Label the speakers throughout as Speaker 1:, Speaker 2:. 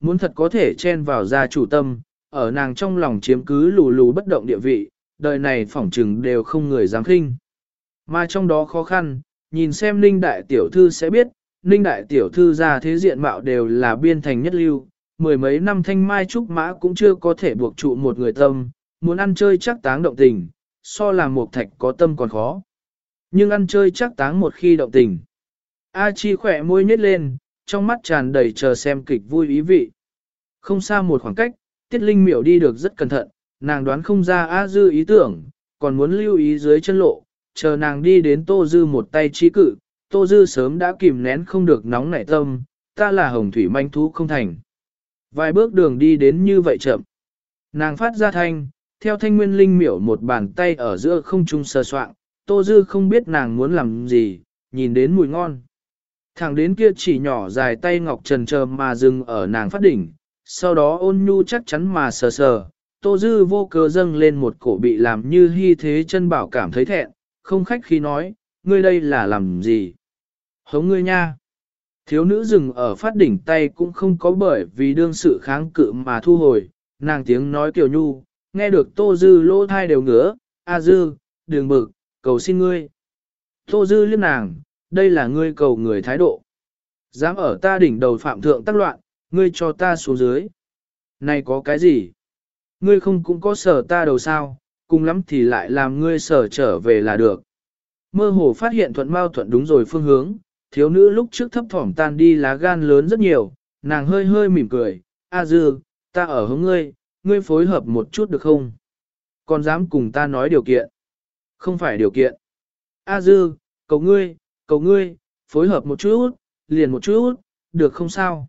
Speaker 1: muốn thật có thể chen vào gia chủ tâm, ở nàng trong lòng chiếm cứ lù lù bất động địa vị, đời này phỏng trừng đều không người dám khinh. Mà trong đó khó khăn, nhìn xem Ninh Đại Tiểu Thư sẽ biết, Ninh Đại Tiểu Thư ra thế diện mạo đều là biên thành nhất lưu, mười mấy năm thanh mai trúc mã cũng chưa có thể buộc trụ một người tâm, muốn ăn chơi chắc táng động tình, so là một thạch có tâm còn khó. Nhưng ăn chơi chắc táng một khi động tình. A Chi khỏe môi nhếch lên, trong mắt tràn đầy chờ xem kịch vui ý vị. Không xa một khoảng cách, Tiết Linh miểu đi được rất cẩn thận, nàng đoán không ra A Dư ý tưởng, còn muốn lưu ý dưới chân lộ, chờ nàng đi đến Tô Dư một tay chi cự, Tô Dư sớm đã kìm nén không được nóng nảy tâm, ta là hồng thủy manh thú không thành. Vài bước đường đi đến như vậy chậm. Nàng phát ra thanh, theo thanh nguyên linh miểu một bàn tay ở giữa không trung sờ soạn, Tô Dư không biết nàng muốn làm gì, nhìn đến mùi ngon. Thẳng đến kia chỉ nhỏ dài tay ngọc trần trờ mà dừng ở nàng phát đỉnh, sau đó ôn nhu chắc chắn mà sờ sờ, Tô Dư vô cớ dâng lên một cổ bị làm như hy thế chân bảo cảm thấy thẹn, không khách khi nói, ngươi đây là làm gì? Hống ngươi nha! Thiếu nữ dừng ở phát đỉnh tay cũng không có bởi vì đương sự kháng cự mà thu hồi, nàng tiếng nói kiều nhu, nghe được Tô Dư lỗ thai đều ngứa, A Dư, đường bực, cầu xin ngươi. Tô Dư liếc nàng, đây là ngươi cầu người thái độ. Dám ở ta đỉnh đầu phạm thượng tác loạn, ngươi cho ta xuống dưới. Này có cái gì? Ngươi không cũng có sở ta đầu sao, cùng lắm thì lại làm ngươi sở trở về là được. Mơ hồ phát hiện thuận mau thuận đúng rồi phương hướng, thiếu nữ lúc trước thấp thỏm tan đi lá gan lớn rất nhiều, nàng hơi hơi mỉm cười, A dư, ta ở hướng ngươi, ngươi phối hợp một chút được không? Còn dám cùng ta nói điều kiện? Không phải điều kiện. A dư, cầu ngươi, cầu ngươi, phối hợp một chút, liền một chút, được không sao?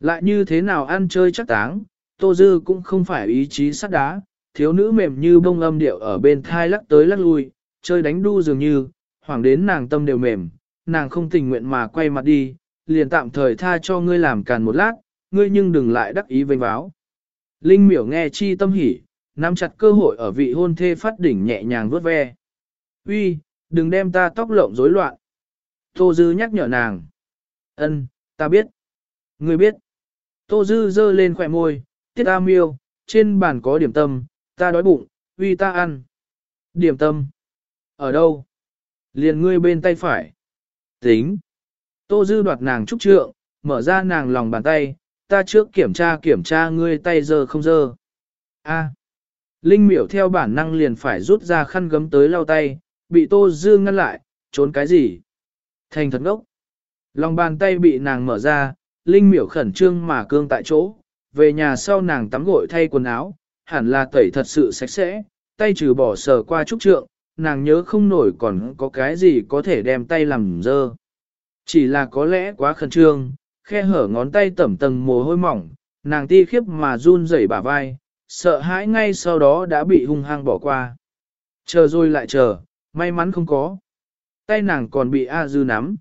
Speaker 1: Lại như thế nào ăn chơi chắc táng, Tô Dư cũng không phải ý chí sắt đá, thiếu nữ mềm như bông âm điệu ở bên thai lắc tới lắc lui, chơi đánh đu dường như, hoảng đến nàng tâm đều mềm, nàng không tình nguyện mà quay mặt đi, liền tạm thời tha cho ngươi làm càn một lát, ngươi nhưng đừng lại đắc ý vênh váo. Linh miểu nghe chi tâm hỉ, nắm chặt cơ hội ở vị hôn thê phát đỉnh nhẹ nhàng vuốt ve. Uy, đừng đem ta tóc lộng rối loạn. Tô Dư nhắc nhở nàng. Ân, ta biết. Ngươi biết. Tô Dư dơ lên khỏe môi, tiết A miêu, trên bàn có điểm tâm, ta đói bụng, vì ta ăn. Điểm tâm. Ở đâu? Liền ngươi bên tay phải. Tính. Tô Dư đoạt nàng trúc trượng, mở ra nàng lòng bàn tay, ta trước kiểm tra kiểm tra ngươi tay giờ không dơ. A. Linh miểu theo bản năng liền phải rút ra khăn gấm tới lau tay, bị Tô Dư ngăn lại, trốn cái gì? Thành thật ngốc. Lòng bàn tay bị nàng mở ra, Linh miểu khẩn trương mà cương tại chỗ, về nhà sau nàng tắm gội thay quần áo, hẳn là tẩy thật sự sạch sẽ, tay trừ bỏ sờ qua trúc trượng, nàng nhớ không nổi còn có cái gì có thể đem tay làm dơ. Chỉ là có lẽ quá khẩn trương, khe hở ngón tay tẩm tầng mồ hôi mỏng, nàng ti khiếp mà run rẩy bả vai, sợ hãi ngay sau đó đã bị hung hăng bỏ qua. Chờ rồi lại chờ, may mắn không có. Tay nàng còn bị A Dư nắm.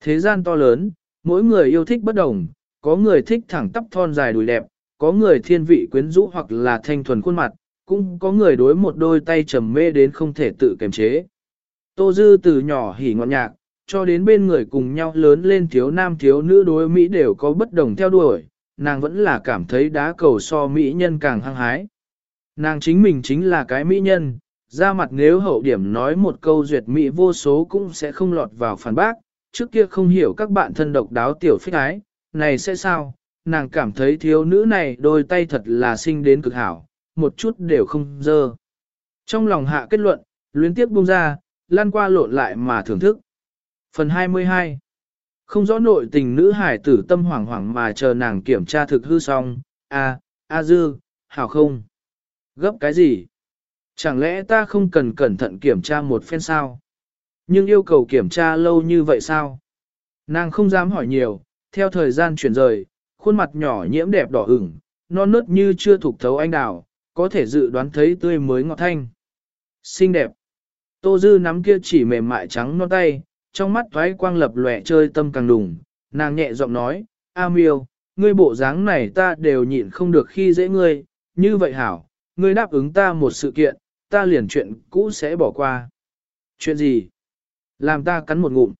Speaker 1: Thế gian to lớn, mỗi người yêu thích bất đồng, có người thích thẳng tắp thon dài đùi đẹp, có người thiên vị quyến rũ hoặc là thanh thuần khuôn mặt, cũng có người đối một đôi tay trầm mê đến không thể tự kiềm chế. Tô Dư từ nhỏ hỉ ngọn nhạc, cho đến bên người cùng nhau lớn lên thiếu nam thiếu nữ đối Mỹ đều có bất đồng theo đuổi, nàng vẫn là cảm thấy đá cầu so Mỹ nhân càng hăng hái. Nàng chính mình chính là cái Mỹ nhân, ra mặt nếu hậu điểm nói một câu duyệt Mỹ vô số cũng sẽ không lọt vào phản bác, trước kia không hiểu các bạn thân độc đáo tiểu phích ái, này sẽ sao, nàng cảm thấy thiếu nữ này đôi tay thật là sinh đến cực hảo, một chút đều không dơ. Trong lòng hạ kết luận, luyến tiếp buông ra, lan qua lộn lại mà thưởng thức. Phần 22 Không rõ nội tình nữ hải tử tâm hoảng hoảng mà chờ nàng kiểm tra thực hư xong, a a dư, hảo không? Gấp cái gì? Chẳng lẽ ta không cần cẩn thận kiểm tra một phen sao? Nhưng yêu cầu kiểm tra lâu như vậy sao? Nàng không dám hỏi nhiều, theo thời gian chuyển rời, khuôn mặt nhỏ nhiễm đẹp đỏ ửng, non nớt như chưa thuộc thấu anh đào, có thể dự đoán thấy tươi mới ngọt thanh. Xinh đẹp. Tô Dư nắm kia chỉ mềm mại trắng non tay, trong mắt thoái quang lập lòe chơi tâm càng đùng, nàng nhẹ giọng nói, A miêu, ngươi bộ dáng này ta đều nhịn không được khi dễ ngươi, như vậy hảo, ngươi đáp ứng ta một sự kiện, ta liền chuyện cũ sẽ bỏ qua. Chuyện gì? Làm ta cắn một ngụm.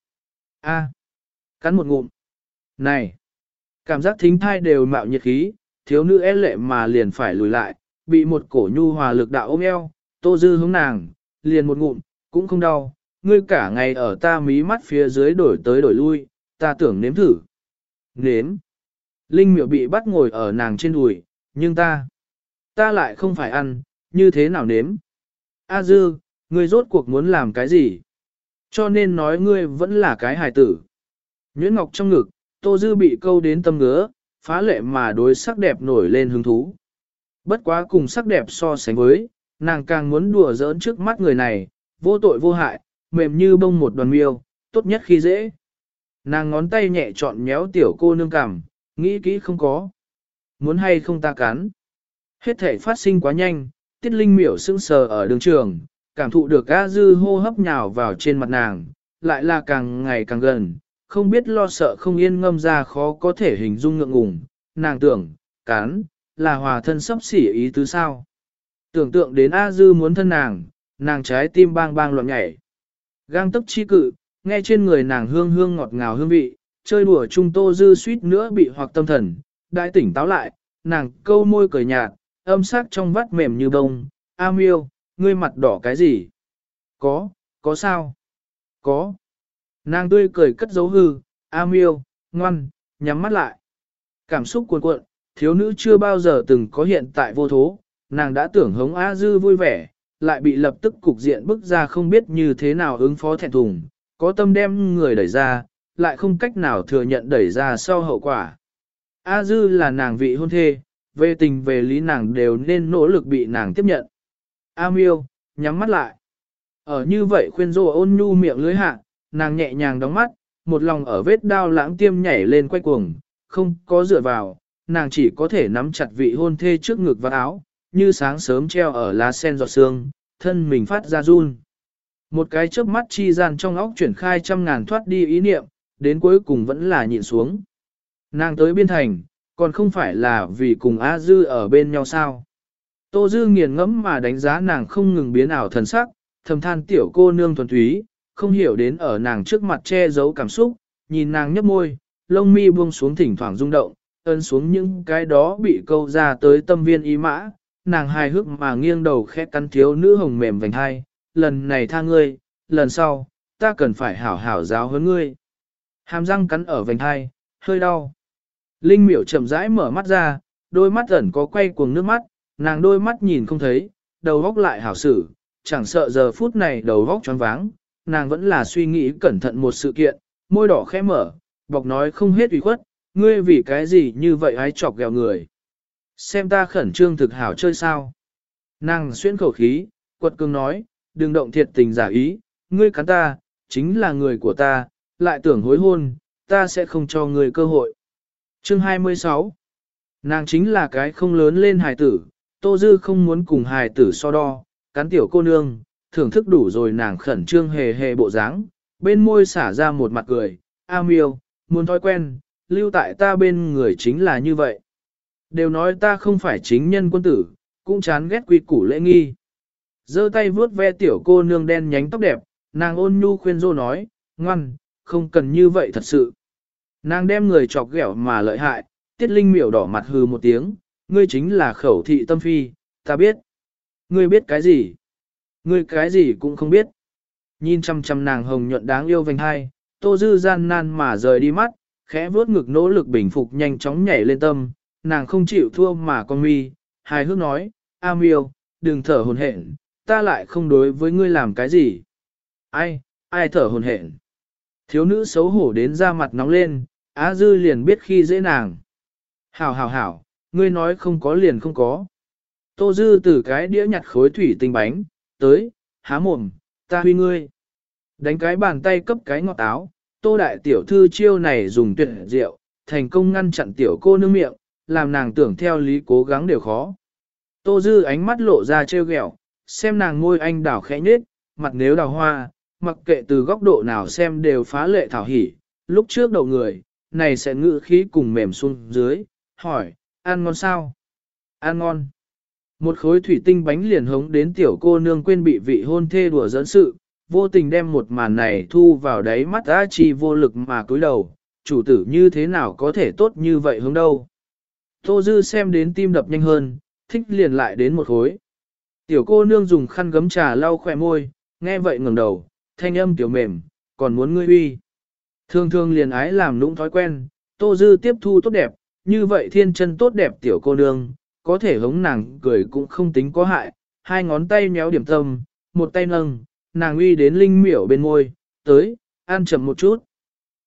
Speaker 1: A. cắn một ngụm. Này. Cảm giác thính thai đều mạo nhiệt khí, thiếu nữ é lệ mà liền phải lùi lại, bị một cổ nhu hòa lực đạo ôm eo, tô dư hướng nàng, liền một ngụm, cũng không đau, ngươi cả ngày ở ta mí mắt phía dưới đổi tới đổi lui, ta tưởng nếm thử. Nếm. Linh miệu bị bắt ngồi ở nàng trên đùi, nhưng ta, ta lại không phải ăn, như thế nào nếm. A dư, ngươi rốt cuộc muốn làm cái gì? Cho nên nói ngươi vẫn là cái hài tử. Nhuyễn Ngọc trong ngực, Tô Dư bị câu đến tâm ngứa, phá lệ mà đối sắc đẹp nổi lên hứng thú. Bất quá cùng sắc đẹp so sánh với, nàng càng muốn đùa giỡn trước mắt người này, vô tội vô hại, mềm như bông một đoàn miêu, tốt nhất khi dễ. Nàng ngón tay nhẹ chọn méo tiểu cô nương cảm, nghĩ kỹ không có. Muốn hay không ta cắn. Hết thể phát sinh quá nhanh, tiết linh miểu sững sờ ở đường trường, cảm thụ được A dư hô hấp nhào vào trên mặt nàng, lại là càng ngày càng gần, không biết lo sợ không yên ngâm ra khó có thể hình dung ngượng ngùng, nàng tưởng, cán, là hòa thân sắp xỉ ý tứ sao. Tưởng tượng đến A Dư muốn thân nàng, nàng trái tim bang bang loạn nhảy. Gang tấp chi cự, nghe trên người nàng hương hương ngọt ngào hương vị, chơi đùa trung tô dư suýt nữa bị hoặc tâm thần, đại tỉnh táo lại, nàng câu môi cười nhạt, âm sắc trong vắt mềm như bông, A miêu, ngươi mặt đỏ cái gì? Có, có sao? Có. Nàng tươi cười cất dấu hư, A miêu, ngoan, nhắm mắt lại. Cảm xúc cuồn cuộn, thiếu nữ chưa bao giờ từng có hiện tại vô thố, nàng đã tưởng hống A dư vui vẻ, lại bị lập tức cục diện bức ra không biết như thế nào ứng phó thẹn thùng, có tâm đem người đẩy ra, lại không cách nào thừa nhận đẩy ra sau hậu quả. A dư là nàng vị hôn thê, về tình về lý nàng đều nên nỗ lực bị nàng tiếp nhận. A miêu, nhắm mắt lại. Ở như vậy khuyên rô ôn nhu miệng lưới hạ, nàng nhẹ nhàng đóng mắt, một lòng ở vết đao lãng tiêm nhảy lên quay cuồng, không có dựa vào, nàng chỉ có thể nắm chặt vị hôn thê trước ngực và áo, như sáng sớm treo ở lá sen giọt sương, thân mình phát ra run. Một cái chớp mắt chi gian trong óc chuyển khai trăm ngàn thoát đi ý niệm, đến cuối cùng vẫn là nhịn xuống. Nàng tới biên thành, còn không phải là vì cùng A Dư ở bên nhau sao. Tô Dư nghiền ngẫm mà đánh giá nàng không ngừng biến ảo thần sắc, thầm than tiểu cô nương thuần túy, không hiểu đến ở nàng trước mặt che giấu cảm xúc, nhìn nàng nhấp môi, lông mi buông xuống thỉnh thoảng rung động, ấn xuống những cái đó bị câu ra tới tâm viên ý mã, nàng hài hước mà nghiêng đầu khẽ cắn thiếu nữ hồng mềm vành hai, lần này tha ngươi, lần sau, ta cần phải hảo hảo giáo hơn ngươi. Hàm răng cắn ở vành hai, hơi đau. Linh miểu chậm rãi mở mắt ra, đôi mắt ẩn có quay cuồng nước mắt, nàng đôi mắt nhìn không thấy, đầu góc lại hảo xử, chẳng sợ giờ phút này đầu góc choáng váng, nàng vẫn là suy nghĩ cẩn thận một sự kiện, môi đỏ khẽ mở, bọc nói không hết ủy khuất, ngươi vì cái gì như vậy ái chọc ghẹo người. Xem ta khẩn trương thực hảo chơi sao. Nàng xuyên khẩu khí, quật cường nói, đừng động thiệt tình giả ý, ngươi cắn ta, chính là người của ta, lại tưởng hối hôn, ta sẽ không cho ngươi cơ hội. Chương 26 Nàng chính là cái không lớn lên hài tử, Tô Dư không muốn cùng hài tử so đo, cắn tiểu cô nương, thưởng thức đủ rồi nàng khẩn trương hề hề bộ dáng, bên môi xả ra một mặt cười, A miêu, muốn thói quen, lưu tại ta bên người chính là như vậy. Đều nói ta không phải chính nhân quân tử, cũng chán ghét quy củ lễ nghi. giơ tay vuốt ve tiểu cô nương đen nhánh tóc đẹp, nàng ôn nhu khuyên dô nói, ngoan, không cần như vậy thật sự. Nàng đem người chọc ghẹo mà lợi hại, tiết linh miểu đỏ mặt hừ một tiếng, ngươi chính là khẩu thị tâm phi, ta biết. Ngươi biết cái gì? Ngươi cái gì cũng không biết. Nhìn chăm chăm nàng hồng nhuận đáng yêu vành hai, tô dư gian nan mà rời đi mắt, khẽ vuốt ngực nỗ lực bình phục nhanh chóng nhảy lên tâm, nàng không chịu thua mà con mi, hài hước nói, A miêu, đừng thở hồn hển, ta lại không đối với ngươi làm cái gì. Ai, ai thở hồn hển. Thiếu nữ xấu hổ đến da mặt nóng lên, Á dư liền biết khi dễ nàng. Hảo hảo hảo, ngươi nói không có liền không có. Tô dư từ cái đĩa nhặt khối thủy tinh bánh, tới, há mồm, ta huy ngươi. Đánh cái bàn tay cấp cái ngọt áo, tô đại tiểu thư chiêu này dùng tuyệt diệu, thành công ngăn chặn tiểu cô nương miệng, làm nàng tưởng theo lý cố gắng đều khó. Tô dư ánh mắt lộ ra trêu ghẹo, xem nàng ngôi anh đảo khẽ nhết, mặt nếu đào hoa, mặc kệ từ góc độ nào xem đều phá lệ thảo hỉ, lúc trước đầu người, này sẽ ngự khí cùng mềm xuống dưới, hỏi, ăn ngon sao? Ăn ngon. Một khối thủy tinh bánh liền hống đến tiểu cô nương quên bị vị hôn thê đùa dẫn sự, vô tình đem một màn này thu vào đáy mắt A Chi vô lực mà cúi đầu, chủ tử như thế nào có thể tốt như vậy hướng đâu. Tô Dư xem đến tim đập nhanh hơn, thích liền lại đến một khối. Tiểu cô nương dùng khăn gấm trà lau khỏe môi, nghe vậy ngẩng đầu, thanh âm tiểu mềm, còn muốn ngươi uy. Thường thường liền ái làm nũng thói quen, Tô Dư tiếp thu tốt đẹp, như vậy thiên chân tốt đẹp tiểu cô nương, có thể hống nàng cười cũng không tính có hại, hai ngón tay méo điểm tâm, một tay nâng, nàng uy đến linh miểu bên môi, tới, ăn chậm một chút.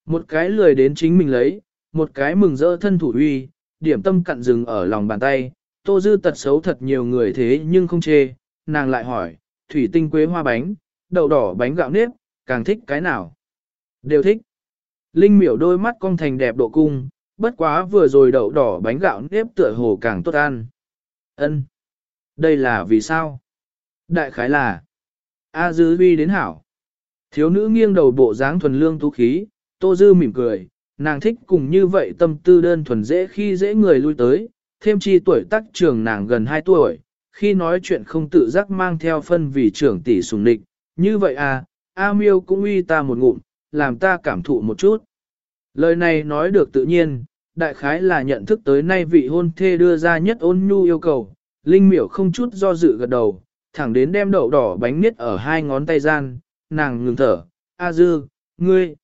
Speaker 1: Một cái lười đến chính mình lấy, một cái mừng rỡ thân thủ uy, điểm tâm cặn rừng ở lòng bàn tay, tô dư tật xấu thật nhiều người thế nhưng không chê, nàng lại hỏi, thủy tinh quế hoa bánh, đậu đỏ bánh gạo nếp, càng thích cái nào? Đều thích. Linh miểu đôi mắt cong thành đẹp độ cung, bất quá vừa rồi đậu đỏ bánh gạo nếp tựa hồ càng tốt ăn. Ân, Đây là vì sao? Đại khái là A dư Vi đến hảo. Thiếu nữ nghiêng đầu bộ dáng thuần lương tú khí, tô dư mỉm cười, nàng thích cùng như vậy tâm tư đơn thuần dễ khi dễ người lui tới, thêm chi tuổi tác trưởng nàng gần 2 tuổi, khi nói chuyện không tự giác mang theo phân vì trưởng tỷ sùng địch, như vậy à, A miêu cũng uy ta một ngụm, làm ta cảm thụ một chút. Lời này nói được tự nhiên, đại khái là nhận thức tới nay vị hôn thê đưa ra nhất ôn nhu yêu cầu, Linh miểu không chút do dự gật đầu, thẳng đến đem đậu đỏ bánh niết ở hai ngón tay gian, nàng ngừng thở, A dư, ngươi.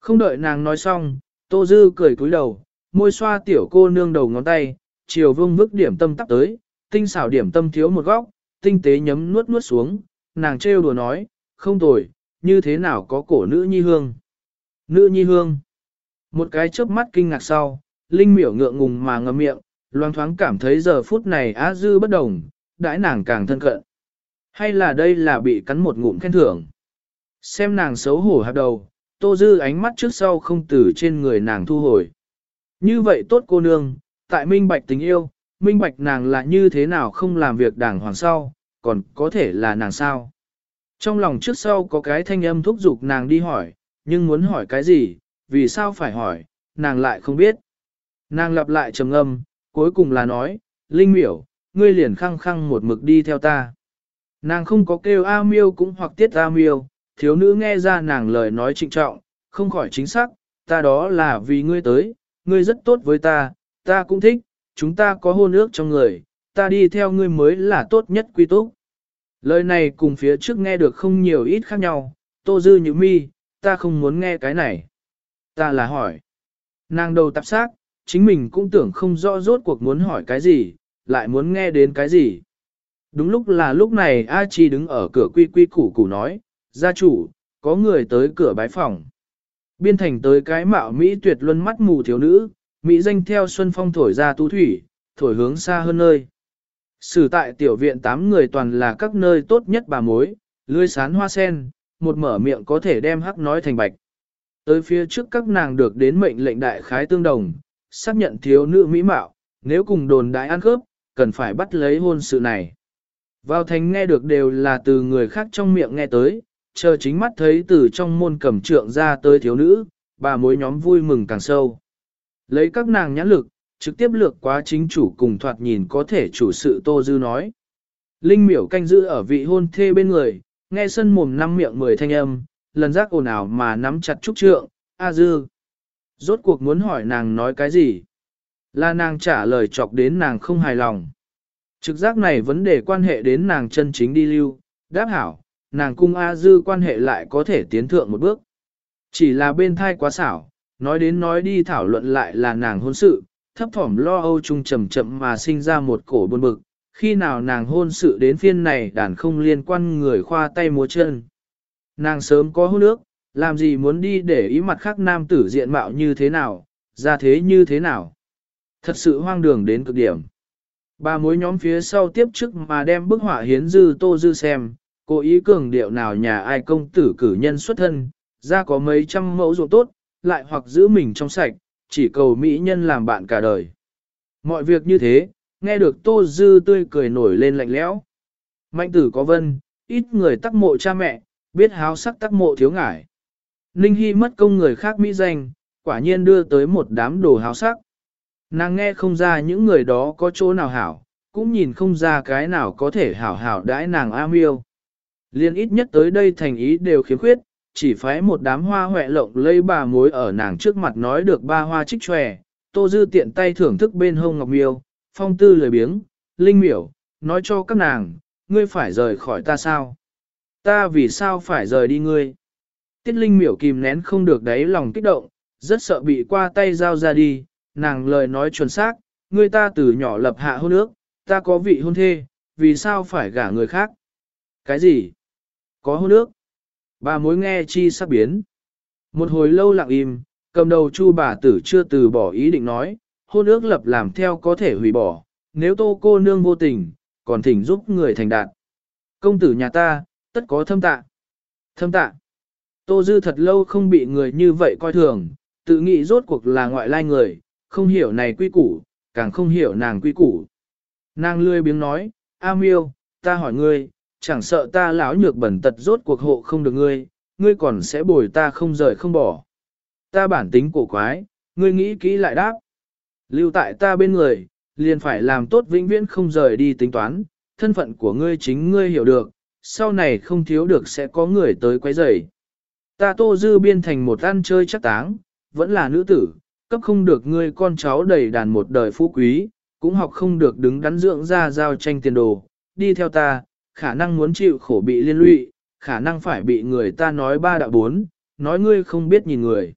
Speaker 1: Không đợi nàng nói xong, Tô Dư cười cúi đầu, môi xoa tiểu cô nương đầu ngón tay, chiều vương vức điểm tâm tắp tới, tinh xảo điểm tâm thiếu một góc, tinh tế nhấm nuốt nuốt xuống, nàng trêu đùa nói, không tồi, như thế nào có cổ nữ nhi hương. Nữ nhi hương. Một cái chớp mắt kinh ngạc sau, Linh miểu ngượng ngùng mà ngậm miệng, loang thoáng cảm thấy giờ phút này á dư bất đồng, đãi nàng càng thân cận. Hay là đây là bị cắn một ngụm khen thưởng. Xem nàng xấu hổ hạp đầu, tô dư ánh mắt trước sau không từ trên người nàng thu hồi. Như vậy tốt cô nương, tại minh bạch tình yêu, minh bạch nàng là như thế nào không làm việc đàng hoàng sau, còn có thể là nàng sao. Trong lòng trước sau có cái thanh âm thúc giục nàng đi hỏi, nhưng muốn hỏi cái gì, vì sao phải hỏi, nàng lại không biết. Nàng lặp lại trầm âm, cuối cùng là nói, Linh miểu, ngươi liền khăng khăng một mực đi theo ta. Nàng không có kêu A miêu cũng hoặc tiết A miêu, thiếu nữ nghe ra nàng lời nói trịnh trọng, không khỏi chính xác, ta đó là vì ngươi tới, ngươi rất tốt với ta, ta cũng thích, chúng ta có hôn ước trong người, ta đi theo ngươi mới là tốt nhất quy túc. Lời này cùng phía trước nghe được không nhiều ít khác nhau, tô dư như mi, ta không muốn nghe cái này. Ta là hỏi. Nàng đầu tạp xác, chính mình cũng tưởng không rõ rốt cuộc muốn hỏi cái gì, lại muốn nghe đến cái gì. Đúng lúc là lúc này A Chi đứng ở cửa quy quy củ củ nói, gia chủ, có người tới cửa bái phòng. Biên thành tới cái mạo Mỹ tuyệt luân mắt mù thiếu nữ, Mỹ danh theo xuân phong thổi ra tu thủy, thổi hướng xa hơn nơi. Sử tại tiểu viện tám người toàn là các nơi tốt nhất bà mối, lươi sán hoa sen, một mở miệng có thể đem hắc nói thành bạch. Tới phía trước các nàng được đến mệnh lệnh đại khái tương đồng, xác nhận thiếu nữ mỹ mạo, nếu cùng đồn đại ăn khớp, cần phải bắt lấy hôn sự này. Vào thành nghe được đều là từ người khác trong miệng nghe tới, chờ chính mắt thấy từ trong môn cầm trượng ra tới thiếu nữ, bà mối nhóm vui mừng càng sâu. Lấy các nàng nhãn lực, trực tiếp lược quá chính chủ cùng thoạt nhìn có thể chủ sự Tô Dư nói. Linh miểu canh giữ ở vị hôn thê bên người, nghe sân mồm năm miệng mười thanh âm, lần giác ồn ào mà nắm chặt trúc trượng, A Dư. Rốt cuộc muốn hỏi nàng nói cái gì? Là nàng trả lời chọc đến nàng không hài lòng. Trực giác này vấn đề quan hệ đến nàng chân chính đi lưu, đáp hảo, nàng cung A Dư quan hệ lại có thể tiến thượng một bước. Chỉ là bên thai quá xảo, nói đến nói đi thảo luận lại là nàng hôn sự, thấp thỏm lo âu chung chậm chậm mà sinh ra một cổ buồn bực, khi nào nàng hôn sự đến phiên này đàn không liên quan người khoa tay múa chân. Nàng sớm có hôn ước, làm gì muốn đi để ý mặt khác nam tử diện mạo như thế nào, ra thế như thế nào. Thật sự hoang đường đến cực điểm. Ba mối nhóm phía sau tiếp trước mà đem bức họa hiến dư tô dư xem, cố ý cường điệu nào nhà ai công tử cử nhân xuất thân, ra có mấy trăm mẫu ruộng tốt, lại hoặc giữ mình trong sạch, chỉ cầu mỹ nhân làm bạn cả đời. Mọi việc như thế, nghe được tô dư tươi cười nổi lên lạnh lẽo. Mạnh tử có vân, ít người tắc mộ cha mẹ, biết háo sắc tắc mộ thiếu ngải. Ninh Hy mất công người khác mỹ danh, quả nhiên đưa tới một đám đồ háo sắc. Nàng nghe không ra những người đó có chỗ nào hảo, cũng nhìn không ra cái nào có thể hảo hảo đãi nàng am yêu. Liên ít nhất tới đây thành ý đều khiếm khuyết, chỉ phái một đám hoa huệ lộng lây bà mối ở nàng trước mặt nói được ba hoa trích tròe, tô dư tiện tay thưởng thức bên hông ngọc miêu, phong tư lười biếng, linh miểu, nói cho các nàng, ngươi phải rời khỏi ta sao? Ta vì sao phải rời đi ngươi? Tiết linh miểu kìm nén không được đáy lòng kích động, rất sợ bị qua tay giao ra đi, nàng lời nói chuẩn xác, ngươi ta từ nhỏ lập hạ hôn ước, ta có vị hôn thê, vì sao phải gả người khác? Cái gì? Có hôn ước? Bà mối nghe chi sắp biến. Một hồi lâu lặng im, cầm đầu chu bà tử chưa từ bỏ ý định nói, hôn ước lập làm theo có thể hủy bỏ, nếu tô cô nương vô tình, còn thỉnh giúp người thành đạt. Công tử nhà ta, tất có thâm tạ. Thâm tạ. Tô Dư thật lâu không bị người như vậy coi thường, tự nghĩ rốt cuộc là ngoại lai người, không hiểu này quy củ, càng không hiểu nàng quy củ. Nàng lươi biếng nói, A miêu, ta hỏi ngươi, chẳng sợ ta lão nhược bẩn tật rốt cuộc hộ không được ngươi, ngươi còn sẽ bồi ta không rời không bỏ. Ta bản tính cổ quái, ngươi nghĩ kỹ lại đáp. Lưu tại ta bên người, liền phải làm tốt vĩnh viễn không rời đi tính toán, thân phận của ngươi chính ngươi hiểu được, sau này không thiếu được sẽ có người tới quấy rầy. Ta tô dư biên thành một ăn chơi chắc táng, vẫn là nữ tử, cấp không được ngươi con cháu đầy đàn một đời phú quý, cũng học không được đứng đắn dưỡng ra giao tranh tiền đồ, đi theo ta, khả năng muốn chịu khổ bị liên lụy, khả năng phải bị người ta nói ba đạo bốn, nói ngươi không biết nhìn người.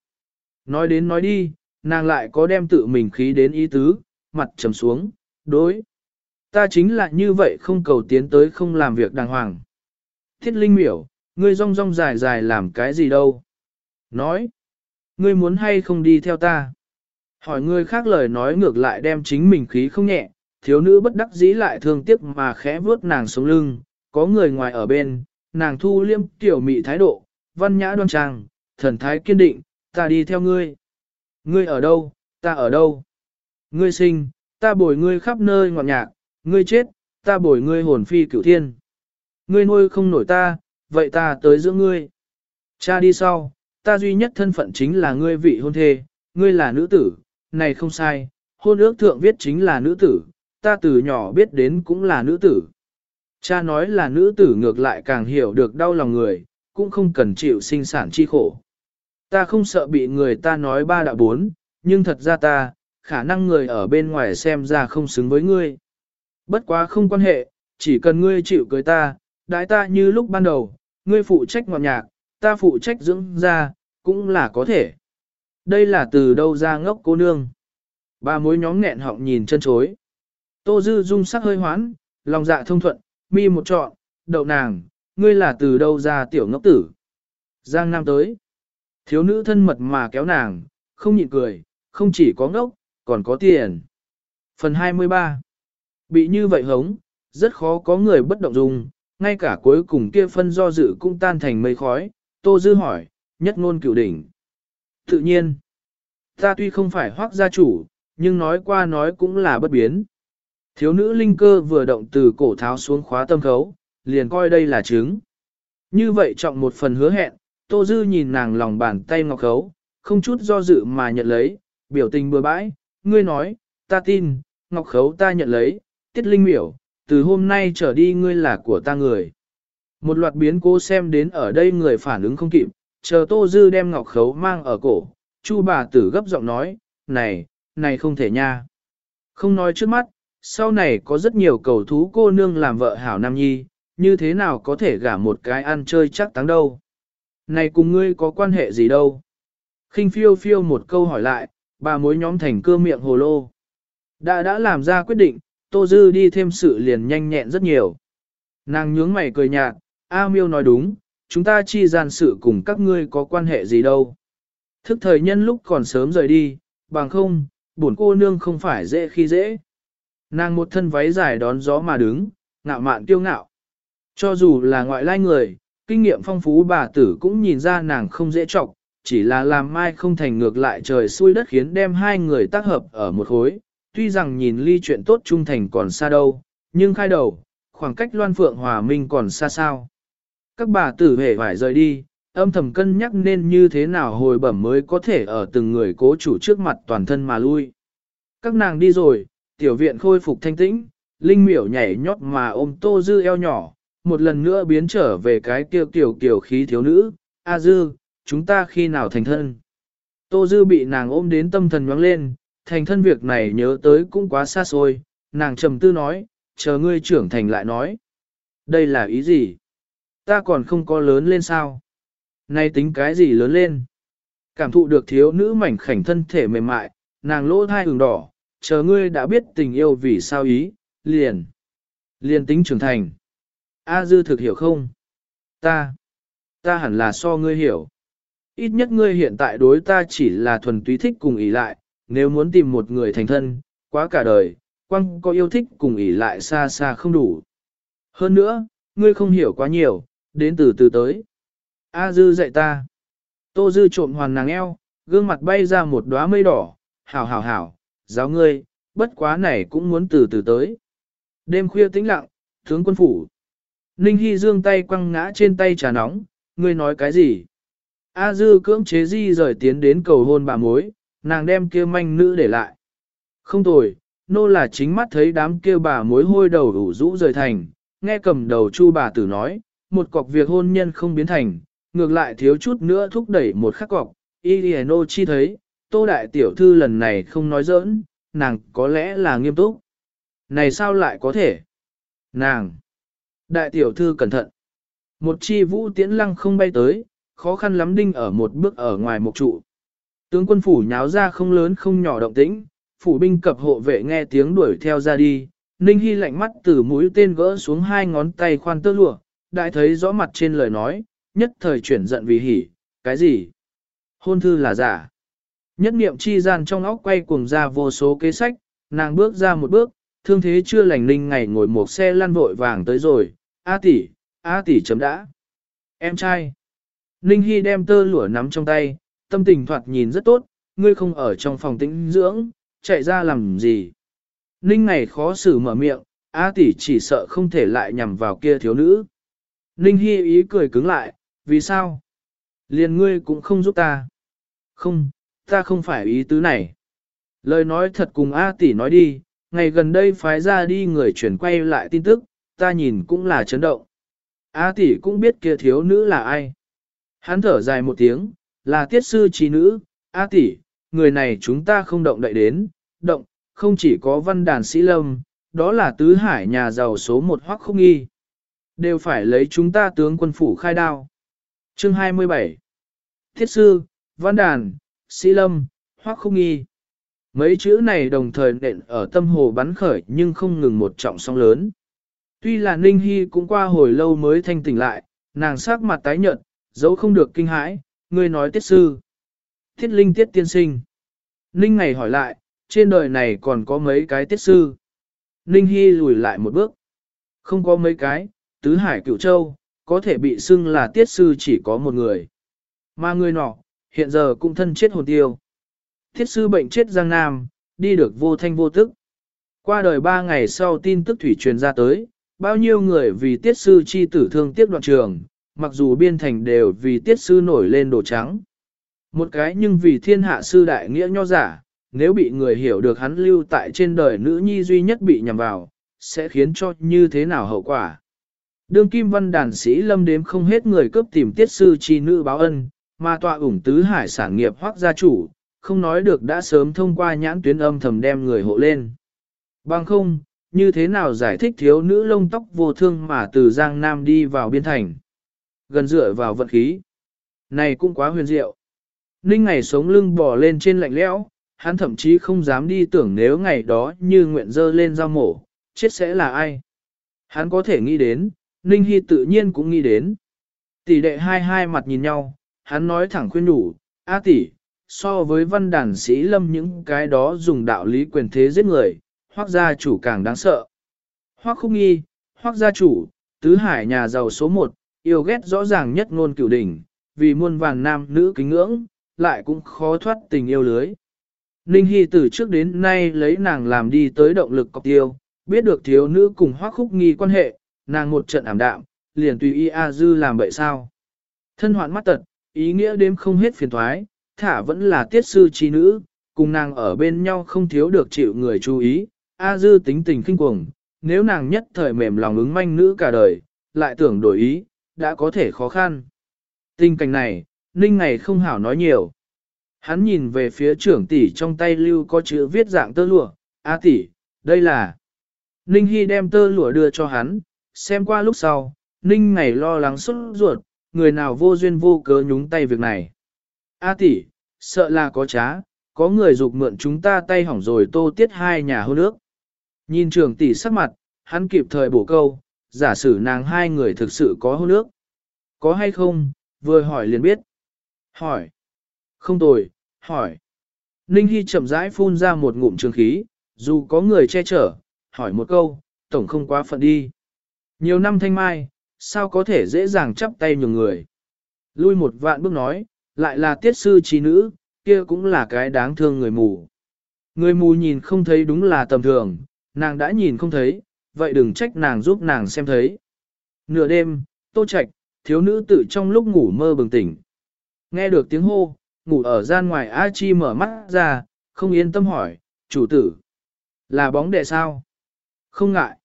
Speaker 1: Nói đến nói đi, nàng lại có đem tự mình khí đến ý tứ, mặt trầm xuống, đối. Ta chính là như vậy không cầu tiến tới không làm việc đàng hoàng. Thiết linh miểu, ngươi rong rong dài dài làm cái gì đâu? Nói, ngươi muốn hay không đi theo ta? Hỏi ngươi khác lời nói ngược lại đem chính mình khí không nhẹ, thiếu nữ bất đắc dĩ lại thương tiếc mà khẽ vuốt nàng sống lưng, có người ngoài ở bên, nàng thu liêm tiểu mị thái độ, văn nhã đoan trang, thần thái kiên định, ta đi theo ngươi. Ngươi ở đâu, ta ở đâu? Ngươi sinh, ta bồi ngươi khắp nơi ngọt nhạc, ngươi chết, ta bồi ngươi hồn phi cửu thiên. Ngươi nuôi không nổi ta, vậy ta tới giữa ngươi. Cha đi sau, ta duy nhất thân phận chính là ngươi vị hôn thê, ngươi là nữ tử, này không sai, hôn ước thượng viết chính là nữ tử, ta từ nhỏ biết đến cũng là nữ tử. Cha nói là nữ tử ngược lại càng hiểu được đau lòng người, cũng không cần chịu sinh sản chi khổ. Ta không sợ bị người ta nói ba đạo bốn, nhưng thật ra ta, khả năng người ở bên ngoài xem ra không xứng với ngươi. Bất quá không quan hệ, chỉ cần ngươi chịu cưới ta, đái ta như lúc ban đầu, ngươi phụ trách ngọt nhạc, ta phụ trách dưỡng ra, cũng là có thể. Đây là từ đâu ra ngốc cô nương. Ba mối nhóm nghẹn họng nhìn chân chối. Tô Dư dung sắc hơi hoán, lòng dạ thông thuận, mi một trọn, đậu nàng, ngươi là từ đâu ra tiểu ngốc tử. Giang Nam tới. Thiếu nữ thân mật mà kéo nàng, không nhịn cười, không chỉ có ngốc, còn có tiền. Phần 23 Bị như vậy hống, rất khó có người bất động dung, ngay cả cuối cùng kia phân do dự cũng tan thành mây khói. Tô Dư hỏi, nhất ngôn cửu đỉnh. Tự nhiên, ta tuy không phải hoác gia chủ, nhưng nói qua nói cũng là bất biến. Thiếu nữ linh cơ vừa động từ cổ tháo xuống khóa tâm khấu, liền coi đây là chứng. Như vậy trọng một phần hứa hẹn, Tô Dư nhìn nàng lòng bàn tay ngọc khấu, không chút do dự mà nhận lấy, biểu tình bừa bãi, ngươi nói, ta tin, ngọc khấu ta nhận lấy, tiết linh miểu, từ hôm nay trở đi ngươi là của ta người. Một loạt biến cố xem đến ở đây người phản ứng không kịp, chờ Tô Dư đem ngọc khấu mang ở cổ, Chu bà tử gấp giọng nói, này, này không thể nha. Không nói trước mắt, sau này có rất nhiều cầu thú cô nương làm vợ hảo nam nhi, như thế nào có thể gả một cái ăn chơi chắc táng đâu. Này cùng ngươi có quan hệ gì đâu. khinh phiêu phiêu một câu hỏi lại, bà mối nhóm thành cơ miệng hồ lô. Đã đã làm ra quyết định, Tô Dư đi thêm sự liền nhanh nhẹn rất nhiều. Nàng nhướng mày cười nhạt, A miêu nói đúng, chúng ta chi gian sự cùng các ngươi có quan hệ gì đâu. Thức thời nhân lúc còn sớm rời đi, bằng không, bổn cô nương không phải dễ khi dễ. Nàng một thân váy dài đón gió mà đứng, ngạo mạn kiêu ngạo. Cho dù là ngoại lai người, kinh nghiệm phong phú bà tử cũng nhìn ra nàng không dễ trọng, chỉ là làm mai không thành ngược lại trời xui đất khiến đem hai người tác hợp ở một khối. Tuy rằng nhìn ly chuyện tốt trung thành còn xa đâu, nhưng khai đầu, khoảng cách loan phượng hòa minh còn xa sao. Các bà tử hề phải rời đi, âm thầm cân nhắc nên như thế nào hồi bẩm mới có thể ở từng người cố chủ trước mặt toàn thân mà lui. Các nàng đi rồi, tiểu viện khôi phục thanh tĩnh, linh miểu nhảy nhót mà ôm tô dư eo nhỏ, một lần nữa biến trở về cái kiều tiểu kiểu khí thiếu nữ, A Dư, chúng ta khi nào thành thân? Tô Dư bị nàng ôm đến tâm thần nhoáng lên, thành thân việc này nhớ tới cũng quá xa xôi, nàng trầm tư nói, chờ ngươi trưởng thành lại nói. Đây là ý gì? Ta còn không có lớn lên sao? Nay tính cái gì lớn lên? Cảm thụ được thiếu nữ mảnh khảnh thân thể mềm mại, nàng lỗ thai hừng đỏ, chờ ngươi đã biết tình yêu vì sao ý, liền. Liền tính trưởng thành. A dư thực hiểu không? Ta. Ta hẳn là so ngươi hiểu. Ít nhất ngươi hiện tại đối ta chỉ là thuần túy thích cùng ý lại, nếu muốn tìm một người thành thân, quá cả đời, quăng có yêu thích cùng ý lại xa xa không đủ. Hơn nữa, ngươi không hiểu quá nhiều, đến từ từ tới. A dư dạy ta. Tô dư trộm hoàn nàng eo, gương mặt bay ra một đóa mây đỏ, hảo hảo hảo, giáo ngươi, bất quá này cũng muốn từ từ tới. Đêm khuya tĩnh lặng, tướng quân phủ. Ninh Hy dương tay quăng ngã trên tay trà nóng, ngươi nói cái gì? A dư cưỡng chế di rời tiến đến cầu hôn bà mối, nàng đem kia manh nữ để lại. Không tồi, nô là chính mắt thấy đám kia bà mối hôi đầu đủ rũ rời thành, nghe cầm đầu chu bà tử nói, một cọc việc hôn nhân không biến thành, ngược lại thiếu chút nữa thúc đẩy một khắc cọc, nô chi thấy, tô đại tiểu thư lần này không nói giỡn, nàng có lẽ là nghiêm túc. Này sao lại có thể? Nàng! Đại tiểu thư cẩn thận! Một chi vũ tiễn lăng không bay tới, khó khăn lắm đinh ở một bước ở ngoài một trụ. Tướng quân phủ nháo ra không lớn không nhỏ động tĩnh, phủ binh cập hộ vệ nghe tiếng đuổi theo ra đi, Ninh Hy lạnh mắt từ mũi tên gỡ xuống hai ngón tay khoan tơ lụa, đại thấy rõ mặt trên lời nói, nhất thời chuyển giận vì hỉ, cái gì? Hôn thư là giả. Nhất niệm chi gian trong óc quay cuồng ra vô số kế sách, nàng bước ra một bước, thương thế chưa lành linh ngày ngồi một xe lăn vội vàng tới rồi, A tỷ, A tỷ chấm đã. Em trai. Ninh Hy đem tơ lụa nắm trong tay, tâm tình thoạt nhìn rất tốt, ngươi không ở trong phòng tĩnh dưỡng, chạy ra làm gì. Ninh ngày khó xử mở miệng, A tỷ chỉ sợ không thể lại nhằm vào kia thiếu nữ. Ninh Hy ý cười cứng lại, vì sao? Liền ngươi cũng không giúp ta. Không, ta không phải ý tứ này. Lời nói thật cùng A tỷ nói đi, ngày gần đây phái ra đi người chuyển quay lại tin tức, ta nhìn cũng là chấn động. A tỷ cũng biết kia thiếu nữ là ai. Hắn thở dài một tiếng, là tiết sư trí nữ, A tỷ, người này chúng ta không động đậy đến, động, không chỉ có văn đàn sĩ lâm, đó là tứ hải nhà giàu số một hoắc không nghi. Đều phải lấy chúng ta tướng quân phủ khai đao. Chương 27 Thiết sư, văn đàn, sĩ lâm, hoắc không nghi. Mấy chữ này đồng thời nện ở tâm hồ bắn khởi nhưng không ngừng một trọng sóng lớn. Tuy là Ninh Hy cũng qua hồi lâu mới thanh tỉnh lại, nàng sắc mặt tái nhợt, dấu không được kinh hãi, ngươi nói tiết sư. Thiết linh tiết tiên sinh. Ninh ngày hỏi lại, trên đời này còn có mấy cái tiết sư. Ninh Hy lùi lại một bước. Không có mấy cái, tứ hải cựu châu, có thể bị xưng là tiết sư chỉ có một người. Mà người nọ, hiện giờ cũng thân chết hồn tiêu. Thiết sư bệnh chết Giang Nam, đi được vô thanh vô tức. Qua đời ba ngày sau tin tức thủy truyền ra tới, bao nhiêu người vì tiết sư chi tử thương tiếc đoạn trường, mặc dù biên thành đều vì tiết sư nổi lên đồ trắng. Một cái nhưng vì thiên hạ sư đại nghĩa nho giả, nếu bị người hiểu được hắn lưu tại trên đời nữ nhi duy nhất bị nhầm vào, sẽ khiến cho như thế nào hậu quả. Đương kim văn đàn sĩ lâm đếm không hết người cướp tìm tiết sư chi nữ báo ân, mà tọa ủng tứ hải sản nghiệp hoặc gia chủ, không nói được đã sớm thông qua nhãn tuyến âm thầm đem người hộ lên. Bằng không, như thế nào giải thích thiếu nữ lông tóc vô thương mà từ Giang Nam đi vào biên thành. Gần dựa vào vận khí. Này cũng quá huyền diệu. Ninh ngày sống lưng bò lên trên lạnh lẽo, hắn thậm chí không dám đi tưởng nếu ngày đó như nguyện dơ lên dao mổ, chết sẽ là ai. Hắn có thể nghĩ đến, Ninh Hy tự nhiên cũng nghĩ đến. Tỷ đệ hai hai mặt nhìn nhau, hắn nói thẳng khuyên đủ, A tỷ, so với văn đàn sĩ lâm những cái đó dùng đạo lý quyền thế giết người, hoác gia chủ càng đáng sợ. Hoác khúc nghi, hoác gia chủ, tứ hải nhà giàu số một, yêu ghét rõ ràng nhất ngôn cửu đỉnh, vì muôn vàng nam nữ kính ngưỡng, lại cũng khó thoát tình yêu lưới. Ninh Hy từ trước đến nay lấy nàng làm đi tới động lực cọc tiêu, biết được thiếu nữ cùng hoác khúc nghi quan hệ, nàng một trận ảm đạm, liền tùy y A Dư làm vậy sao. Thân hoạn mắt tật, ý nghĩa đêm không hết phiền thoái, thả vẫn là tiết sư trí nữ, cùng nàng ở bên nhau không thiếu được chịu người chú ý, A Dư tính tình kinh cuồng, nếu nàng nhất thời mềm lòng ứng manh nữ cả đời, lại tưởng đổi ý, đã có thể khó khăn. Tình cảnh này, Ninh ngày không hảo nói nhiều. Hắn nhìn về phía trưởng tỷ trong tay lưu có chữ viết dạng tơ lụa, A tỷ, đây là. Ninh Hy đem tơ lụa đưa cho hắn, xem qua lúc sau, Ninh ngày lo lắng xuất ruột, người nào vô duyên vô cớ nhúng tay việc này. A tỷ, sợ là có trá, có người dục mượn chúng ta tay hỏng rồi tô tiết hai nhà hôn nước. Nhìn trưởng tỷ sắc mặt, hắn kịp thời bổ câu, giả sử nàng hai người thực sự có hôn nước. Có hay không, vừa hỏi liền biết. Hỏi. Không tồi, hỏi. Ninh Hy chậm rãi phun ra một ngụm trường khí, dù có người che chở, hỏi một câu, tổng không quá phận đi. Nhiều năm thanh mai, sao có thể dễ dàng chắp tay nhường người. Lui một vạn bước nói, lại là tiết sư trí nữ, kia cũng là cái đáng thương người mù. Người mù nhìn không thấy đúng là tầm thường, nàng đã nhìn không thấy, vậy đừng trách nàng giúp nàng xem thấy. Nửa đêm, tô Trạch thiếu nữ tự trong lúc ngủ mơ bừng tỉnh. Nghe được tiếng hô, ngủ ở gian ngoài A Chi mở mắt ra, không yên tâm hỏi, chủ tử, là bóng đệ sao? Không ngại.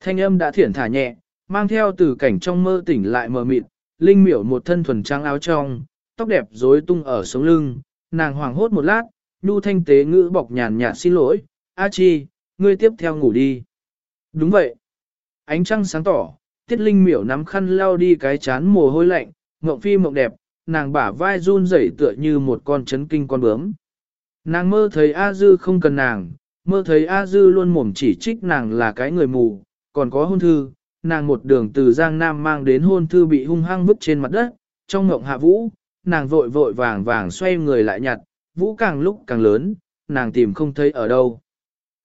Speaker 1: Thanh âm đã thiển thả nhẹ, mang theo từ cảnh trong mơ tỉnh lại mờ mịt, linh miểu một thân thuần trắng áo trong, tóc đẹp rối tung ở sống lưng, nàng hoàng hốt một lát, nhu thanh tế ngữ bọc nhàn nhạt xin lỗi, A Chi, ngươi tiếp theo ngủ đi. Đúng vậy. Ánh trăng sáng tỏ, tiết linh miểu nắm khăn lao đi cái chán mồ hôi lạnh, ngộng phi mộng đẹp, nàng bả vai run rẩy tựa như một con chấn kinh con bướm. Nàng mơ thấy A Dư không cần nàng, mơ thấy A Dư luôn mồm chỉ trích nàng là cái người mù, còn có hôn thư, nàng một đường từ Giang Nam mang đến hôn thư bị hung hăng vứt trên mặt đất, trong ngộng hạ vũ, nàng vội vội vàng vàng xoay người lại nhặt, vũ càng lúc càng lớn, nàng tìm không thấy ở đâu.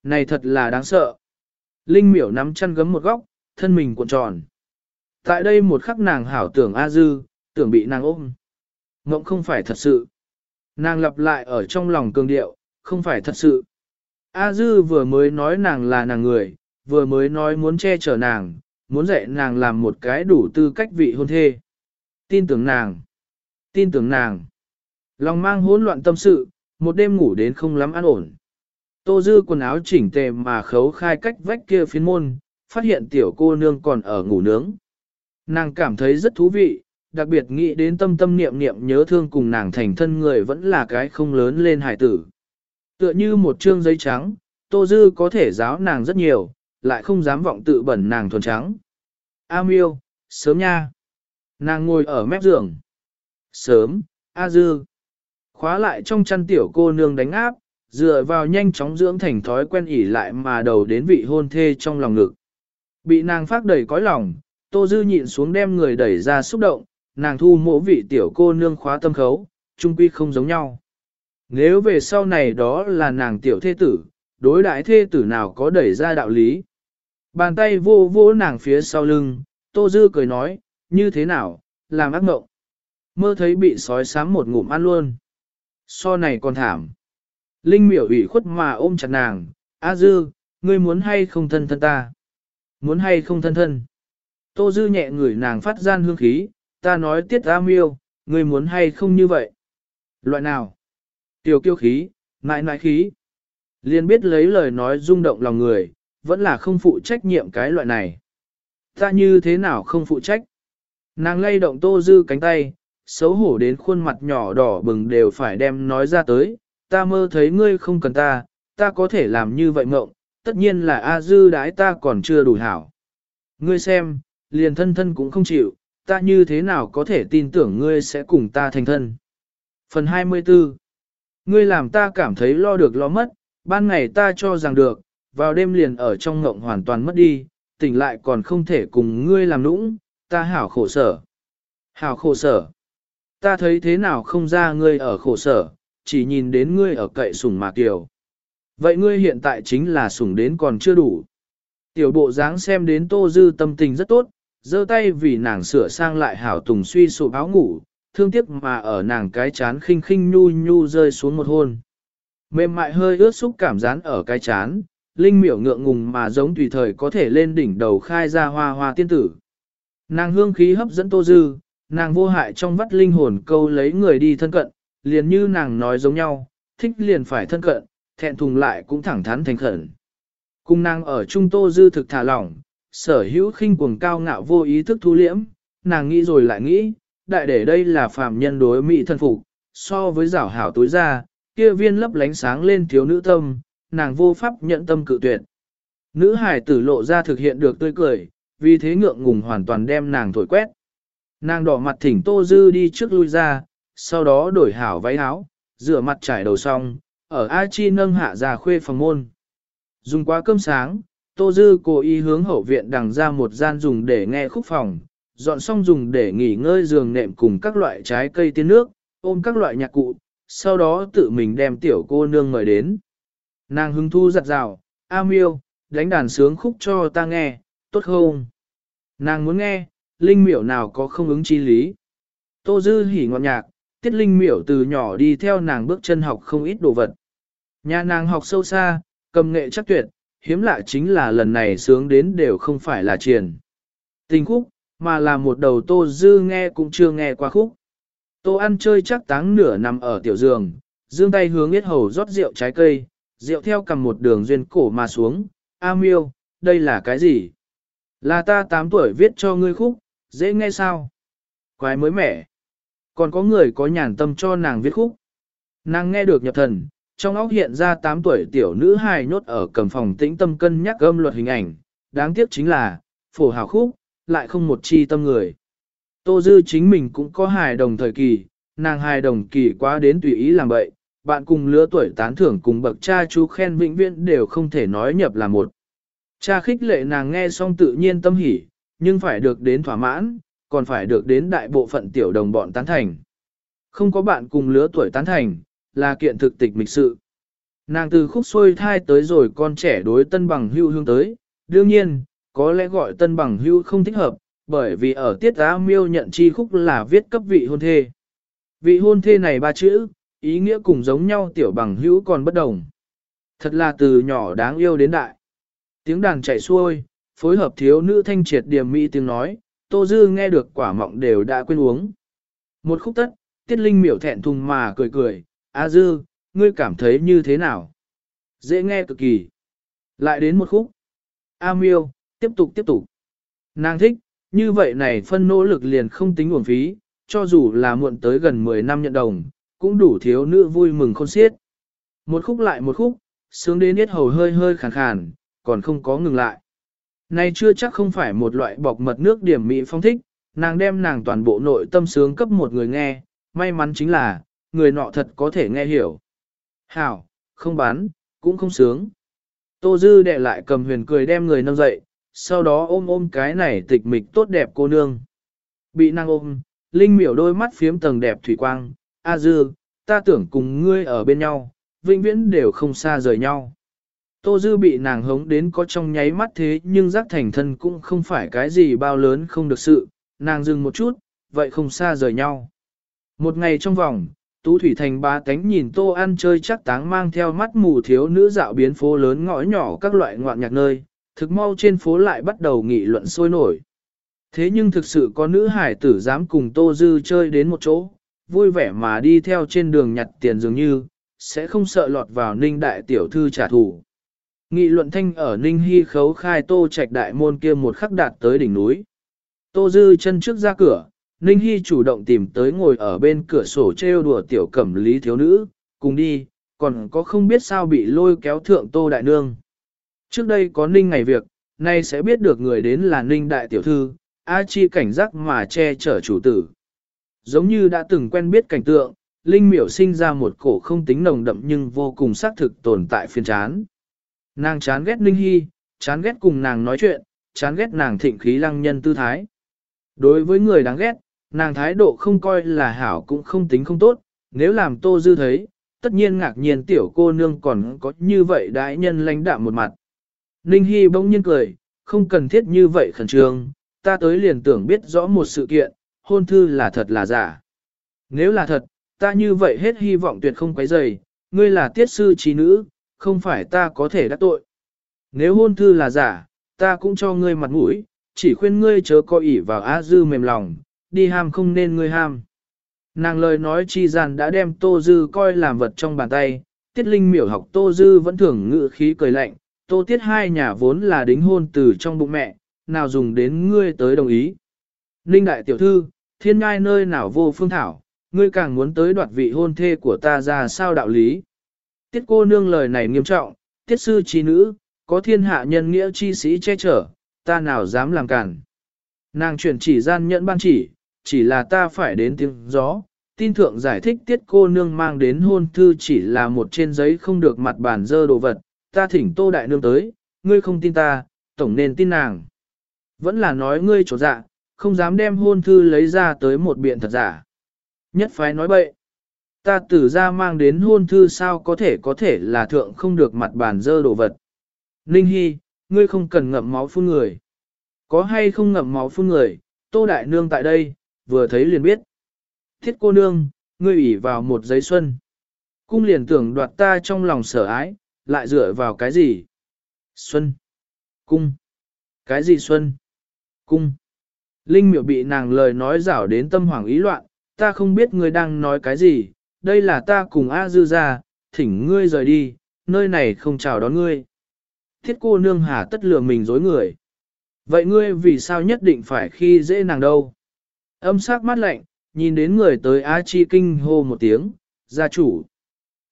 Speaker 1: Này thật là đáng sợ. Linh miểu nắm chân gấm một góc, thân mình cuộn tròn. Tại đây một khắc nàng hảo tưởng A Dư, tưởng bị nàng ôm. Ngộng không phải thật sự. Nàng lặp lại ở trong lòng cường điệu, không phải thật sự. A Dư vừa mới nói nàng là nàng người, vừa mới nói muốn che chở nàng, muốn dạy nàng làm một cái đủ tư cách vị hôn thê. Tin tưởng nàng. Tin tưởng nàng. Lòng mang hỗn loạn tâm sự, một đêm ngủ đến không lắm an ổn. Tô Dư quần áo chỉnh tề mà khấu khai cách vách kia phiến môn, phát hiện tiểu cô nương còn ở ngủ nướng. Nàng cảm thấy rất thú vị, đặc biệt nghĩ đến tâm tâm niệm niệm nhớ thương cùng nàng thành thân người vẫn là cái không lớn lên hải tử. Tựa như một chương giấy trắng, Tô Dư có thể giáo nàng rất nhiều, lại không dám vọng tự bẩn nàng thuần trắng. A miêu, sớm nha. Nàng ngồi ở mép giường. Sớm, A Dư. Khóa lại trong chăn tiểu cô nương đánh áp, dựa vào nhanh chóng dưỡng thành thói quen ỉ lại mà đầu đến vị hôn thê trong lòng ngực. Bị nàng phát đầy cõi lòng, Tô Dư nhịn xuống đem người đẩy ra xúc động, nàng thu mỗ vị tiểu cô nương khóa tâm khấu, trung quy không giống nhau. Nếu về sau này đó là nàng tiểu thê tử, đối đại thê tử nào có đẩy ra đạo lý. Bàn tay vô vô nàng phía sau lưng, Tô Dư cười nói, như thế nào, làm ác mộng. Mơ thấy bị sói sám một ngụm ăn luôn. So này còn thảm. Linh miểu ủy khuất mà ôm chặt nàng, A Dư, ngươi muốn hay không thân thân ta? Muốn hay không thân thân? Tô Dư nhẹ ngửi nàng phát gian hương khí, ta nói tiết A miêu, ngươi muốn hay không như vậy? Loại nào? Tiểu kiêu khí, nại nại khí. Liên biết lấy lời nói rung động lòng người, vẫn là không phụ trách nhiệm cái loại này. Ta như thế nào không phụ trách? Nàng lay động Tô Dư cánh tay, xấu hổ đến khuôn mặt nhỏ đỏ bừng đều phải đem nói ra tới, ta mơ thấy ngươi không cần ta, ta có thể làm như vậy mộng, tất nhiên là A dư đái ta còn chưa đủ hảo. Ngươi xem, liền thân thân cũng không chịu, ta như thế nào có thể tin tưởng ngươi sẽ cùng ta thành thân. Phần 24 Ngươi làm ta cảm thấy lo được lo mất, ban ngày ta cho rằng được, vào đêm liền ở trong ngộng hoàn toàn mất đi, tỉnh lại còn không thể cùng ngươi làm nũng, ta hảo khổ sở. Hảo khổ sở. Ta thấy thế nào không ra ngươi ở khổ sở, chỉ nhìn đến ngươi ở cậy sủng mà kiều. Vậy ngươi hiện tại chính là sủng đến còn chưa đủ. Tiểu bộ dáng xem đến tô dư tâm tình rất tốt, giơ tay vì nàng sửa sang lại hảo tùng suy sụp áo ngủ, thương tiếc mà ở nàng cái chán khinh khinh nhu nhu rơi xuống một hôn. Mềm mại hơi ướt xúc cảm rán ở cái chán, linh miểu ngượng ngùng mà giống tùy thời có thể lên đỉnh đầu khai ra hoa hoa tiên tử. Nàng hương khí hấp dẫn tô dư, nàng vô hại trong vắt linh hồn câu lấy người đi thân cận, liền như nàng nói giống nhau, thích liền phải thân cận, thẹn thùng lại cũng thẳng thắn thành khẩn. Cùng nàng ở trung tô dư thực thả lỏng, sở hữu khinh cuồng cao ngạo vô ý thức thu liễm, nàng nghĩ rồi lại nghĩ, đại để đây là phàm nhân đối mỹ thân phục, so với rảo hảo tối ra, kia viên lấp lánh sáng lên thiếu nữ tâm, nàng vô pháp nhận tâm cự tuyệt. Nữ hải tử lộ ra thực hiện được tươi cười, vì thế ngượng ngùng hoàn toàn đem nàng thổi quét. Nàng đỏ mặt thỉnh Tô Dư đi trước lui ra, sau đó đổi hảo váy áo, rửa mặt trải đầu xong, ở A Chi nâng hạ ra khuê phòng môn. Dùng quá cơm sáng, Tô Dư cố ý hướng hậu viện đằng ra một gian dùng để nghe khúc phòng, dọn xong dùng để nghỉ ngơi giường nệm cùng các loại trái cây tiên nước, ôm các loại nhạc cụ, sau đó tự mình đem tiểu cô nương mời đến. Nàng hứng thu giặt rào, A miêu, đánh đàn sướng khúc cho ta nghe, tốt không? Nàng muốn nghe, linh miểu nào có không ứng chi lý. Tô Dư hỉ ngọt nhạc, tiết linh miểu từ nhỏ đi theo nàng bước chân học không ít đồ vật. Nhà nàng học sâu xa, cầm nghệ chắc tuyệt, hiếm lạ chính là lần này sướng đến đều không phải là triền. Tình khúc, mà là một đầu Tô Dư nghe cũng chưa nghe qua khúc. Tô ăn chơi chắc táng nửa nằm ở tiểu giường, dương tay hướng yết hầu rót rượu trái cây, rượu theo cầm một đường duyên cổ mà xuống. A miêu, đây là cái gì? Là ta 8 tuổi viết cho ngươi khúc, dễ nghe sao? Quái mới mẻ. Còn có người có nhàn tâm cho nàng viết khúc. Nàng nghe được nhập thần, trong óc hiện ra 8 tuổi tiểu nữ hài nhốt ở cầm phòng tĩnh tâm cân nhắc âm luật hình ảnh. Đáng tiếc chính là, phổ hào khúc, lại không một chi tâm người. Tô Dư chính mình cũng có hài đồng thời kỳ, nàng hài đồng kỳ quá đến tùy ý làm bậy, bạn cùng lứa tuổi tán thưởng cùng bậc cha chú khen vĩnh viễn đều không thể nói nhập là một. Cha khích lệ nàng nghe xong tự nhiên tâm hỉ, nhưng phải được đến thỏa mãn, còn phải được đến đại bộ phận tiểu đồng bọn tán thành. Không có bạn cùng lứa tuổi tán thành, là kiện thực tịch mịch sự. Nàng từ khúc xuôi thai tới rồi con trẻ đối tân bằng hưu hương tới, đương nhiên, có lẽ gọi tân bằng hưu không thích hợp, bởi vì ở tiết á miêu nhận chi khúc là viết cấp vị hôn thê. Vị hôn thê này ba chữ, ý nghĩa cùng giống nhau tiểu bằng hữu còn bất đồng. Thật là từ nhỏ đáng yêu đến đại. Tiếng đàn chạy xuôi, phối hợp thiếu nữ thanh triệt điềm mỹ tiếng nói, Tô Dư nghe được quả mọng đều đã quên uống. Một khúc tất, Tiết Linh miểu thẹn thùng mà cười cười, A Dư, ngươi cảm thấy như thế nào? Dễ nghe cực kỳ. Lại đến một khúc. A Miêu, tiếp tục tiếp tục. Nàng thích, như vậy này phân nỗ lực liền không tính uổng phí, cho dù là muộn tới gần 10 năm nhận đồng, cũng đủ thiếu nữ vui mừng khôn xiết. Một khúc lại một khúc, sướng đến yết hầu hơi hơi khàn khàn, còn không có ngừng lại. Này chưa chắc không phải một loại bọc mật nước điểm mỹ phong thích, nàng đem nàng toàn bộ nội tâm sướng cấp một người nghe, may mắn chính là, người nọ thật có thể nghe hiểu. Hảo, không bán, cũng không sướng. Tô Dư đệ lại cầm huyền cười đem người nâng dậy, sau đó ôm ôm cái này tịch mịch tốt đẹp cô nương. Bị nàng ôm, Linh miểu đôi mắt phiếm tầng đẹp thủy quang, A Dư, ta tưởng cùng ngươi ở bên nhau, vĩnh viễn đều không xa rời nhau. Tô Dư bị nàng hống đến có trong nháy mắt thế nhưng giác thành thân cũng không phải cái gì bao lớn không được sự, nàng dừng một chút, vậy không xa rời nhau. Một ngày trong vòng, Tú Thủy Thành ba cánh nhìn Tô ăn chơi chắc táng mang theo mắt mù thiếu nữ dạo biến phố lớn ngõ nhỏ các loại ngoạn nhạc nơi, thực mau trên phố lại bắt đầu nghị luận sôi nổi. Thế nhưng thực sự có nữ hải tử dám cùng Tô Dư chơi đến một chỗ, vui vẻ mà đi theo trên đường nhặt tiền dường như, sẽ không sợ lọt vào ninh đại tiểu thư trả thù. Nghị luận thanh ở ninh hy khấu khai tô trạch đại môn kia một khắc đạt tới đỉnh núi. Tô Dư chân trước ra cửa, ninh hy chủ động tìm tới ngồi ở bên cửa sổ trêu đùa tiểu cẩm lý thiếu nữ, cùng đi, còn có không biết sao bị lôi kéo thượng tô đại nương. Trước đây có ninh ngày việc, nay sẽ biết được người đến là ninh đại tiểu thư, A Chi cảnh giác mà che chở chủ tử. Giống như đã từng quen biết cảnh tượng, Linh miểu sinh ra một cổ không tính nồng đậm nhưng vô cùng xác thực tồn tại phiên chán. Nàng chán ghét Linh Hy, chán ghét cùng nàng nói chuyện, chán ghét nàng thịnh khí lăng nhân tư thái. Đối với người đáng ghét, nàng thái độ không coi là hảo cũng không tính không tốt, nếu làm tô dư thấy, tất nhiên ngạc nhiên tiểu cô nương còn có như vậy đại nhân lãnh đạm một mặt. Ninh Hy bỗng nhiên cười, không cần thiết như vậy khẩn trương, ta tới liền tưởng biết rõ một sự kiện, hôn thư là thật là giả. Nếu là thật, ta như vậy hết hy vọng tuyệt không quấy rầy, ngươi là tiết sư trí nữ, không phải ta có thể đắc tội. Nếu hôn thư là giả, ta cũng cho ngươi mặt mũi, chỉ khuyên ngươi chớ coi ỉ vào á dư mềm lòng, đi ham không nên ngươi ham. Nàng lời nói chi gian đã đem Tô Dư coi làm vật trong bàn tay, Tiết Linh miểu học Tô Dư vẫn thường ngự khí cười lạnh, Tô Tiết hai nhà vốn là đính hôn từ trong bụng mẹ, nào dùng đến ngươi tới đồng ý. Ninh đại tiểu thư, Thiên ngai nơi nào vô phương thảo, ngươi càng muốn tới đoạt vị hôn thê của ta ra sao đạo lý. Tiết cô nương lời này nghiêm trọng, tiết sư trí nữ, có thiên hạ nhân nghĩa chi sĩ che chở, ta nào dám làm cản. Nàng chuyển chỉ gian nhẫn ban chỉ, chỉ là ta phải đến tiếng gió. Tin thượng giải thích tiết cô nương mang đến hôn thư chỉ là một trên giấy không được mặt bàn dơ đồ vật, ta thỉnh tô đại nương tới, ngươi không tin ta, tổng nên tin nàng. Vẫn là nói ngươi trột dạ, không dám đem hôn thư lấy ra tới một biện thật giả. Nhất phái nói bậy. Ta tử ra mang đến hôn thư sao có thể có thể là thượng không được mặt bàn dơ đồ vật. Ninh Hy, ngươi không cần ngậm máu phun người. Có hay không ngậm máu phun người, tô đại nương tại đây, vừa thấy liền biết. Thiết cô nương, ngươi ủy vào một giấy xuân. Cung liền tưởng đoạt ta trong lòng sở ái, lại dựa vào cái gì? Xuân. Cung. Cái gì Xuân? Cung. Linh miệu bị nàng lời nói rảo đến tâm hoảng ý loạn, ta không biết ngươi đang nói cái gì, đây là ta cùng A Dư ra, thỉnh ngươi rời đi, nơi này không chào đón ngươi. Thiết cô nương hà tất lừa mình dối người. Vậy ngươi vì sao nhất định phải khi dễ nàng đâu? Âm sắc mắt lạnh, nhìn đến người tới A Chi kinh hô một tiếng, gia chủ.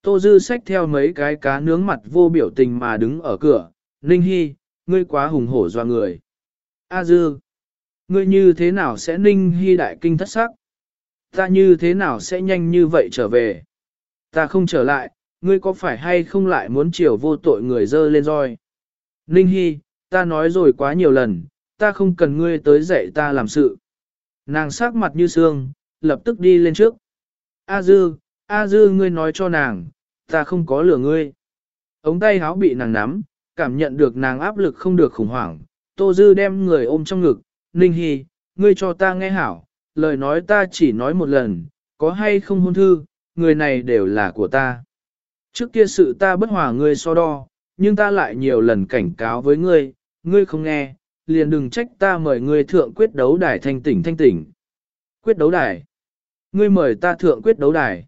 Speaker 1: Tô Dư xách theo mấy cái cá nướng mặt vô biểu tình mà đứng ở cửa, Ninh Hy, ngươi quá hùng hổ doa người. A Dư, ngươi như thế nào sẽ Ninh Hy đại kinh thất sắc? Ta như thế nào sẽ nhanh như vậy trở về? Ta không trở lại, ngươi có phải hay không lại muốn chiều vô tội người dơ lên roi? Ninh Hy, ta nói rồi quá nhiều lần, ta không cần ngươi tới dạy ta làm sự. Nàng sắc mặt như xương, lập tức đi lên trước. A Dư, A Dư ngươi nói cho nàng, ta không có lửa ngươi. Ống tay háo bị nàng nắm, cảm nhận được nàng áp lực không được khủng hoảng. Tô Dư đem người ôm trong ngực, Ninh Hy, ngươi cho ta nghe hảo, lời nói ta chỉ nói một lần, có hay không hôn thư, người này đều là của ta. Trước kia sự ta bất hòa ngươi so đo, nhưng ta lại nhiều lần cảnh cáo với ngươi, ngươi không nghe, liền đừng trách ta mời ngươi thượng quyết đấu đài thanh tỉnh thanh tỉnh. Quyết đấu đài. Ngươi mời ta thượng quyết đấu đài.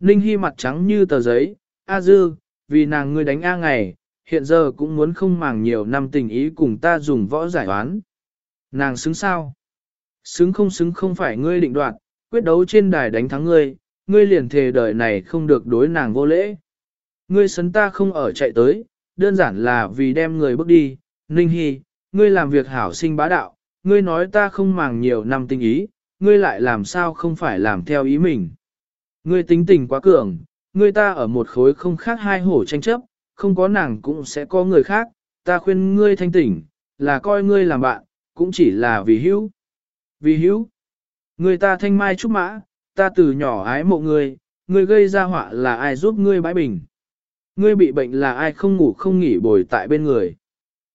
Speaker 1: Ninh Hy mặt trắng như tờ giấy, A Dư, vì nàng ngươi đánh A ngày, hiện giờ cũng muốn không màng nhiều năm tình ý cùng ta dùng võ giải oán. Nàng xứng sao? Xứng không xứng không phải ngươi định đoạt, quyết đấu trên đài đánh thắng ngươi, ngươi liền thề đời này không được đối nàng vô lễ. Ngươi sấn ta không ở chạy tới, đơn giản là vì đem người bước đi, Ninh Hy, ngươi làm việc hảo sinh bá đạo, ngươi nói ta không màng nhiều năm tình ý, ngươi lại làm sao không phải làm theo ý mình. Ngươi tính tình quá cường, ngươi ta ở một khối không khác hai hổ tranh chấp, không có nàng cũng sẽ có người khác, ta khuyên ngươi thanh tỉnh, là coi ngươi làm bạn, cũng chỉ là vì hữu. Vì hữu, người ta thanh mai trúc mã, ta từ nhỏ ái mộ người, người gây ra họa là ai giúp ngươi bãi bình. Ngươi bị bệnh là ai không ngủ không nghỉ bồi tại bên người.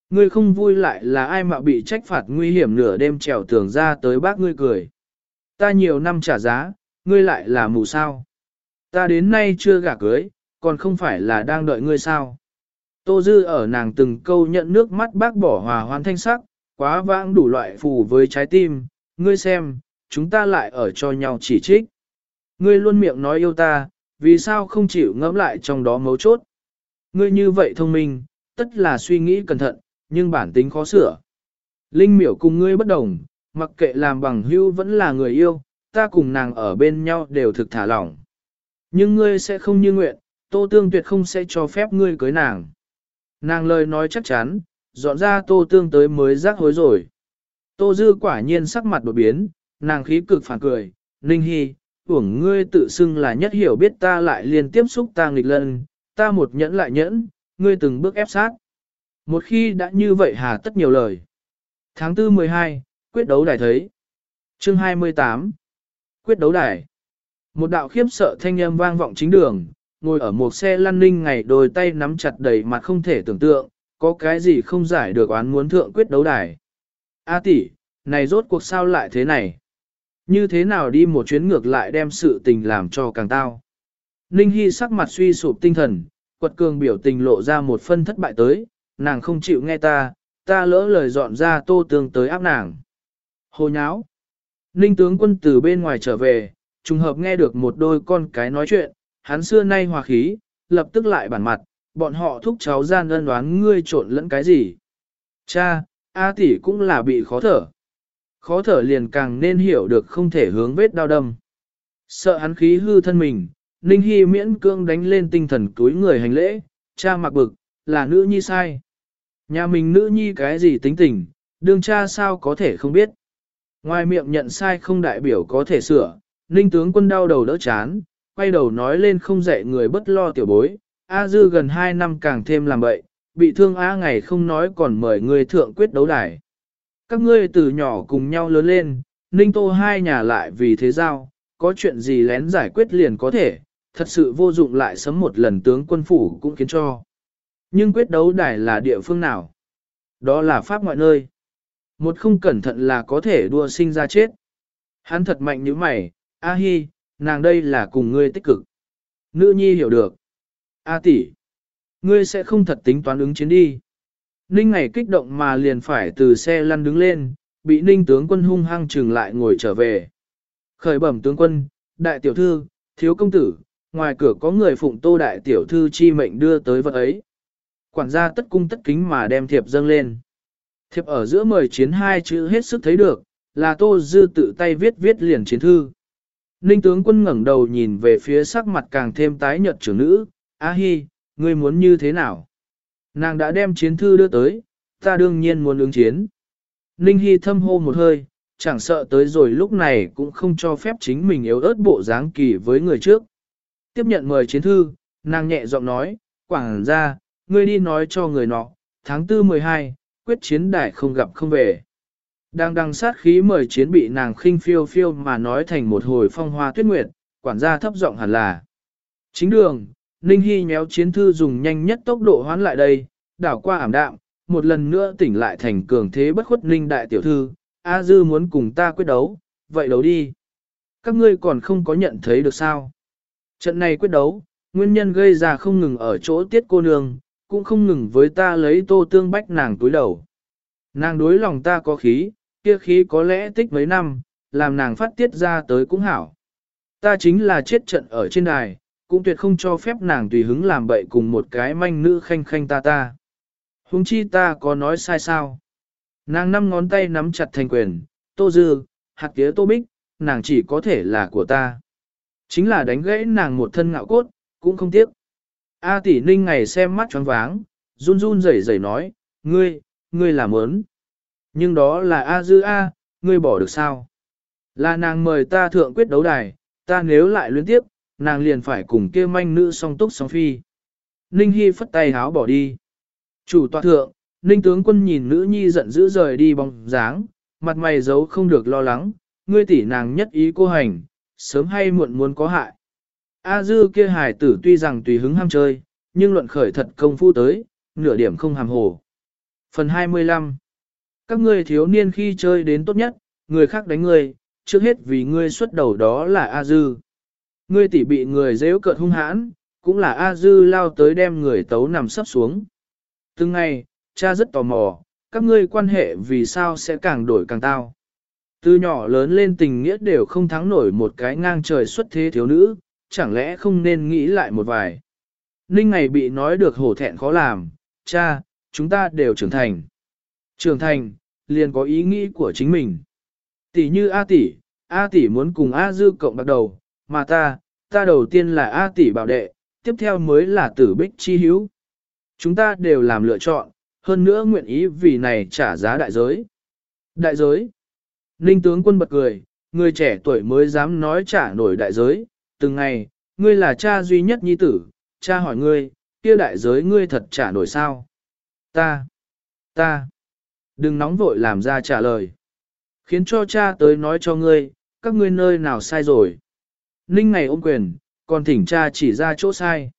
Speaker 1: Ngươi không vui lại là ai mà bị trách phạt nguy hiểm nửa đêm trèo tường ra tới bác ngươi cười. Ta nhiều năm trả giá, ngươi lại là mù sao. Ta đến nay chưa gả cưới, còn không phải là đang đợi ngươi sao. Tô Dư ở nàng từng câu nhận nước mắt bác bỏ hòa hoan thanh sắc, quá vãng đủ loại phù với trái tim, ngươi xem, chúng ta lại ở cho nhau chỉ trích. Ngươi luôn miệng nói yêu ta, vì sao không chịu ngẫm lại trong đó mấu chốt. Ngươi như vậy thông minh, tất là suy nghĩ cẩn thận, nhưng bản tính khó sửa. Linh miểu cùng ngươi bất đồng, mặc kệ làm bằng hữu vẫn là người yêu, ta cùng nàng ở bên nhau đều thực thả lỏng. Nhưng ngươi sẽ không như nguyện, tô tương tuyệt không sẽ cho phép ngươi cưới nàng. Nàng lời nói chắc chắn, dọn ra tô tương tới mới rắc hối rồi. Tô dư quả nhiên sắc mặt đột biến, nàng khí cực phản cười, ninh hy, uổng ngươi tự xưng là nhất hiểu biết ta lại liên tiếp xúc ta nghịch lần, ta một nhẫn lại nhẫn, ngươi từng bước ép sát. Một khi đã như vậy hà tất nhiều lời. Tháng 4 12, quyết đấu đài thấy. Chương 28. Quyết đấu đài. Một đạo khiếp sợ thanh âm vang vọng chính đường, ngồi ở một xe lăn ninh ngày đôi tay nắm chặt đầy mặt không thể tưởng tượng, có cái gì không giải được oán muốn thượng quyết đấu đài. A tỷ, này rốt cuộc sao lại thế này? Như thế nào đi một chuyến ngược lại đem sự tình làm cho càng tao? Ninh Hy sắc mặt suy sụp tinh thần, quật cường biểu tình lộ ra một phân thất bại tới, nàng không chịu nghe ta, ta lỡ lời dọn ra tô tương tới áp nàng. Hồ nháo. Ninh tướng quân từ bên ngoài trở về, trùng hợp nghe được một đôi con cái nói chuyện, hắn xưa nay hòa khí, lập tức lại bản mặt, bọn họ thúc cháu gian ân đoán ngươi trộn lẫn cái gì. Cha, A tỷ cũng là bị khó thở. Khó thở liền càng nên hiểu được không thể hướng vết đau đâm. Sợ hắn khí hư thân mình, Ninh Hy miễn cương đánh lên tinh thần túi người hành lễ, cha mặc bực, là nữ nhi sai. Nhà mình nữ nhi cái gì tính tình, đương cha sao có thể không biết. Ngoài miệng nhận sai không đại biểu có thể sửa, Ninh tướng quân đau đầu đỡ chán, quay đầu nói lên không dạy người bất lo tiểu bối, A Dư gần 2 năm càng thêm làm bậy, bị thương A ngày không nói còn mời người thượng quyết đấu đài. Các ngươi từ nhỏ cùng nhau lớn lên, Ninh Tô hai nhà lại vì thế giao, có chuyện gì lén giải quyết liền có thể, thật sự vô dụng lại sấm một lần tướng quân phủ cũng khiến cho. Nhưng quyết đấu đài là địa phương nào? Đó là pháp ngoại nơi. Một không cẩn thận là có thể đua sinh ra chết. Hắn thật mạnh như mày, A Hi, nàng đây là cùng ngươi tích cực. Nữ nhi hiểu được. A tỷ, ngươi sẽ không thật tính toán ứng chiến đi. Ninh ngày kích động mà liền phải từ xe lăn đứng lên, bị ninh tướng quân hung hăng trừng lại ngồi trở về. Khởi bẩm tướng quân, đại tiểu thư, thiếu công tử, ngoài cửa có người phụng tô đại tiểu thư chi mệnh đưa tới vật ấy. Quản gia tất cung tất kính mà đem thiệp dâng lên. Thiệp ở giữa mời chiến hai chữ hết sức thấy được, là tô dư tự tay viết viết liền chiến thư. Ninh tướng quân ngẩng đầu nhìn về phía sắc mặt càng thêm tái nhợt trưởng nữ, A Hi, ngươi muốn như thế nào? Nàng đã đem chiến thư đưa tới, ta đương nhiên muốn ứng chiến. Ninh Hi thâm hô một hơi, chẳng sợ tới rồi lúc này cũng không cho phép chính mình yếu ớt bộ dáng kỳ với người trước. Tiếp nhận mời chiến thư, nàng nhẹ giọng nói, quảng ra, ngươi đi nói cho người nọ, tháng 4 12, quyết chiến đại không gặp không về. Đang đăng sát khí mời chiến bị nàng khinh phiêu phiêu mà nói thành một hồi phong hoa tuyết nguyệt, quản gia thấp giọng hẳn là. Chính đường, Ninh Hy nhéo chiến thư dùng nhanh nhất tốc độ hoán lại đây, đảo qua ảm đạm, một lần nữa tỉnh lại thành cường thế bất khuất Ninh đại tiểu thư, A Dư muốn cùng ta quyết đấu, vậy đấu đi. Các ngươi còn không có nhận thấy được sao. Trận này quyết đấu, nguyên nhân gây ra không ngừng ở chỗ tiết cô nương, cũng không ngừng với ta lấy tô tương bách nàng túi đầu. Nàng đối lòng ta có khí, kia khí có lẽ tích mấy năm, làm nàng phát tiết ra tới cũng hảo. Ta chính là chết trận ở trên đài, cũng tuyệt không cho phép nàng tùy hứng làm bậy cùng một cái manh nữ khanh khanh ta ta. Hùng chi ta có nói sai sao? Nàng năm ngón tay nắm chặt thành quyền, tô dư, hạt tía tô bích, nàng chỉ có thể là của ta. Chính là đánh gãy nàng một thân ngạo cốt, cũng không tiếc. A tỷ ninh ngày xem mắt choáng váng, run run rẩy rẩy nói, ngươi, ngươi làm ớn. Nhưng đó là A dư A, ngươi bỏ được sao? Là nàng mời ta thượng quyết đấu đài, ta nếu lại luyến tiếp, nàng liền phải cùng kia manh nữ song túc song phi. Ninh Hy phất tay háo bỏ đi. Chủ tọa thượng, Ninh tướng quân nhìn nữ nhi giận dữ rời đi bóng dáng, mặt mày giấu không được lo lắng, ngươi tỷ nàng nhất ý cô hành, sớm hay muộn muốn có hại. A dư kia hài tử tuy rằng tùy hứng ham chơi, nhưng luận khởi thật công phu tới, nửa điểm không hàm hồ. Phần 25 Các ngươi thiếu niên khi chơi đến tốt nhất, người khác đánh ngươi, trước hết vì ngươi xuất đầu đó là A dư. Ngươi tỷ bị người dễ cợt hung hãn, cũng là A dư lao tới đem người tấu nằm sắp xuống. Từng ngày, cha rất tò mò, các ngươi quan hệ vì sao sẽ càng đổi càng tao. Từ nhỏ lớn lên tình nghĩa đều không thắng nổi một cái ngang trời xuất thế thiếu nữ, chẳng lẽ không nên nghĩ lại một vài. Ninh ngày bị nói được hổ thẹn khó làm, cha, chúng ta đều trưởng thành. Trưởng thành, liền có ý nghĩ của chính mình. Tỷ như A tỷ, A tỷ muốn cùng A dư cộng bắt đầu, mà ta, ta đầu tiên là A tỷ bảo đệ, tiếp theo mới là tử bích chi hữu. Chúng ta đều làm lựa chọn, hơn nữa nguyện ý vì này trả giá đại giới. Đại giới. Ninh tướng quân bật cười, người trẻ tuổi mới dám nói trả nổi đại giới, từng ngày, ngươi là cha duy nhất nhi tử, cha hỏi ngươi, kia đại giới ngươi thật trả nổi sao? Ta, ta, đừng nóng vội làm ra trả lời. Khiến cho cha tới nói cho ngươi, các ngươi nơi nào sai rồi. Ninh ngày ôm quyền, còn thỉnh cha chỉ ra chỗ sai.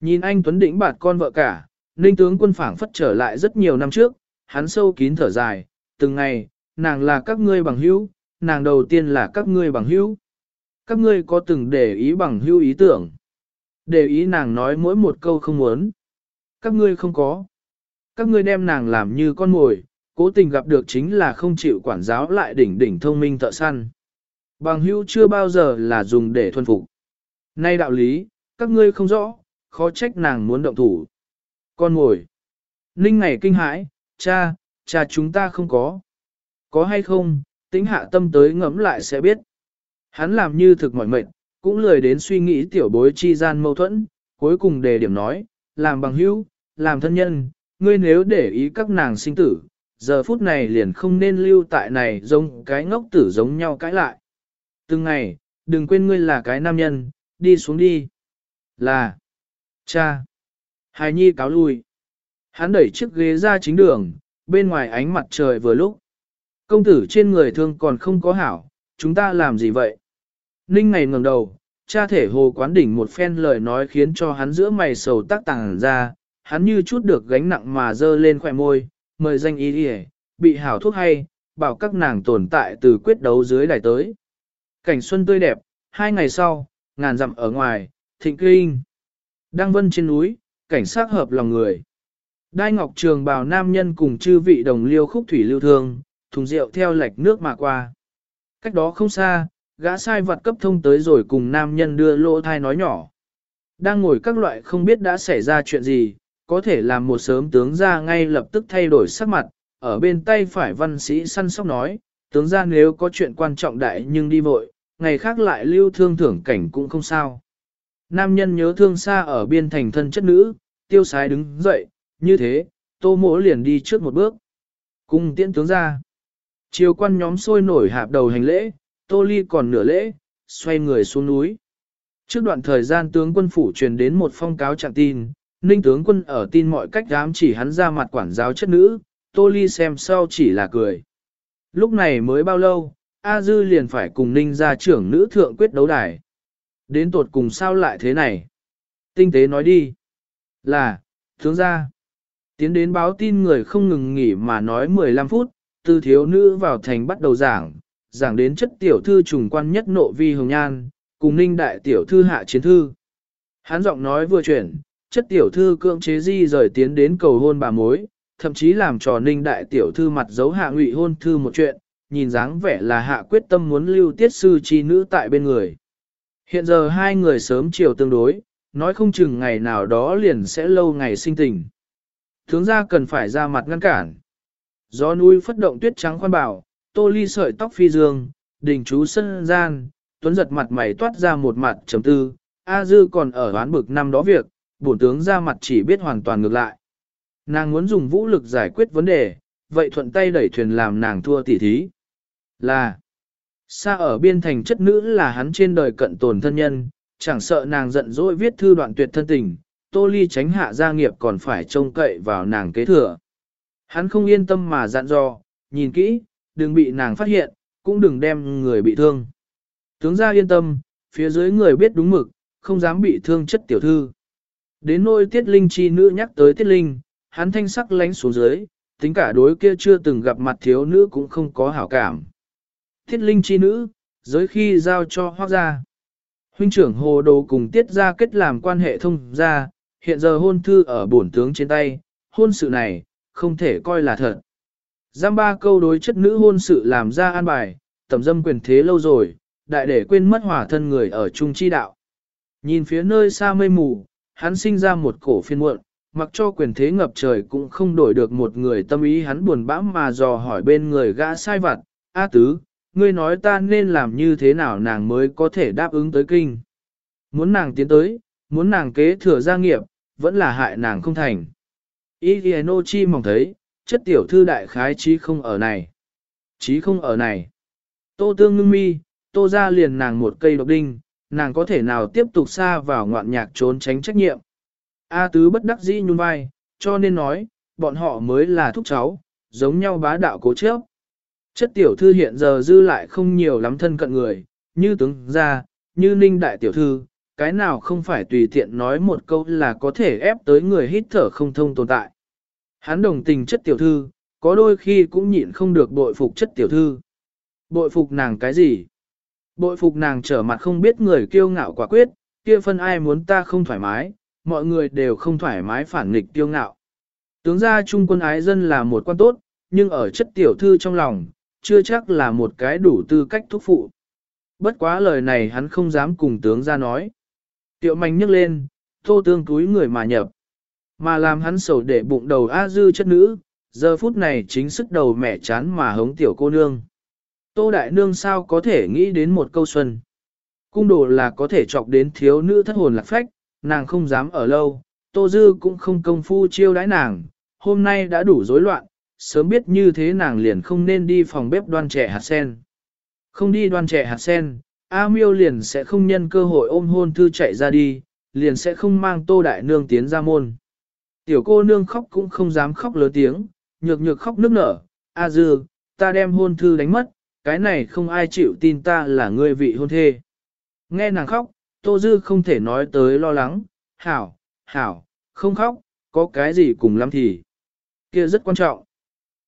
Speaker 1: Nhìn anh Tuấn Đĩnh bạt con vợ cả, Ninh tướng quân phảng phất trở lại rất nhiều năm trước, hắn sâu kín thở dài, từng ngày, nàng là các ngươi bằng hữu, nàng đầu tiên là các ngươi bằng hữu. Các ngươi có từng để ý bằng hữu ý tưởng. Để ý nàng nói mỗi một câu không muốn. Các ngươi không có. Các ngươi đem nàng làm như con mồi, cố tình gặp được chính là không chịu quản giáo lại đỉnh đỉnh thông minh thợ săn. Bằng hữu chưa bao giờ là dùng để thuần phục. Nay đạo lý, các ngươi không rõ, khó trách nàng muốn động thủ. Con ngồi. Ninh ngày kinh hãi, cha, cha chúng ta không có. Có hay không, tính hạ tâm tới ngẫm lại sẽ biết. Hắn làm như thực mỏi mệt, cũng lười đến suy nghĩ tiểu bối chi gian mâu thuẫn, cuối cùng đề điểm nói, làm bằng hữu, làm thân nhân, ngươi nếu để ý các nàng sinh tử, giờ phút này liền không nên lưu tại này giống cái ngốc tử giống nhau cãi lại. Từng ngày, đừng quên ngươi là cái nam nhân, đi xuống đi. Là, cha, hài nhi cáo lui. Hắn đẩy chiếc ghế ra chính đường, bên ngoài ánh mặt trời vừa lúc. Công tử trên người thương còn không có hảo, chúng ta làm gì vậy? Ninh ngày ngẩng đầu, cha thể hồ quán đỉnh một phen lời nói khiến cho hắn giữa mày sầu tác tàng ra, hắn như chút được gánh nặng mà dơ lên khỏe môi, mời danh ý đi bị hảo thuốc hay, bảo các nàng tồn tại từ quyết đấu dưới đài tới. Cảnh xuân tươi đẹp, hai ngày sau, ngàn dặm ở ngoài, thịnh kinh. Đăng vân trên núi, cảnh sát hợp lòng người. Đai ngọc trường bào nam nhân cùng chư vị đồng liêu khúc thủy lưu thương, thùng rượu theo lệch nước mà qua. Cách đó không xa, gã sai vật cấp thông tới rồi cùng nam nhân đưa lỗ thai nói nhỏ. Đang ngồi các loại không biết đã xảy ra chuyện gì, có thể làm một sớm tướng ra ngay lập tức thay đổi sắc mặt, ở bên tay phải văn sĩ săn sóc nói, tướng ra nếu có chuyện quan trọng đại nhưng đi vội, ngày khác lại lưu thương thưởng cảnh cũng không sao. Nam nhân nhớ thương xa ở biên thành thân chất nữ, tiêu sái đứng dậy, như thế, tô mỗ liền đi trước một bước. Cung tiễn tướng ra. Chiều quan nhóm sôi nổi hạp đầu hành lễ, tô ly còn nửa lễ, xoay người xuống núi. Trước đoạn thời gian tướng quân phủ truyền đến một phong cáo trạng tin, ninh tướng quân ở tin mọi cách dám chỉ hắn ra mặt quản giáo chất nữ, tô ly xem sau chỉ là cười. Lúc này mới bao lâu, A Dư liền phải cùng ninh gia trưởng nữ thượng quyết đấu đài. Đến tột cùng sao lại thế này? Tinh tế nói đi. Là, tướng gia. Tiến đến báo tin người không ngừng nghỉ mà nói 15 phút, từ thiếu nữ vào thành bắt đầu giảng, giảng đến chất tiểu thư trùng quan nhất nộ vi hồng nhan, cùng ninh đại tiểu thư hạ chiến thư. Hán giọng nói vừa chuyển, chất tiểu thư cưỡng chế di rời tiến đến cầu hôn bà mối, thậm chí làm trò ninh đại tiểu thư mặt giấu hạ ngụy hôn thư một chuyện, nhìn dáng vẻ là hạ quyết tâm muốn lưu tiết sư chi nữ tại bên người. Hiện giờ hai người sớm chiều tương đối, nói không chừng ngày nào đó liền sẽ lâu ngày sinh tình. Tướng gia cần phải ra mặt ngăn cản. Gió núi phất động tuyết trắng khoan bảo, tô ly sợi tóc phi dương, đình chú sân gian, tuấn giật mặt mày toát ra một mặt chấm tư, A Dư còn ở đoán bực năm đó việc, bổn tướng ra mặt chỉ biết hoàn toàn ngược lại. Nàng muốn dùng vũ lực giải quyết vấn đề, vậy thuận tay đẩy thuyền làm nàng thua tỉ thí. Là, xa ở biên thành chất nữ là hắn trên đời cận tồn thân nhân, chẳng sợ nàng giận dỗi viết thư đoạn tuyệt thân tình, tô ly tránh hạ gia nghiệp còn phải trông cậy vào nàng kế thừa. Hắn không yên tâm mà dặn dò, nhìn kỹ, đừng bị nàng phát hiện, cũng đừng đem người bị thương. Tướng gia yên tâm, phía dưới người biết đúng mực, không dám bị thương chất tiểu thư. Đến nôi tiết linh chi nữ nhắc tới tiết linh, hắn thanh sắc lánh xuống dưới, tính cả đối kia chưa từng gặp mặt thiếu nữ cũng không có hảo cảm. Thiết linh chi nữ, giới khi giao cho hoác gia. Huynh trưởng hồ đồ cùng tiết ra kết làm quan hệ thông gia, hiện giờ hôn thư ở bổn tướng trên tay, hôn sự này, không thể coi là thật. Giam ba câu đối chất nữ hôn sự làm ra an bài, tầm dâm quyền thế lâu rồi, đại để quên mất hỏa thân người ở trung chi đạo. Nhìn phía nơi xa mây mù, hắn sinh ra một cổ phiên muộn, mặc cho quyền thế ngập trời cũng không đổi được một người tâm ý hắn buồn bã mà dò hỏi bên người gã sai vặt, A tứ, ngươi nói ta nên làm như thế nào nàng mới có thể đáp ứng tới kinh. Muốn nàng tiến tới, muốn nàng kế thừa gia nghiệp, vẫn là hại nàng không thành. Ý chi mong thấy, chất tiểu thư đại khái trí không ở này. Trí không ở này. Tô tương ngưng mi, tô ra liền nàng một cây độc đinh, nàng có thể nào tiếp tục xa vào ngoạn nhạc trốn tránh trách nhiệm. A tứ bất đắc dĩ nhún vai, cho nên nói, bọn họ mới là thúc cháu, giống nhau bá đạo cố chấp. Chất tiểu thư hiện giờ dư lại không nhiều lắm thân cận người, như tướng gia, như ninh đại tiểu thư, cái nào không phải tùy tiện nói một câu là có thể ép tới người hít thở không thông tồn tại. Hắn đồng tình chất tiểu thư, có đôi khi cũng nhịn không được bội phục chất tiểu thư. Bội phục nàng cái gì? Bội phục nàng trở mặt không biết người kiêu ngạo quả quyết, kia phân ai muốn ta không thoải mái, mọi người đều không thoải mái phản nghịch kiêu ngạo. Tướng gia trung quân ái dân là một quan tốt, nhưng ở chất tiểu thư trong lòng, chưa chắc là một cái đủ tư cách thúc phụ. Bất quá lời này hắn không dám cùng tướng ra nói. Tiệu mạnh nhấc lên, tô tương túi người mà nhập. Mà làm hắn sầu để bụng đầu A dư chất nữ, giờ phút này chính sức đầu mẹ chán mà hống tiểu cô nương. Tô Đại Nương sao có thể nghĩ đến một câu xuân. Cung đồ là có thể chọc đến thiếu nữ thất hồn lạc phách, nàng không dám ở lâu, Tô Dư cũng không công phu chiêu đãi nàng, hôm nay đã đủ rối loạn, sớm biết như thế nàng liền không nên đi phòng bếp đoan trẻ hạt sen. Không đi đoan trẻ hạt sen, A Miêu liền sẽ không nhân cơ hội ôm hôn thư chạy ra đi, liền sẽ không mang Tô Đại Nương tiến ra môn. Tiểu cô nương khóc cũng không dám khóc lớn tiếng, nhược nhược khóc nức nở, A Dư, ta đem hôn thư đánh mất, cái này không ai chịu tin ta là người vị hôn thê. Nghe nàng khóc, Tô Dư không thể nói tới lo lắng, hảo, hảo, không khóc, có cái gì cùng lắm thì. kia rất quan trọng.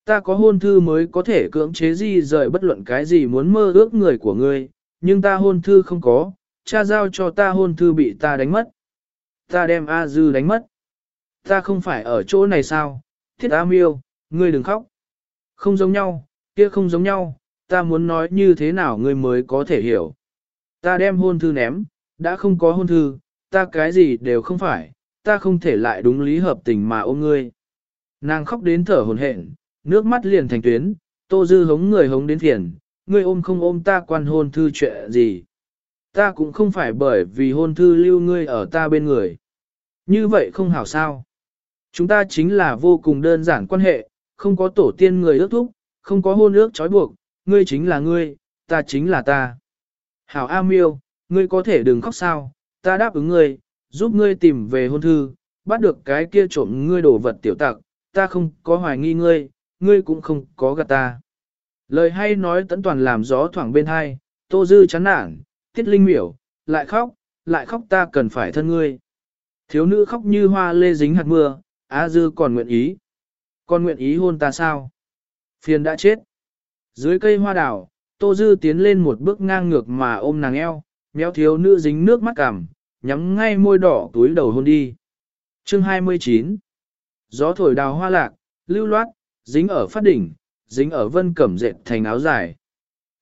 Speaker 1: Ta có hôn thư mới có thể cưỡng chế gì rời bất luận cái gì muốn mơ ước người của ngươi, nhưng ta hôn thư không có, cha giao cho ta hôn thư bị ta đánh mất. Ta đem A Dư đánh mất. Ta không phải ở chỗ này sao, thiết A miêu, ngươi đừng khóc. Không giống nhau, kia không giống nhau, ta muốn nói như thế nào ngươi mới có thể hiểu. Ta đem hôn thư ném, đã không có hôn thư, ta cái gì đều không phải, ta không thể lại đúng lý hợp tình mà ôm ngươi. Nàng khóc đến thở hồn hển, nước mắt liền thành tuyến, tô dư hống người hống đến phiền, ngươi ôm không ôm ta quan hôn thư chuyện gì. Ta cũng không phải bởi vì hôn thư lưu ngươi ở ta bên người. Như vậy không hảo sao. Chúng ta chính là vô cùng đơn giản quan hệ, không có tổ tiên người ước thúc, không có hôn ước trói buộc, ngươi chính là ngươi, ta chính là ta. Hảo A Miêu, ngươi có thể đừng khóc sao, ta đáp ứng ngươi, giúp ngươi tìm về hôn thư, bắt được cái kia trộm ngươi đổ vật tiểu tặc, ta không có hoài nghi ngươi, ngươi cũng không có gạt ta. Lời hay nói tẫn toàn làm gió thoảng bên hai, tô dư chán nản, tiết linh miểu, lại khóc, lại khóc ta cần phải thân ngươi. Thiếu nữ khóc như hoa lê dính hạt mưa, A dư còn nguyện ý. Còn nguyện ý hôn ta sao? Phiền đã chết. Dưới cây hoa đào, tô dư tiến lên một bước ngang ngược mà ôm nàng eo, méo thiếu nữ dính nước mắt cảm, nhắm ngay môi đỏ túi đầu hôn đi. Chương 29 Gió thổi đào hoa lạc, lưu loát, dính ở phát đỉnh, dính ở vân cẩm dệt thành áo dài.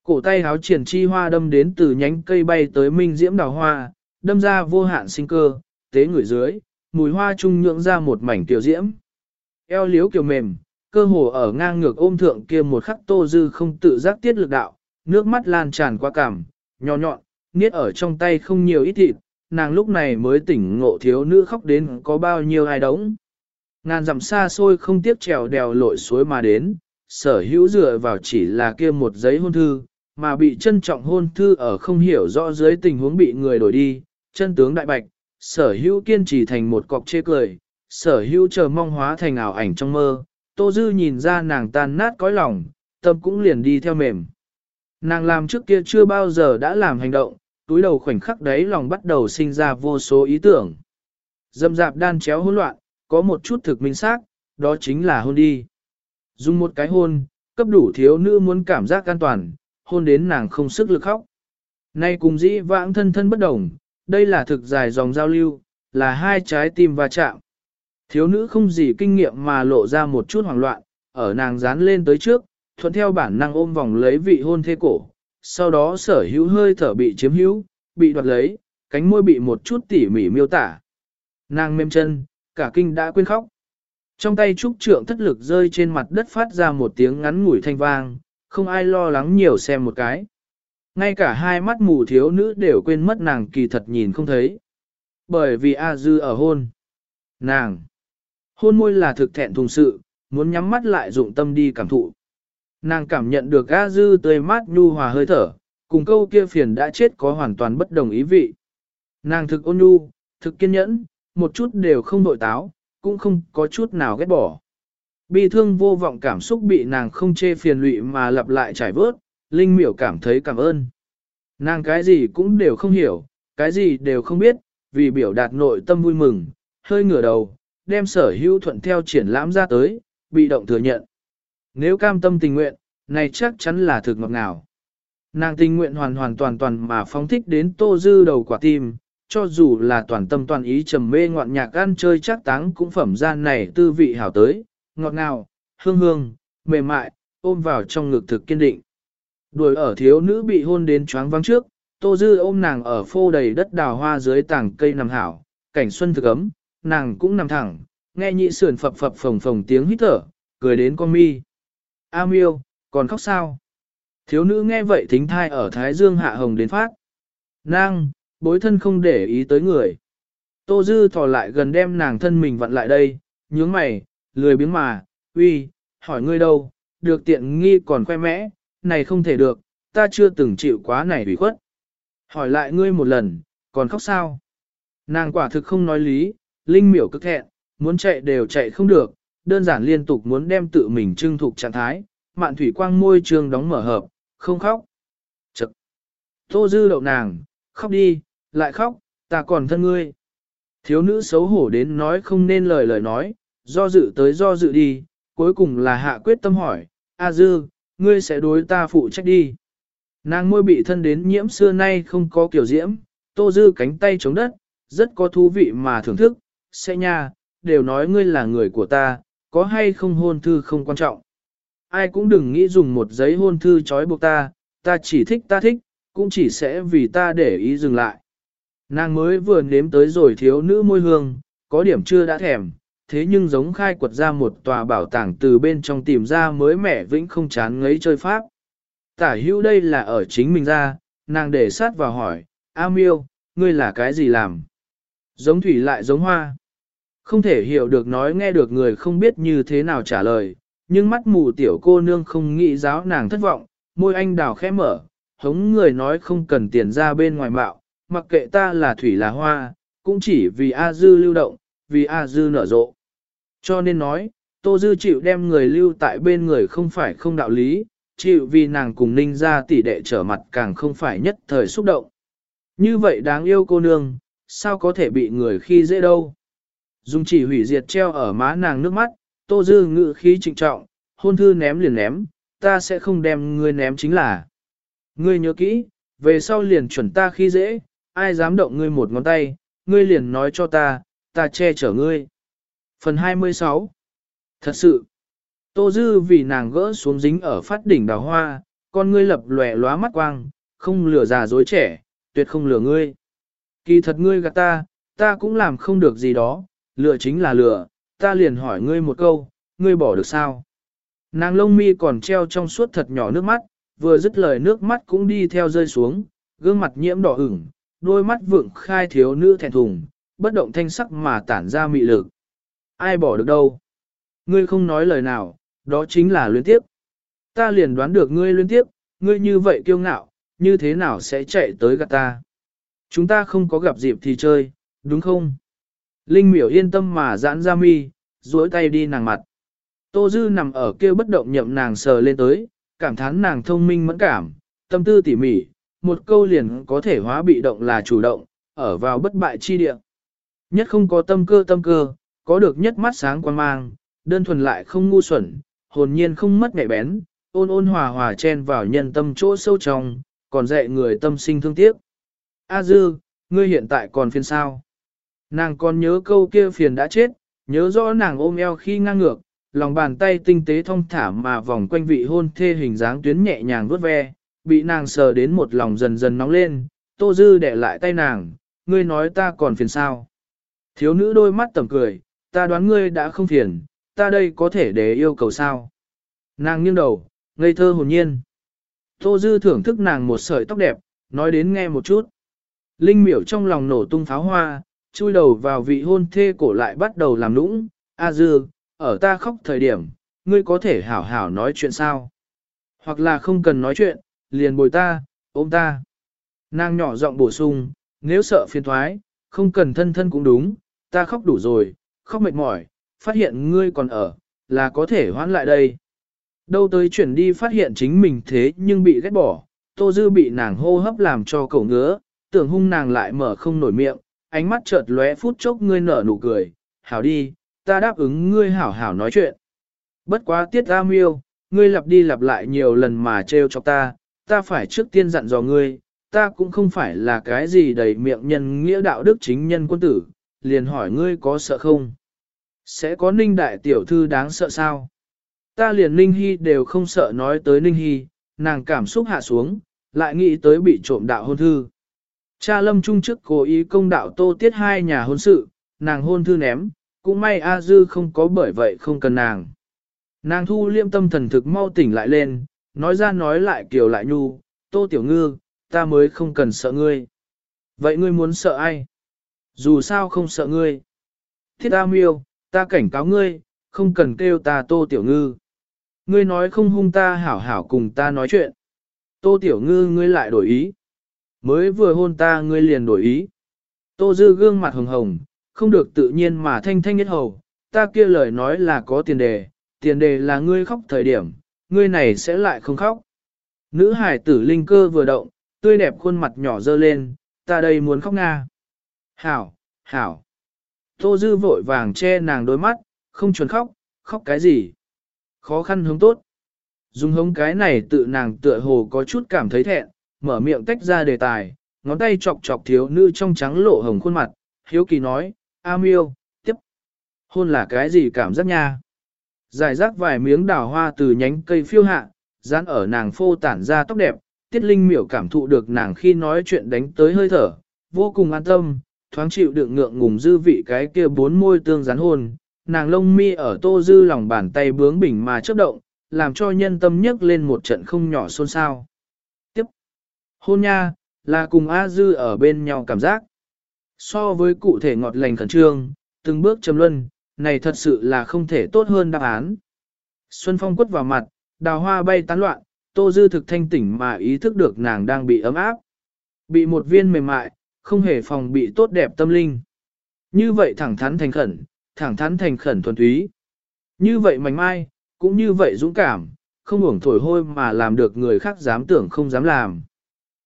Speaker 1: Cổ tay áo triển chi hoa đâm đến từ nhánh cây bay tới minh diễm đào hoa, đâm ra vô hạn sinh cơ, tế người dưới, mùi hoa trung nhượng ra một mảnh tiểu diễm. Eo liếu kiều mềm, cơ hồ ở ngang ngược ôm thượng kia một khắc tô dư không tự giác tiết lực đạo, nước mắt lan tràn qua cảm, nhỏ nhọn, niết ở trong tay không nhiều ít thịt, nàng lúc này mới tỉnh ngộ thiếu nữ khóc đến có bao nhiêu ai đống. Ngàn dặm xa xôi không tiếc trèo đèo lội suối mà đến, sở hữu dựa vào chỉ là kia một giấy hôn thư, mà bị trân trọng hôn thư ở không hiểu rõ dưới tình huống bị người đổi đi, chân tướng đại bạch, sở hữu kiên trì thành một cọc chê cười, sở hữu chờ mong hóa thành ảo ảnh trong mơ, tô dư nhìn ra nàng tan nát cõi lòng, tâm cũng liền đi theo mềm. Nàng làm trước kia chưa bao giờ đã làm hành động, túi đầu khoảnh khắc đấy lòng bắt đầu sinh ra vô số ý tưởng. Dâm dạp đan chéo hỗn loạn, có một chút thực minh xác, đó chính là hôn đi. Dùng một cái hôn, cấp đủ thiếu nữ muốn cảm giác an toàn, hôn đến nàng không sức lực khóc. Nay cùng dĩ vãng thân thân bất đồng, đây là thực dài dòng giao lưu, là hai trái tim va chạm. Thiếu nữ không gì kinh nghiệm mà lộ ra một chút hoảng loạn, ở nàng dán lên tới trước, thuận theo bản năng ôm vòng lấy vị hôn thê cổ, sau đó sở hữu hơi thở bị chiếm hữu, bị đoạt lấy, cánh môi bị một chút tỉ mỉ miêu tả. Nàng mềm chân, cả kinh đã quên khóc. Trong tay trúc trượng thất lực rơi trên mặt đất phát ra một tiếng ngắn ngủi thanh vang, không ai lo lắng nhiều xem một cái. Ngay cả hai mắt mù thiếu nữ đều quên mất nàng kỳ thật nhìn không thấy. Bởi vì A Dư ở hôn. Nàng. Hôn môi là thực thẹn thùng sự, muốn nhắm mắt lại dụng tâm đi cảm thụ. Nàng cảm nhận được A Dư tươi mát nhu hòa hơi thở, cùng câu kia phiền đã chết có hoàn toàn bất đồng ý vị. Nàng thực ôn nhu, thực kiên nhẫn, một chút đều không nội táo, cũng không có chút nào ghét bỏ. Bi thương vô vọng cảm xúc bị nàng không chê phiền lụy mà lặp lại trải vớt, Linh miểu cảm thấy cảm ơn. Nàng cái gì cũng đều không hiểu, cái gì đều không biết, vì biểu đạt nội tâm vui mừng, hơi ngửa đầu, đem sở hữu thuận theo triển lãm ra tới, bị động thừa nhận. Nếu cam tâm tình nguyện, này chắc chắn là thực ngọt ngào. Nàng tình nguyện hoàn hoàn toàn toàn mà phóng thích đến tô dư đầu quả tim, cho dù là toàn tâm toàn ý trầm mê ngoạn nhạc ăn chơi chắc táng cũng phẩm gian này tư vị hảo tới, ngọt ngào, hương hương, mềm mại, ôm vào trong ngực thực kiên định. Đuổi ở thiếu nữ bị hôn đến choáng vắng trước, tô dư ôm nàng ở phô đầy đất đào hoa dưới tảng cây nằm hảo, cảnh xuân thực ấm, nàng cũng nằm thẳng, nghe nhị sườn phập phập phồng phồng tiếng hít thở, cười đến con mi. A miêu, còn khóc sao? Thiếu nữ nghe vậy thính thai ở Thái Dương hạ hồng đến phát. Nàng, bối thân không để ý tới người. Tô Dư thò lại gần đem nàng thân mình vặn lại đây, nhướng mày, lười biếng mà, uy, hỏi ngươi đâu, được tiện nghi còn khoe mẽ, này không thể được, ta chưa từng chịu quá này ủy khuất. Hỏi lại ngươi một lần, còn khóc sao? Nàng quả thực không nói lý, linh miểu cực thẹn, muốn chạy đều chạy không được, đơn giản liên tục muốn đem tự mình trưng thục trạng thái, mạn thủy quang môi trường đóng mở hợp, không khóc. Chật! Tô dư đậu nàng, khóc đi, lại khóc, ta còn thân ngươi. Thiếu nữ xấu hổ đến nói không nên lời lời nói, do dự tới do dự đi, cuối cùng là hạ quyết tâm hỏi, A dư, ngươi sẽ đối ta phụ trách đi. Nàng môi bị thân đến nhiễm xưa nay không có kiểu diễm, tô dư cánh tay chống đất, rất có thú vị mà thưởng thức, sẽ nha, đều nói ngươi là người của ta, có hay không hôn thư không quan trọng. Ai cũng đừng nghĩ dùng một giấy hôn thư trói buộc ta, ta chỉ thích ta thích, cũng chỉ sẽ vì ta để ý dừng lại. Nàng mới vừa nếm tới rồi thiếu nữ môi hương, có điểm chưa đã thèm, thế nhưng giống khai quật ra một tòa bảo tàng từ bên trong tìm ra mới mẻ vĩnh không chán ngấy chơi pháp. Tả hữu đây là ở chính mình ra, nàng để sát vào hỏi, A miêu, ngươi là cái gì làm? Giống thủy lại giống hoa. Không thể hiểu được nói nghe được người không biết như thế nào trả lời, nhưng mắt mù tiểu cô nương không nghĩ giáo nàng thất vọng, môi anh đào khẽ mở, hống người nói không cần tiền ra bên ngoài mạo, mặc kệ ta là thủy là hoa, cũng chỉ vì A dư lưu động, vì A dư nở rộ. Cho nên nói, Tô Dư chịu đem người lưu tại bên người không phải không đạo lý, chịu vì nàng cùng ninh ra tỷ đệ trở mặt càng không phải nhất thời xúc động. Như vậy đáng yêu cô nương, sao có thể bị người khi dễ đâu. Dung chỉ hủy diệt treo ở má nàng nước mắt, Tô Dư ngự khí trịnh trọng, hôn thư ném liền ném, ta sẽ không đem ngươi ném chính là. Ngươi nhớ kỹ, về sau liền chuẩn ta khi dễ, ai dám động ngươi một ngón tay, ngươi liền nói cho ta, ta che chở ngươi. Phần 26 Thật sự, Tô Dư vì nàng gỡ xuống dính ở phát đỉnh đào hoa, con ngươi lập lòe lóa mắt quang, không lừa già dối trẻ, tuyệt không lừa ngươi. Kỳ thật ngươi gạt ta, ta cũng làm không được gì đó, lừa chính là lừa, ta liền hỏi ngươi một câu, ngươi bỏ được sao? Nàng lông mi còn treo trong suốt thật nhỏ nước mắt, vừa dứt lời nước mắt cũng đi theo rơi xuống, gương mặt nhiễm đỏ ửng, đôi mắt vượng khai thiếu nữ thẹn thùng, bất động thanh sắc mà tản ra mị lực. Ai bỏ được đâu? Ngươi không nói lời nào, đó chính là luyến tiếp. Ta liền đoán được ngươi luyến tiếp, ngươi như vậy kiêu ngạo, như thế nào sẽ chạy tới gặp ta? Chúng ta không có gặp dịp thì chơi, đúng không? Linh miểu yên tâm mà giãn ra mi, duỗi tay đi nàng mặt. Tô Dư nằm ở kia bất động nhậm nàng sờ lên tới, cảm thán nàng thông minh mẫn cảm, tâm tư tỉ mỉ, một câu liền có thể hóa bị động là chủ động, ở vào bất bại chi địa. Nhất không có tâm cơ tâm cơ, có được nhất mắt sáng quan mang, đơn thuần lại không ngu xuẩn, hồn nhiên không mất mẹ bén, ôn ôn hòa hòa chen vào nhân tâm chỗ sâu trong, còn dạy người tâm sinh thương tiếc. A dư, ngươi hiện tại còn phiền sao? Nàng còn nhớ câu kia phiền đã chết, nhớ rõ nàng ôm eo khi ngang ngược, lòng bàn tay tinh tế thông thả mà vòng quanh vị hôn thê hình dáng tuyến nhẹ nhàng vuốt ve, bị nàng sờ đến một lòng dần dần nóng lên, tô dư để lại tay nàng, ngươi nói ta còn phiền sao? Thiếu nữ đôi mắt tầm cười, ta đoán ngươi đã không phiền, ta đây có thể để yêu cầu sao? Nàng nghiêng đầu, ngây thơ hồn nhiên. Tô dư thưởng thức nàng một sợi tóc đẹp, nói đến nghe một chút. Linh miểu trong lòng nổ tung pháo hoa, chui đầu vào vị hôn thê cổ lại bắt đầu làm nũng. A dư, ở ta khóc thời điểm, ngươi có thể hảo hảo nói chuyện sao? Hoặc là không cần nói chuyện, liền bồi ta, ôm ta. Nàng nhỏ giọng bổ sung, nếu sợ phiền thoái, không cần thân thân cũng đúng, ta khóc đủ rồi, khóc mệt mỏi, phát hiện ngươi còn ở, là có thể hoãn lại đây. Đâu tới chuyển đi phát hiện chính mình thế nhưng bị ghét bỏ, tô dư bị nàng hô hấp làm cho cậu ngứa, tưởng hung nàng lại mở không nổi miệng, ánh mắt chợt lóe phút chốc ngươi nở nụ cười, hảo đi, ta đáp ứng ngươi hảo hảo nói chuyện. Bất quá tiết ra miêu, ngươi lặp đi lặp lại nhiều lần mà trêu cho ta, ta phải trước tiên dặn dò ngươi, ta cũng không phải là cái gì đầy miệng nhân nghĩa đạo đức chính nhân quân tử, liền hỏi ngươi có sợ không? Sẽ có ninh đại tiểu thư đáng sợ sao? Ta liền ninh hy đều không sợ nói tới ninh hy, nàng cảm xúc hạ xuống, lại nghĩ tới bị trộm đạo hôn thư. Cha lâm trung chức cố ý công đạo tô tiết hai nhà hôn sự, nàng hôn thư ném, cũng may A Dư không có bởi vậy không cần nàng. Nàng thu liêm tâm thần thực mau tỉnh lại lên, nói ra nói lại kiều lại nhu, tô tiểu ngư, ta mới không cần sợ ngươi. Vậy ngươi muốn sợ ai? Dù sao không sợ ngươi. Thiết A miêu, ta cảnh cáo ngươi, không cần kêu ta tô tiểu ngư. Ngươi nói không hung ta hảo hảo cùng ta nói chuyện. Tô tiểu ngư ngươi lại đổi ý. Mới vừa hôn ta ngươi liền đổi ý. Tô dư gương mặt hồng hồng, không được tự nhiên mà thanh thanh nhất hầu. Ta kia lời nói là có tiền đề, tiền đề là ngươi khóc thời điểm, ngươi này sẽ lại không khóc. Nữ hải tử linh cơ vừa động, tươi đẹp khuôn mặt nhỏ dơ lên, ta đây muốn khóc nga. Hảo, hảo. Tô dư vội vàng che nàng đôi mắt, không chuẩn khóc, khóc cái gì. Khó khăn hướng tốt. Dùng hống cái này tự nàng tựa hồ có chút cảm thấy thẹn, mở miệng tách ra đề tài, ngón tay chọc chọc thiếu nữ trong trắng lộ hồng khuôn mặt, hiếu kỳ nói, A miêu, tiếp. Hôn là cái gì cảm giác nha? Giải rác vài miếng đào hoa từ nhánh cây phiêu hạ, dán ở nàng phô tản ra tóc đẹp, tiết linh miểu cảm thụ được nàng khi nói chuyện đánh tới hơi thở, vô cùng an tâm, thoáng chịu đựng ngượng ngùng dư vị cái kia bốn môi tương rắn hôn, nàng lông mi ở tô dư lòng bàn tay bướng bỉnh mà chớp động, làm cho nhân tâm nhấc lên một trận không nhỏ xôn xao. Tiếp, hôn nha, là cùng A dư ở bên nhau cảm giác. So với cụ thể ngọt lành khẩn trương, từng bước chấm luân, này thật sự là không thể tốt hơn đáp án. Xuân phong quất vào mặt, đào hoa bay tán loạn, tô dư thực thanh tỉnh mà ý thức được nàng đang bị ấm áp. Bị một viên mềm mại, không hề phòng bị tốt đẹp tâm linh. Như vậy thẳng thắn thành khẩn, thẳng thắn thành khẩn thuần túy. Như vậy mảnh mai, cũng như vậy dũng cảm, không uổng thổi hôi mà làm được người khác dám tưởng không dám làm.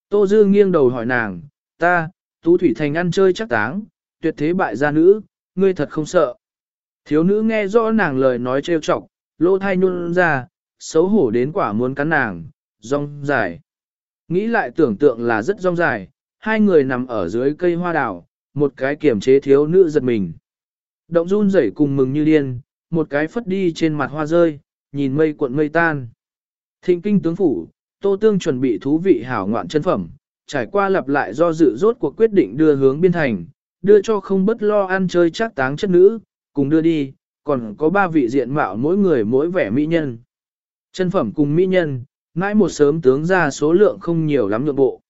Speaker 1: Tô Dư nghiêng đầu hỏi nàng, ta, Tú Thủy Thành ăn chơi chắc táng, tuyệt thế bại gia nữ, ngươi thật không sợ. Thiếu nữ nghe rõ nàng lời nói trêu chọc, lô thai nhún ra, xấu hổ đến quả muốn cắn nàng, rong dài. Nghĩ lại tưởng tượng là rất rong dài, hai người nằm ở dưới cây hoa đào, một cái kiểm chế thiếu nữ giật mình. Động run rẩy cùng mừng như điên, một cái phất đi trên mặt hoa rơi, nhìn mây cuộn mây tan. Thịnh kinh tướng phủ, Tô Tương chuẩn bị thú vị hảo ngoạn chân phẩm, trải qua lặp lại do dự rốt cuộc quyết định đưa hướng biên thành, đưa cho không bất lo ăn chơi chắc táng chất nữ, cùng đưa đi, còn có ba vị diện mạo mỗi người mỗi vẻ mỹ nhân. Chân phẩm cùng mỹ nhân, mãi một sớm tướng ra số lượng không nhiều lắm nhượng bộ.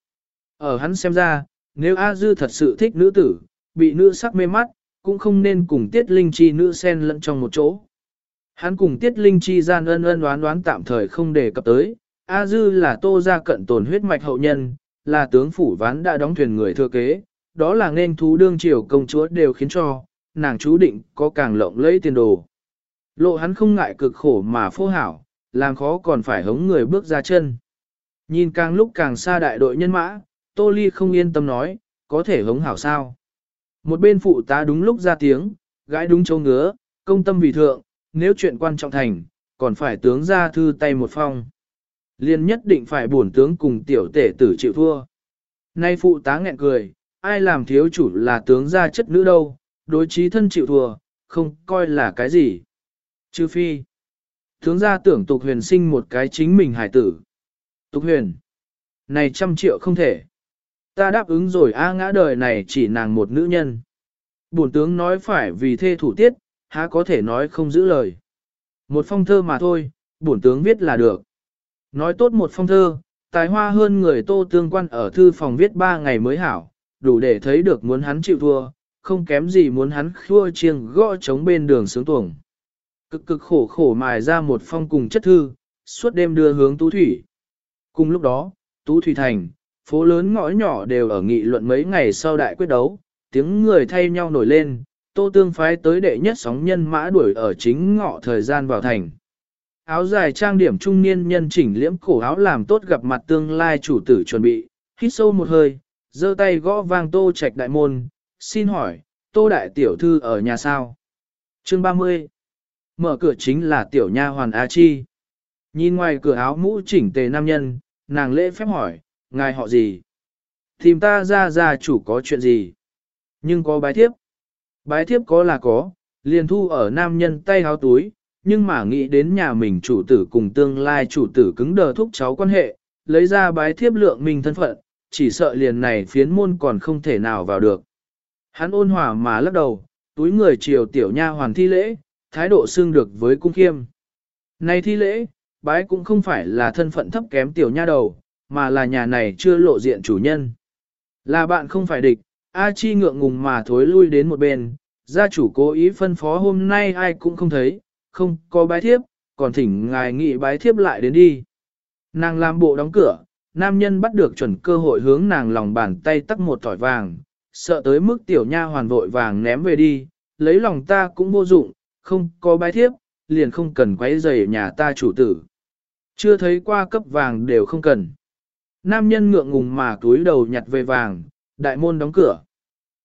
Speaker 1: Ở hắn xem ra, nếu A Dư thật sự thích nữ tử, bị nữ sắc mê mắt, cũng không nên cùng tiết linh chi nữ sen lẫn trong một chỗ. Hắn cùng tiết linh chi gian ân ân đoán đoán tạm thời không đề cập tới, A Dư là tô ra cận tồn huyết mạch hậu nhân, là tướng phủ ván đã đóng thuyền người thừa kế, đó là nên thú đương triều công chúa đều khiến cho, nàng chú định có càng lộng lẫy tiền đồ. Lộ hắn không ngại cực khổ mà phô hảo, làm khó còn phải hống người bước ra chân. Nhìn càng lúc càng xa đại đội nhân mã, Tô Ly không yên tâm nói, có thể hống hảo sao. Một bên phụ tá đúng lúc ra tiếng, gái đúng châu ngứa, công tâm vì thượng, nếu chuyện quan trọng thành, còn phải tướng ra thư tay một phong. Liên nhất định phải bổn tướng cùng tiểu tể tử chịu thua. Nay phụ tá nghẹn cười, ai làm thiếu chủ là tướng gia chất nữ đâu, đối trí thân chịu thua, không coi là cái gì. Chư phi. Tướng gia tưởng tục huyền sinh một cái chính mình hải tử. Tục huyền. Này trăm triệu không thể. Ta đáp ứng rồi a ngã đời này chỉ nàng một nữ nhân. Bổn tướng nói phải vì thê thủ tiết, há có thể nói không giữ lời. Một phong thơ mà thôi, bổn tướng viết là được. Nói tốt một phong thơ, tài hoa hơn người tô tương quan ở thư phòng viết ba ngày mới hảo, đủ để thấy được muốn hắn chịu thua, không kém gì muốn hắn khua chiêng gõ chống bên đường sướng tuồng. Cực cực khổ khổ mài ra một phong cùng chất thư, suốt đêm đưa hướng Tú Thủy. Cùng lúc đó, Tú Thủy Thành, phố lớn ngõ nhỏ đều ở nghị luận mấy ngày sau đại quyết đấu, tiếng người thay nhau nổi lên, tô tương phái tới đệ nhất sóng nhân mã đuổi ở chính ngọ thời gian vào thành. Áo dài trang điểm trung niên nhân chỉnh liễm cổ áo làm tốt gặp mặt tương lai chủ tử chuẩn bị, hít sâu một hơi, giơ tay gõ vang tô trạch đại môn, xin hỏi, tô đại tiểu thư ở nhà sao? Chương 30 Mở cửa chính là tiểu nha hoàn A Chi. Nhìn ngoài cửa áo mũ chỉnh tề nam nhân, nàng lễ phép hỏi, ngài họ gì? Tìm ta ra ra chủ có chuyện gì? Nhưng có bái thiếp. Bái thiếp có là có, liền thu ở nam nhân tay áo túi, nhưng mà nghĩ đến nhà mình chủ tử cùng tương lai chủ tử cứng đờ thúc cháu quan hệ, lấy ra bái thiếp lượng mình thân phận, chỉ sợ liền này phiến môn còn không thể nào vào được. Hắn ôn hòa mà lắc đầu, túi người chiều tiểu nha hoàn thi lễ, thái độ xương được với cung khiêm. Này thi lễ, bái cũng không phải là thân phận thấp kém tiểu nha đầu, mà là nhà này chưa lộ diện chủ nhân. Là bạn không phải địch, A Chi ngượng ngùng mà thối lui đến một bên, gia chủ cố ý phân phó hôm nay ai cũng không thấy, không có bái thiếp, còn thỉnh ngài nghị bái thiếp lại đến đi. Nàng làm bộ đóng cửa, nam nhân bắt được chuẩn cơ hội hướng nàng lòng bàn tay tắt một tỏi vàng, sợ tới mức tiểu nha hoàn vội vàng ném về đi, lấy lòng ta cũng vô dụng, không có bái thiếp, liền không cần quấy rầy nhà ta chủ tử. Chưa thấy qua cấp vàng đều không cần. Nam nhân ngượng ngùng mà túi đầu nhặt về vàng, đại môn đóng cửa.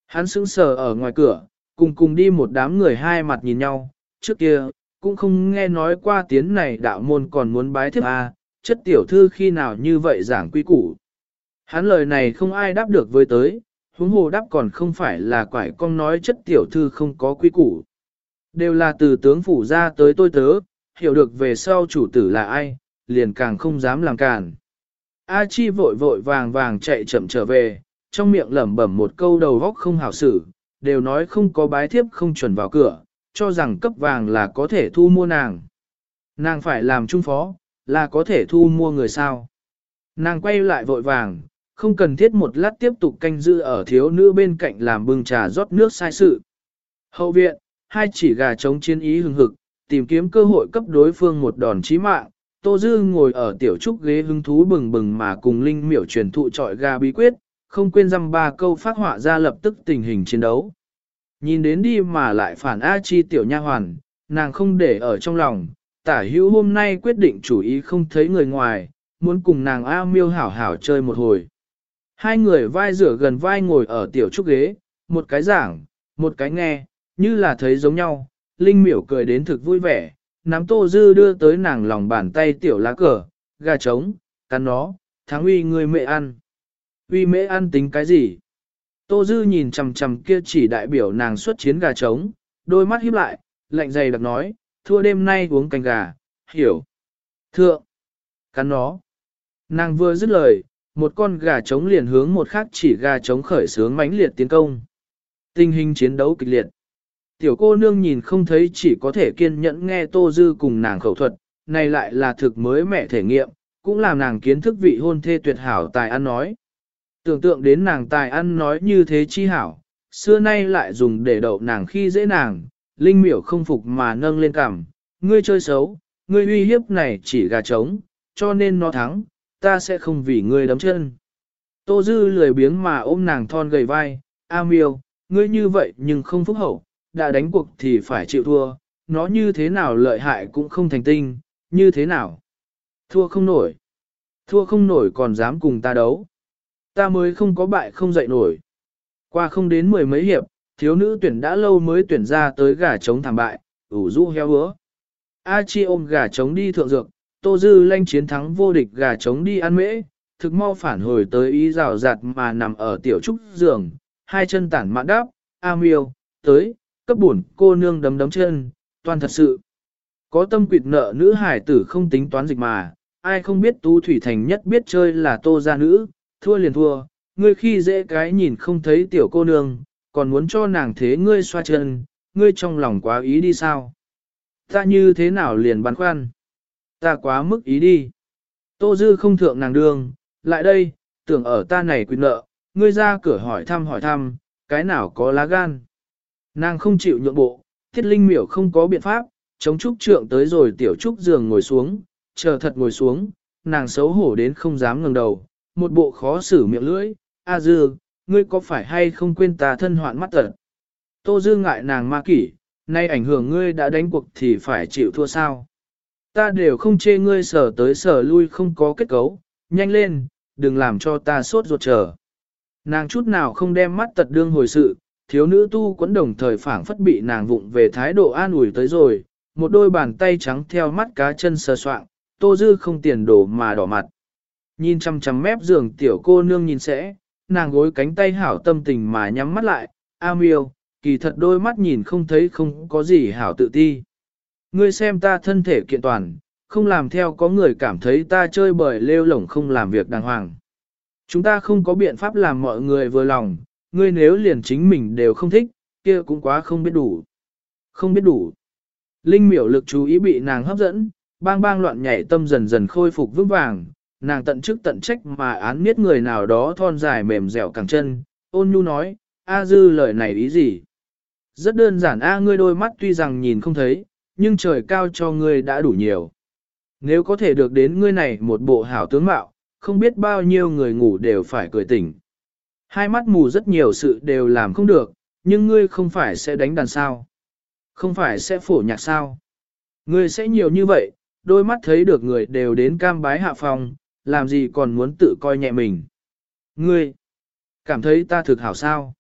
Speaker 1: Hắn sững sờ ở ngoài cửa, cùng cùng đi một đám người hai mặt nhìn nhau, trước kia, cũng không nghe nói qua tiếng này đạo môn còn muốn bái thiếp à, chất tiểu thư khi nào như vậy giảng quy củ. Hắn lời này không ai đáp được với tới, huống hồ đáp còn không phải là quải con nói chất tiểu thư không có quy củ. Đều là từ tướng phủ ra tới tôi tớ, hiểu được về sau chủ tử là ai, liền càng không dám làm cản. A Chi vội vội vàng vàng chạy chậm trở về, trong miệng lẩm bẩm một câu đầu góc không hảo xử, đều nói không có bái thiếp không chuẩn vào cửa, cho rằng cấp vàng là có thể thu mua nàng. Nàng phải làm trung phó, là có thể thu mua người sao. Nàng quay lại vội vàng, không cần thiết một lát tiếp tục canh giữ ở thiếu nữ bên cạnh làm bưng trà rót nước sai sự. Hậu viện, hai chỉ gà chống chiến ý hừng hực, tìm kiếm cơ hội cấp đối phương một đòn chí mạng. Tô Dư ngồi ở tiểu trúc ghế hứng thú bừng bừng mà cùng Linh miểu truyền thụ trọi gà bí quyết, không quên dăm ba câu phát họa ra lập tức tình hình chiến đấu. Nhìn đến đi mà lại phản A Chi tiểu nha hoàn, nàng không để ở trong lòng, tả hữu hôm nay quyết định chủ ý không thấy người ngoài, muốn cùng nàng A miêu hảo hảo chơi một hồi. Hai người vai rửa gần vai ngồi ở tiểu trúc ghế, một cái giảng, một cái nghe, như là thấy giống nhau, Linh miểu cười đến thực vui vẻ, nắm tô dư đưa tới nàng lòng bàn tay tiểu lá cờ, gà trống, cắn nó, thắng uy người mẹ ăn. Uy mẹ ăn tính cái gì? Tô dư nhìn chằm chằm kia chỉ đại biểu nàng xuất chiến gà trống, đôi mắt híp lại, lạnh dày đặc nói, thua đêm nay uống canh gà, hiểu. Thượng, cắn nó. Nàng vừa dứt lời, một con gà trống liền hướng một khác chỉ gà trống khởi sướng mãnh liệt tiến công. Tình hình chiến đấu kịch liệt. Tiểu cô nương nhìn không thấy chỉ có thể kiên nhẫn nghe Tô Dư cùng nàng khẩu thuật, này lại là thực mới mẹ thể nghiệm, cũng làm nàng kiến thức vị hôn thê tuyệt hảo tài ăn nói. Tưởng tượng đến nàng tài ăn nói như thế chi hảo, xưa nay lại dùng để đậu nàng khi dễ nàng, Linh miểu không phục mà nâng lên cằm, ngươi chơi xấu, ngươi uy hiếp này chỉ gà trống, cho nên nó thắng, ta sẽ không vì ngươi đấm chân. Tô Dư lười biếng mà ôm nàng thon gầy vai, A miêu, ngươi như vậy nhưng không phúc hậu, đã đánh cuộc thì phải chịu thua, nó như thế nào lợi hại cũng không thành tinh, như thế nào. Thua không nổi. Thua không nổi còn dám cùng ta đấu. Ta mới không có bại không dậy nổi. Qua không đến mười mấy hiệp, thiếu nữ tuyển đã lâu mới tuyển ra tới gà trống thảm bại, ủ rũ heo hứa. A Chi ôm gà trống đi thượng dược, Tô Dư lanh chiến thắng vô địch gà trống đi ăn mễ, thực mau phản hồi tới ý rào rạt mà nằm ở tiểu trúc giường, hai chân tản mạn đáp, A miêu, tới, cấp buồn cô nương đấm đấm chân, toàn thật sự. Có tâm quyệt nợ nữ hải tử không tính toán dịch mà, ai không biết tu thủy thành nhất biết chơi là tô gia nữ, thua liền thua, ngươi khi dễ cái nhìn không thấy tiểu cô nương, còn muốn cho nàng thế ngươi xoa chân, ngươi trong lòng quá ý đi sao? Ta như thế nào liền băn khoăn? Ta quá mức ý đi. Tô Dư không thượng nàng đường, lại đây, tưởng ở ta này quyền nợ, ngươi ra cửa hỏi thăm hỏi thăm, cái nào có lá gan. Nàng không chịu nhượng bộ, thiết linh miểu không có biện pháp, chống trúc trượng tới rồi tiểu trúc giường ngồi xuống, chờ thật ngồi xuống, nàng xấu hổ đến không dám ngẩng đầu, một bộ khó xử miệng lưỡi, A Dư, ngươi có phải hay không quên ta thân hoạn mắt tật? Tô Dư ngại nàng ma kỷ, nay ảnh hưởng ngươi đã đánh cuộc thì phải chịu thua sao? Ta đều không chê ngươi sở tới sở lui không có kết cấu, nhanh lên, đừng làm cho ta sốt ruột chờ. Nàng chút nào không đem mắt tật đương hồi sự, thiếu nữ tu quấn đồng thời phảng phất bị nàng vụng về thái độ an ủi tới rồi, một đôi bàn tay trắng theo mắt cá chân sờ soạng, tô dư không tiền đổ mà đỏ mặt. Nhìn chăm chăm mép giường tiểu cô nương nhìn sẽ, nàng gối cánh tay hảo tâm tình mà nhắm mắt lại, a miêu, kỳ thật đôi mắt nhìn không thấy không có gì hảo tự ti. Ngươi xem ta thân thể kiện toàn, không làm theo có người cảm thấy ta chơi bời lêu lổng không làm việc đàng hoàng. Chúng ta không có biện pháp làm mọi người vừa lòng, ngươi nếu liền chính mình đều không thích, kia cũng quá không biết đủ. Không biết đủ. Linh miểu lực chú ý bị nàng hấp dẫn, bang bang loạn nhảy tâm dần dần khôi phục vững vàng, nàng tận chức tận trách mà án miết người nào đó thon dài mềm dẻo càng chân, ôn nhu nói, A dư lời này ý gì? Rất đơn giản A ngươi đôi mắt tuy rằng nhìn không thấy, nhưng trời cao cho ngươi đã đủ nhiều. Nếu có thể được đến ngươi này một bộ hảo tướng mạo, không biết bao nhiêu người ngủ đều phải cười tỉnh. Hai mắt mù rất nhiều sự đều làm không được, nhưng ngươi không phải sẽ đánh đàn sao. Không phải sẽ phổ nhạc sao. Ngươi sẽ nhiều như vậy, đôi mắt thấy được người đều đến cam bái hạ phòng, làm gì còn muốn tự coi nhẹ mình. Ngươi, cảm thấy ta thực hảo sao.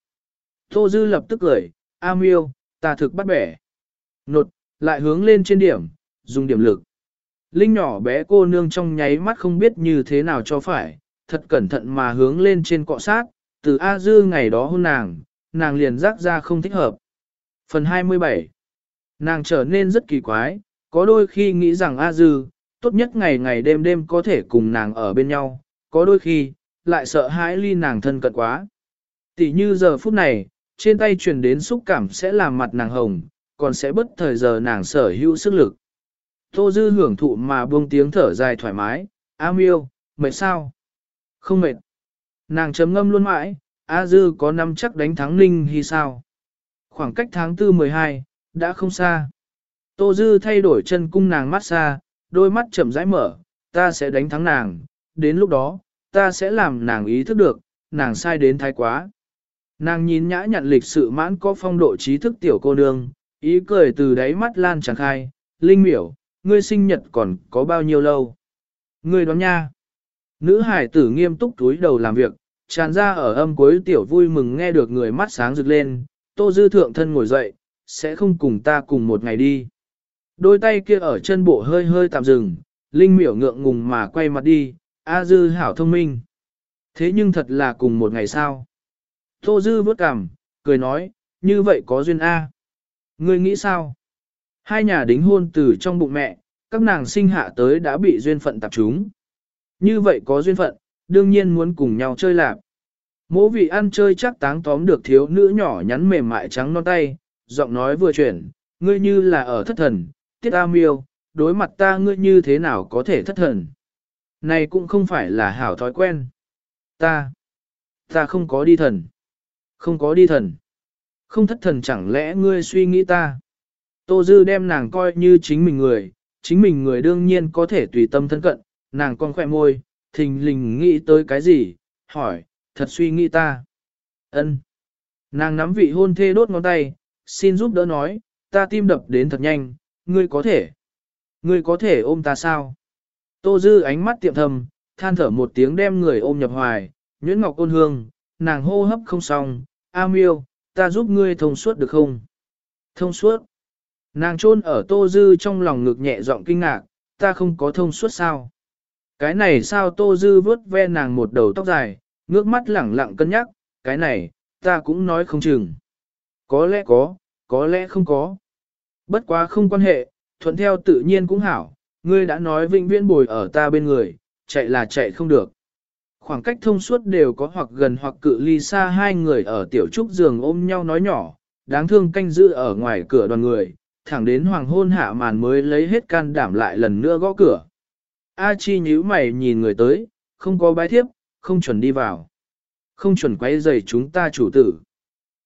Speaker 1: Tô Dư lập tức cười, A miêu, ta thực bắt bẻ. Nột, lại hướng lên trên điểm, dùng điểm lực. Linh nhỏ bé cô nương trong nháy mắt không biết như thế nào cho phải, thật cẩn thận mà hướng lên trên cọ sát, từ A Dư ngày đó hôn nàng, nàng liền rắc ra không thích hợp. Phần 27 Nàng trở nên rất kỳ quái, có đôi khi nghĩ rằng A Dư, tốt nhất ngày ngày đêm đêm có thể cùng nàng ở bên nhau, có đôi khi, lại sợ hãi ly nàng thân cận quá. Tỷ như giờ phút này, trên tay truyền đến xúc cảm sẽ làm mặt nàng hồng, còn sẽ bất thời giờ nàng sở hữu sức lực. Tô Dư hưởng thụ mà buông tiếng thở dài thoải mái, A miêu, mệt sao? Không mệt. Nàng chấm ngâm luôn mãi, A Dư có năm chắc đánh thắng Ninh Hy sao? Khoảng cách tháng 4 12, đã không xa. Tô Dư thay đổi chân cung nàng mát xa, đôi mắt chậm rãi mở, ta sẽ đánh thắng nàng, đến lúc đó, ta sẽ làm nàng ý thức được, nàng sai đến thái quá. Nàng nhìn nhã nhận lịch sự mãn có phong độ trí thức tiểu cô nương, ý cười từ đáy mắt lan tràn khai, linh miểu, ngươi sinh nhật còn có bao nhiêu lâu? Ngươi đoán nha. Nữ hải tử nghiêm túc túi đầu làm việc, tràn ra ở âm cuối tiểu vui mừng nghe được người mắt sáng rực lên, tô dư thượng thân ngồi dậy, sẽ không cùng ta cùng một ngày đi. Đôi tay kia ở chân bộ hơi hơi tạm dừng, Linh miểu ngượng ngùng mà quay mặt đi, A dư hảo thông minh. Thế nhưng thật là cùng một ngày sao? Tô dư vớt cằm, cười nói, như vậy có duyên A. Ngươi nghĩ sao? Hai nhà đính hôn từ trong bụng mẹ, các nàng sinh hạ tới đã bị duyên phận tập chúng. Như vậy có duyên phận, đương nhiên muốn cùng nhau chơi lạp. Mỗ vị ăn chơi chắc táng tóm được thiếu nữ nhỏ nhắn mềm mại trắng non tay, giọng nói vừa chuyển, ngươi như là ở thất thần, tiết a miêu, đối mặt ta ngươi như thế nào có thể thất thần. Này cũng không phải là hảo thói quen. Ta, ta không có đi thần. Không có đi thần. Không thất thần chẳng lẽ ngươi suy nghĩ ta. Tô Dư đem nàng coi như chính mình người, chính mình người đương nhiên có thể tùy tâm thân cận, nàng con khỏe môi, thình lình nghĩ tới cái gì, hỏi, thật suy nghĩ ta. ân Nàng nắm vị hôn thê đốt ngón tay, xin giúp đỡ nói, ta tim đập đến thật nhanh, ngươi có thể. Ngươi có thể ôm ta sao? Tô Dư ánh mắt tiệm thầm, than thở một tiếng đem người ôm nhập hoài, nhuyễn ngọc ôn hương, nàng hô hấp không xong, A miêu, ta giúp ngươi thông suốt được không? Thông suốt. Nàng chôn ở Tô Dư trong lòng ngực nhẹ giọng kinh ngạc, ta không có thông suốt sao? Cái này sao Tô Dư vớt ve nàng một đầu tóc dài, ngước mắt lẳng lặng cân nhắc, cái này, ta cũng nói không chừng. Có lẽ có, có lẽ không có. Bất quá không quan hệ, thuận theo tự nhiên cũng hảo, ngươi đã nói vĩnh viễn bồi ở ta bên người, chạy là chạy không được. Khoảng cách thông suốt đều có hoặc gần hoặc cự ly xa hai người ở tiểu trúc giường ôm nhau nói nhỏ, đáng thương canh giữ ở ngoài cửa đoàn người, thẳng đến hoàng hôn hạ màn mới lấy hết can đảm lại lần nữa gõ cửa. A Chi nhíu mày nhìn người tới, không có bái thiếp, không chuẩn đi vào. Không chuẩn quay giày chúng ta chủ tử.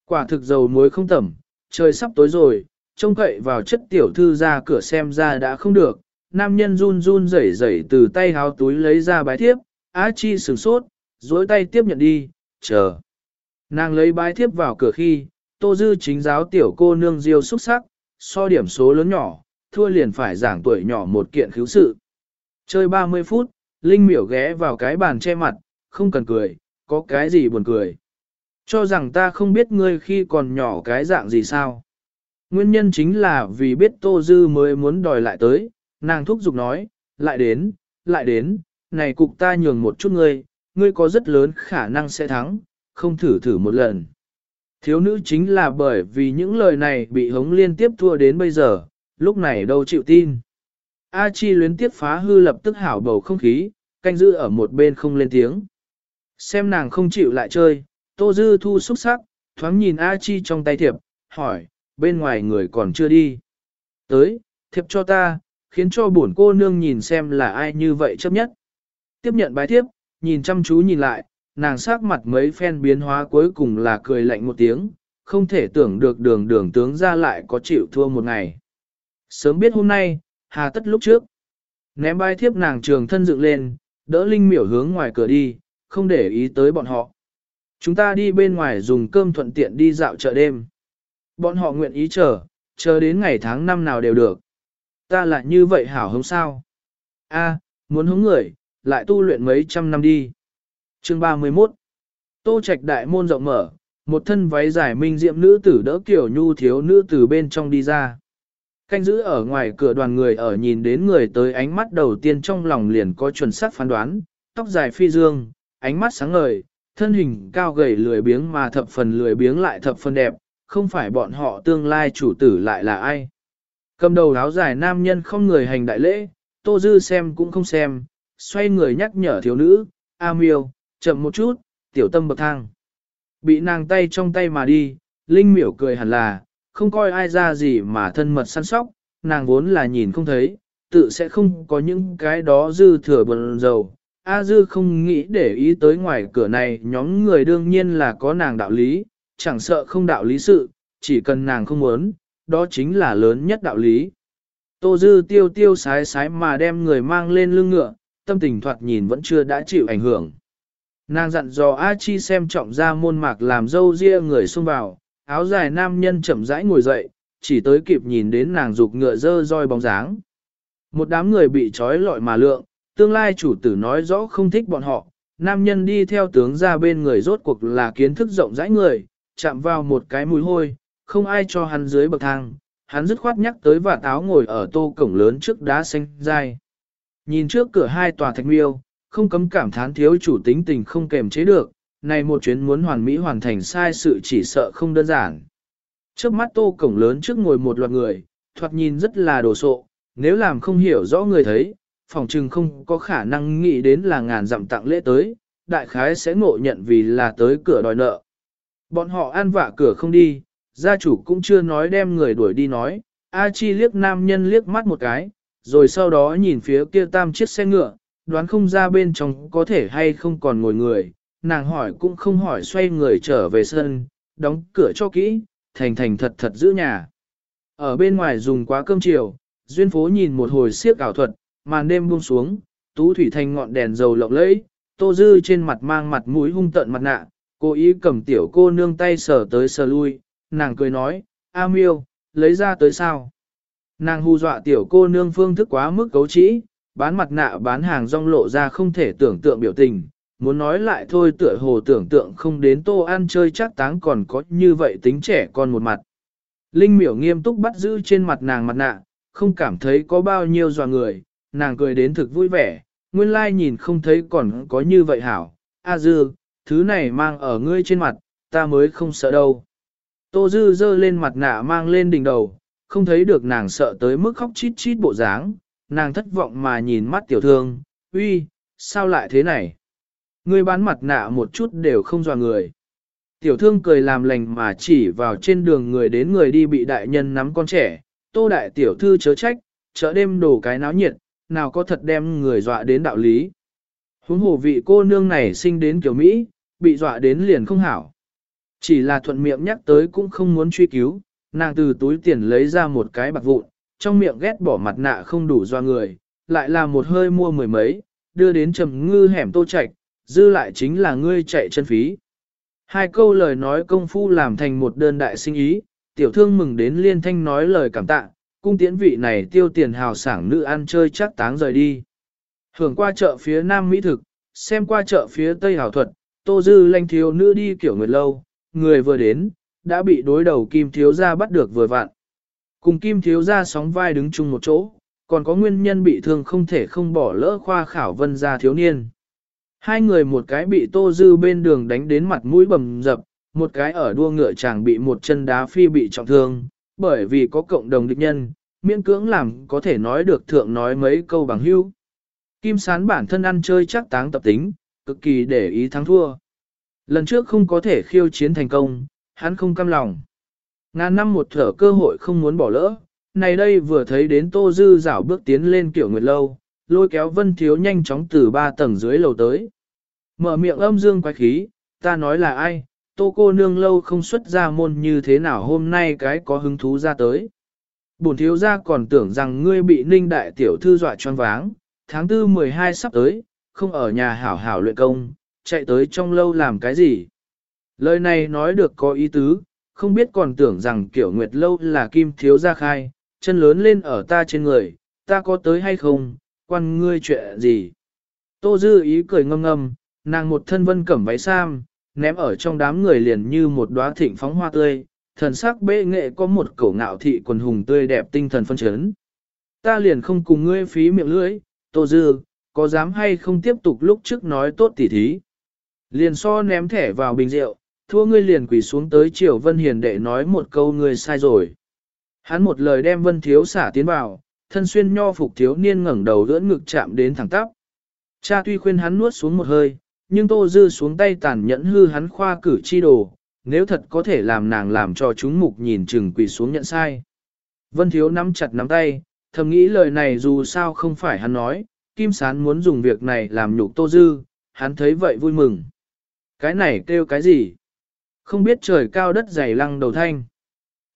Speaker 1: Quả thực dầu muối không tẩm, trời sắp tối rồi, trông cậy vào chất tiểu thư ra cửa xem ra đã không được. Nam nhân run run rẩy rẩy từ tay háo túi lấy ra bái thiếp, A Chi sửng sốt, dối tay tiếp nhận đi, chờ. Nàng lấy bái thiếp vào cửa khi, tô dư chính giáo tiểu cô nương diêu xuất sắc, so điểm số lớn nhỏ, thua liền phải giảng tuổi nhỏ một kiện khiếu sự. Chơi 30 phút, Linh miểu ghé vào cái bàn che mặt, không cần cười, có cái gì buồn cười. Cho rằng ta không biết ngươi khi còn nhỏ cái dạng gì sao. Nguyên nhân chính là vì biết Tô Dư mới muốn đòi lại tới, nàng thúc giục nói, lại đến, lại đến, này cục ta nhường một chút ngươi, ngươi có rất lớn khả năng sẽ thắng, không thử thử một lần. Thiếu nữ chính là bởi vì những lời này bị hống liên tiếp thua đến bây giờ, lúc này đâu chịu tin. A Chi luyến tiếp phá hư lập tức hảo bầu không khí, canh giữ ở một bên không lên tiếng. Xem nàng không chịu lại chơi, Tô Dư thu xúc sắc, thoáng nhìn A Chi trong tay thiệp, hỏi, bên ngoài người còn chưa đi. Tới, thiệp cho ta, khiến cho bổn cô nương nhìn xem là ai như vậy chấp nhất. Tiếp nhận bái thiếp, nhìn chăm chú nhìn lại, nàng sắc mặt mấy phen biến hóa cuối cùng là cười lạnh một tiếng, không thể tưởng được đường đường tướng ra lại có chịu thua một ngày. Sớm biết hôm nay, hà tất lúc trước. Ném bái thiếp nàng trường thân dựng lên, đỡ Linh miểu hướng ngoài cửa đi, không để ý tới bọn họ. Chúng ta đi bên ngoài dùng cơm thuận tiện đi dạo chợ đêm. Bọn họ nguyện ý chờ, chờ đến ngày tháng năm nào đều được. Ta lại như vậy hảo hứng sao? A, muốn hướng người, lại tu luyện mấy trăm năm đi. Chương 31 Tô Trạch đại môn rộng mở, một thân váy dài minh diệm nữ tử đỡ kiểu nhu thiếu nữ từ bên trong đi ra. Canh giữ ở ngoài cửa đoàn người ở nhìn đến người tới ánh mắt đầu tiên trong lòng liền có chuẩn xác phán đoán, tóc dài phi dương, ánh mắt sáng ngời, thân hình cao gầy lười biếng mà thập phần lười biếng lại thập phần đẹp, không phải bọn họ tương lai chủ tử lại là ai. Cầm đầu áo dài nam nhân không người hành đại lễ, tô dư xem cũng không xem, xoay người nhắc nhở thiếu nữ, A miêu, chậm một chút, tiểu tâm bậc thang. Bị nàng tay trong tay mà đi, Linh miểu cười hẳn là, không coi ai ra gì mà thân mật săn sóc, nàng vốn là nhìn không thấy, tự sẽ không có những cái đó dư thừa bần dầu. A dư không nghĩ để ý tới ngoài cửa này nhóm người đương nhiên là có nàng đạo lý, chẳng sợ không đạo lý sự, chỉ cần nàng không muốn, đó chính là lớn nhất đạo lý. Tô dư tiêu tiêu sái sái mà đem người mang lên lưng ngựa, tâm tình thoạt nhìn vẫn chưa đã chịu ảnh hưởng. Nàng dặn dò A Chi xem trọng ra môn mạc làm dâu ria người xông vào, áo dài nam nhân chậm rãi ngồi dậy, chỉ tới kịp nhìn đến nàng dục ngựa dơ roi bóng dáng. Một đám người bị trói lọi mà lượng, tương lai chủ tử nói rõ không thích bọn họ, nam nhân đi theo tướng ra bên người rốt cuộc là kiến thức rộng rãi người, chạm vào một cái mùi hôi, không ai cho hắn dưới bậc thang, hắn dứt khoát nhắc tới và táo ngồi ở tô cổng lớn trước đá xanh dai. Nhìn trước cửa hai tòa thạch miêu, không cấm cảm thán thiếu chủ tính tình không kềm chế được, này một chuyến muốn hoàn mỹ hoàn thành sai sự chỉ sợ không đơn giản. Trước mắt tô cổng lớn trước ngồi một loạt người, thoạt nhìn rất là đồ sộ, nếu làm không hiểu rõ người thấy, phòng trừng không có khả năng nghĩ đến là ngàn dặm tặng lễ tới, đại khái sẽ ngộ nhận vì là tới cửa đòi nợ. Bọn họ ăn vạ cửa không đi, gia chủ cũng chưa nói đem người đuổi đi nói, A Chi liếc nam nhân liếc mắt một cái, rồi sau đó nhìn phía kia tam chiếc xe ngựa, đoán không ra bên trong có thể hay không còn ngồi người, nàng hỏi cũng không hỏi xoay người trở về sân, đóng cửa cho kỹ, thành thành thật thật giữ nhà. Ở bên ngoài dùng quá cơm chiều, duyên phố nhìn một hồi siếc ảo thuật, màn đêm buông xuống, tú thủy thành ngọn đèn dầu lộng lẫy, tô dư trên mặt mang mặt mũi hung tợn mặt nạ, cô ý cầm tiểu cô nương tay sờ tới sờ lui, nàng cười nói, A miêu, lấy ra tới sao? Nàng hù dọa tiểu cô nương phương thức quá mức cấu trĩ, bán mặt nạ bán hàng rong lộ ra không thể tưởng tượng biểu tình, muốn nói lại thôi tựa hồ tưởng tượng không đến tô ăn chơi chắc táng còn có như vậy tính trẻ con một mặt. Linh miểu nghiêm túc bắt giữ trên mặt nàng mặt nạ, không cảm thấy có bao nhiêu dò người, nàng cười đến thực vui vẻ, nguyên lai nhìn không thấy còn có như vậy hảo. A dư, thứ này mang ở ngươi trên mặt, ta mới không sợ đâu. Tô dư dơ lên mặt nạ mang lên đỉnh đầu, không thấy được nàng sợ tới mức khóc chít chít bộ dáng, nàng thất vọng mà nhìn mắt tiểu thương, uy, sao lại thế này? Ngươi bán mặt nạ một chút đều không dò người. Tiểu thương cười làm lành mà chỉ vào trên đường người đến người đi bị đại nhân nắm con trẻ, tô đại tiểu thư chớ trách, chợ đêm đổ cái náo nhiệt, nào có thật đem người dọa đến đạo lý. Huống hồ vị cô nương này sinh đến kiểu Mỹ, bị dọa đến liền không hảo. Chỉ là thuận miệng nhắc tới cũng không muốn truy cứu, nàng từ túi tiền lấy ra một cái bạc vụn, trong miệng ghét bỏ mặt nạ không đủ do người, lại là một hơi mua mười mấy, đưa đến trầm ngư hẻm tô Trạch, dư lại chính là ngươi chạy chân phí. Hai câu lời nói công phu làm thành một đơn đại sinh ý, tiểu thương mừng đến liên thanh nói lời cảm tạ, cung tiễn vị này tiêu tiền hào sảng nữ ăn chơi chắc táng rời đi. Hưởng qua chợ phía Nam Mỹ thực, xem qua chợ phía Tây hào thuật, tô dư lanh thiếu nữ đi kiểu người lâu, người vừa đến, đã bị đối đầu kim thiếu gia bắt được vừa vặn. Cùng kim thiếu gia sóng vai đứng chung một chỗ, còn có nguyên nhân bị thương không thể không bỏ lỡ khoa khảo vân gia thiếu niên. Hai người một cái bị tô dư bên đường đánh đến mặt mũi bầm dập, một cái ở đua ngựa chàng bị một chân đá phi bị trọng thương, bởi vì có cộng đồng địch nhân, miễn cưỡng làm có thể nói được thượng nói mấy câu bằng hữu. Kim sán bản thân ăn chơi chắc táng tập tính, cực kỳ để ý thắng thua. Lần trước không có thể khiêu chiến thành công, hắn không cam lòng. Ngàn năm một thở cơ hội không muốn bỏ lỡ, này đây vừa thấy đến Tô Dư rảo bước tiến lên kiểu nguyệt lâu, lôi kéo Vân Thiếu nhanh chóng từ ba tầng dưới lầu tới. Mở miệng âm dương quái khí, ta nói là ai, Tô cô nương lâu không xuất ra môn như thế nào hôm nay cái có hứng thú ra tới. Bổn thiếu gia còn tưởng rằng ngươi bị ninh đại tiểu thư dọa choáng váng, tháng tư 12 sắp tới, không ở nhà hảo hảo luyện công, chạy tới trong lâu làm cái gì. Lời này nói được có ý tứ, không biết còn tưởng rằng kiểu nguyệt lâu là kim thiếu gia khai, chân lớn lên ở ta trên người, ta có tới hay không, quan ngươi chuyện gì. Tô dư ý cười ngâm ngâm, nàng một thân vân cẩm váy sam, ném ở trong đám người liền như một đóa thịnh phóng hoa tươi, thần sắc bệ nghệ có một cổ ngạo thị quần hùng tươi đẹp tinh thần phân chấn. Ta liền không cùng ngươi phí miệng lưỡi, Tô Dư, có dám hay không tiếp tục lúc trước nói tốt tỉ thí. Liền so ném thẻ vào bình rượu, thua ngươi liền quỳ xuống tới triều Vân Hiền đệ nói một câu ngươi sai rồi. Hắn một lời đem Vân Thiếu xả tiến vào, thân xuyên nho phục thiếu niên ngẩng đầu đỡ ngực chạm đến thẳng tắp. Cha tuy khuyên hắn nuốt xuống một hơi, nhưng Tô Dư xuống tay tàn nhẫn hư hắn khoa cử chi đồ, nếu thật có thể làm nàng làm cho chúng mục nhìn chừng quỳ xuống nhận sai. Vân Thiếu nắm chặt nắm tay, thầm nghĩ lời này dù sao không phải hắn nói, Kim Sán muốn dùng việc này làm nhục Tô Dư, hắn thấy vậy vui mừng. Cái này kêu cái gì? Không biết trời cao đất dày lăng đầu thanh.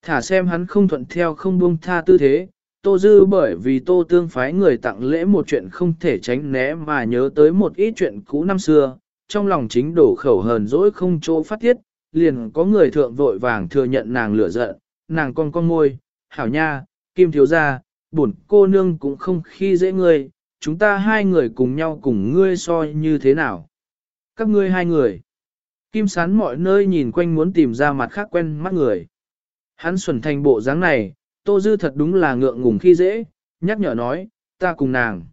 Speaker 1: Thả xem hắn không thuận theo không buông tha tư thế, Tô Dư bởi vì Tô Tương phái người tặng lễ một chuyện không thể tránh né mà nhớ tới một ít chuyện cũ năm xưa, trong lòng chính đổ khẩu hờn dỗi không chỗ phát tiết, liền có người thượng vội vàng thừa nhận nàng lửa giận, nàng con con môi, hảo nha, kim thiếu gia, bổn cô nương cũng không khi dễ ngươi, chúng ta hai người cùng nhau cùng ngươi so như thế nào. Các ngươi hai người. Kim sán mọi nơi nhìn quanh muốn tìm ra mặt khác quen mắt người. Hắn xuẩn thành bộ dáng này, Tô Dư thật đúng là ngượng ngùng khi dễ, nhắc nhở nói, ta cùng nàng.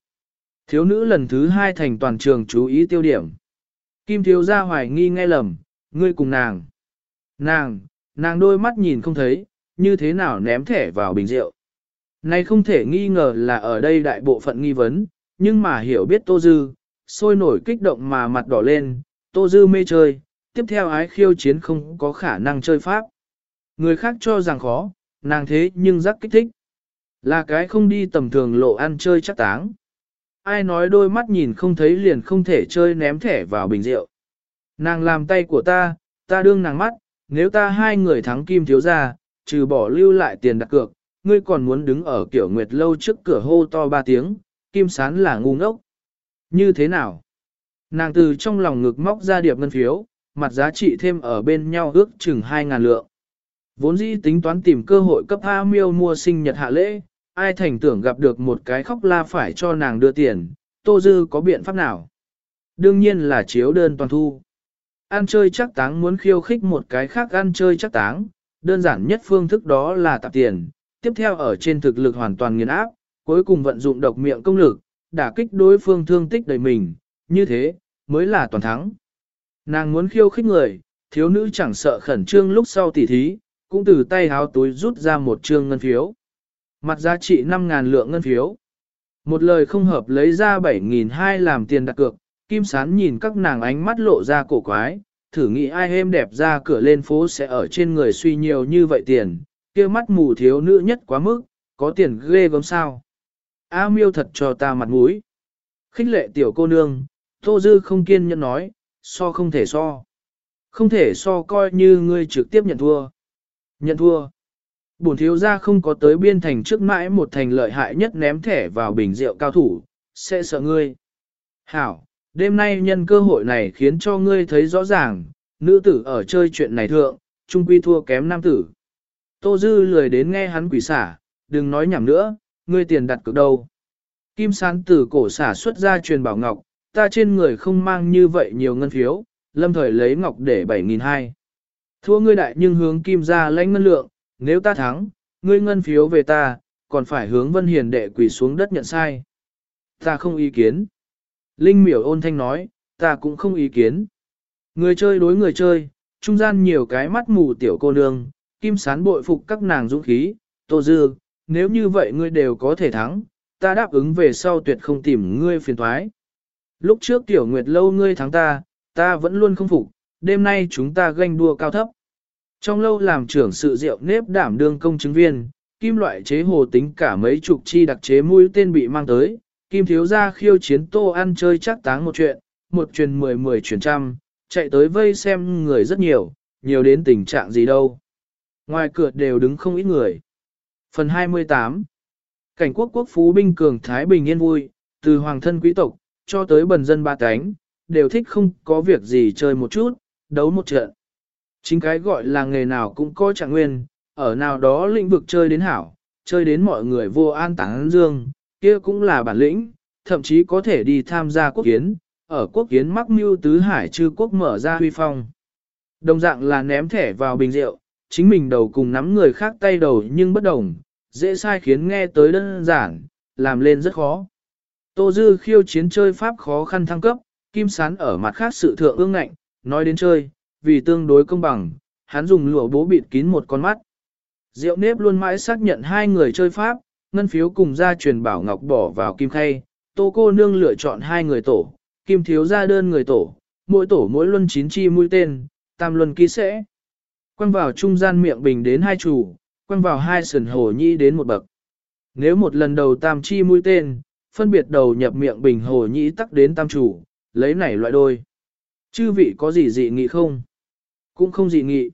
Speaker 1: Thiếu nữ lần thứ hai thành toàn trường chú ý tiêu điểm. Kim thiếu gia hoài nghi nghe lầm, ngươi cùng nàng. Nàng, nàng đôi mắt nhìn không thấy, như thế nào ném thẻ vào bình rượu. Này không thể nghi ngờ là ở đây đại bộ phận nghi vấn, nhưng mà hiểu biết Tô Dư, sôi nổi kích động mà mặt đỏ lên, Tô Dư mê chơi, tiếp theo ái khiêu chiến không có khả năng chơi pháp. Người khác cho rằng khó, nàng thế nhưng rắc kích thích. Là cái không đi tầm thường lộ ăn chơi chắc táng. Ai nói đôi mắt nhìn không thấy liền không thể chơi ném thẻ vào bình rượu. Nàng làm tay của ta, ta đương nàng mắt, nếu ta hai người thắng kim thiếu ra, trừ bỏ lưu lại tiền đặt cược, ngươi còn muốn đứng ở kiểu nguyệt lâu trước cửa hô to ba tiếng, kim sán là ngu ngốc. Như thế nào? Nàng từ trong lòng ngực móc ra điệp ngân phiếu, mặt giá trị thêm ở bên nhau ước chừng 2.000 lượng. Vốn dĩ tính toán tìm cơ hội cấp A miêu mua sinh nhật hạ lễ, ai thành tưởng gặp được một cái khóc la phải cho nàng đưa tiền, Tô Dư có biện pháp nào? Đương nhiên là chiếu đơn toàn thu. Ăn chơi chắc táng muốn khiêu khích một cái khác ăn chơi chắc táng, đơn giản nhất phương thức đó là tạp tiền, tiếp theo ở trên thực lực hoàn toàn nghiền áp, cuối cùng vận dụng độc miệng công lực, đả kích đối phương thương tích đầy mình, như thế, mới là toàn thắng. Nàng muốn khiêu khích người, thiếu nữ chẳng sợ khẩn trương lúc sau tỉ thí, cũng từ tay háo túi rút ra một trương ngân phiếu. Mặt giá trị 5.000 lượng ngân phiếu. Một lời không hợp lấy ra 7.200 làm tiền đặt cược, Kim Sán nhìn các nàng ánh mắt lộ ra cổ quái, thử nghĩ ai êm đẹp ra cửa lên phố sẽ ở trên người suy nhiều như vậy tiền, kia mắt mù thiếu nữ nhất quá mức, có tiền ghê gớm sao. A miêu thật cho ta mặt mũi. Khích lệ tiểu cô nương, Tô Dư không kiên nhẫn nói, so không thể so. Không thể so coi như ngươi trực tiếp nhận thua. Nhận thua. Bổn thiếu gia không có tới biên thành trước mãi một thành lợi hại nhất ném thẻ vào bình rượu cao thủ, sẽ sợ ngươi. Hảo, đêm nay nhân cơ hội này khiến cho ngươi thấy rõ ràng, nữ tử ở chơi chuyện này thượng, trung quy thua kém nam tử. Tô Dư lười đến nghe hắn quỷ xả, đừng nói nhảm nữa, ngươi tiền đặt cược đâu. Kim sán tử cổ xả xuất ra truyền bảo ngọc, ta trên người không mang như vậy nhiều ngân phiếu, lâm thời lấy ngọc để 7.200. Thua ngươi đại nhưng hướng kim ra lãnh ngân lượng, nếu ta thắng, ngươi ngân phiếu về ta, còn phải hướng vân hiền đệ quỳ xuống đất nhận sai. Ta không ý kiến. Linh miểu ôn thanh nói, ta cũng không ý kiến. Người chơi đối người chơi, trung gian nhiều cái mắt mù tiểu cô nương, kim sán bội phục các nàng dũng khí, tô dư, nếu như vậy ngươi đều có thể thắng, ta đáp ứng về sau tuyệt không tìm ngươi phiền thoái. Lúc trước tiểu nguyệt lâu ngươi thắng ta, ta vẫn luôn không phục, đêm nay chúng ta ganh đua cao thấp. Trong lâu làm trưởng sự rượu nếp đảm đương công chứng viên, kim loại chế hồ tính cả mấy chục chi đặc chế mũi tên bị mang tới, kim thiếu gia khiêu chiến tô ăn chơi chắc táng một chuyện, một truyền mười mười truyền trăm, chạy tới vây xem người rất nhiều, nhiều đến tình trạng gì đâu. Ngoài cửa đều đứng không ít người. Phần 28 Cảnh quốc quốc phú binh cường Thái Bình yên vui, từ hoàng thân quý tộc, cho tới bần dân ba cánh, đều thích không có việc gì chơi một chút, đấu một trận. Chính cái gọi là nghề nào cũng có trạng nguyên, ở nào đó lĩnh vực chơi đến hảo, chơi đến mọi người vô an táng dương, kia cũng là bản lĩnh, thậm chí có thể đi tham gia quốc kiến, ở quốc kiến mắc mưu tứ hải chư quốc mở ra huy phong. Đồng dạng là ném thẻ vào bình rượu, chính mình đầu cùng nắm người khác tay đầu nhưng bất đồng, dễ sai khiến nghe tới đơn giản, làm lên rất khó. Tô Dư khiêu chiến chơi pháp khó khăn thăng cấp, kim sán ở mặt khác sự thượng ương ngạnh, nói đến chơi, vì tương đối công bằng, hắn dùng lụa bố bịt kín một con mắt. Diệu nếp luôn mãi xác nhận hai người chơi pháp, ngân phiếu cùng ra truyền bảo ngọc bỏ vào kim khay, tô cô nương lựa chọn hai người tổ, kim thiếu ra đơn người tổ, mỗi tổ mỗi luân chín chi mũi tên, tam luân ký sẽ. Quăng vào trung gian miệng bình đến hai chủ, quăng vào hai sườn hồ nhi đến một bậc. Nếu một lần đầu tam chi mũi tên, phân biệt đầu nhập miệng bình hồ nhĩ tắc đến tam chủ, lấy nảy loại đôi. Chư vị có gì dị nghị không? Cũng không dị nghị.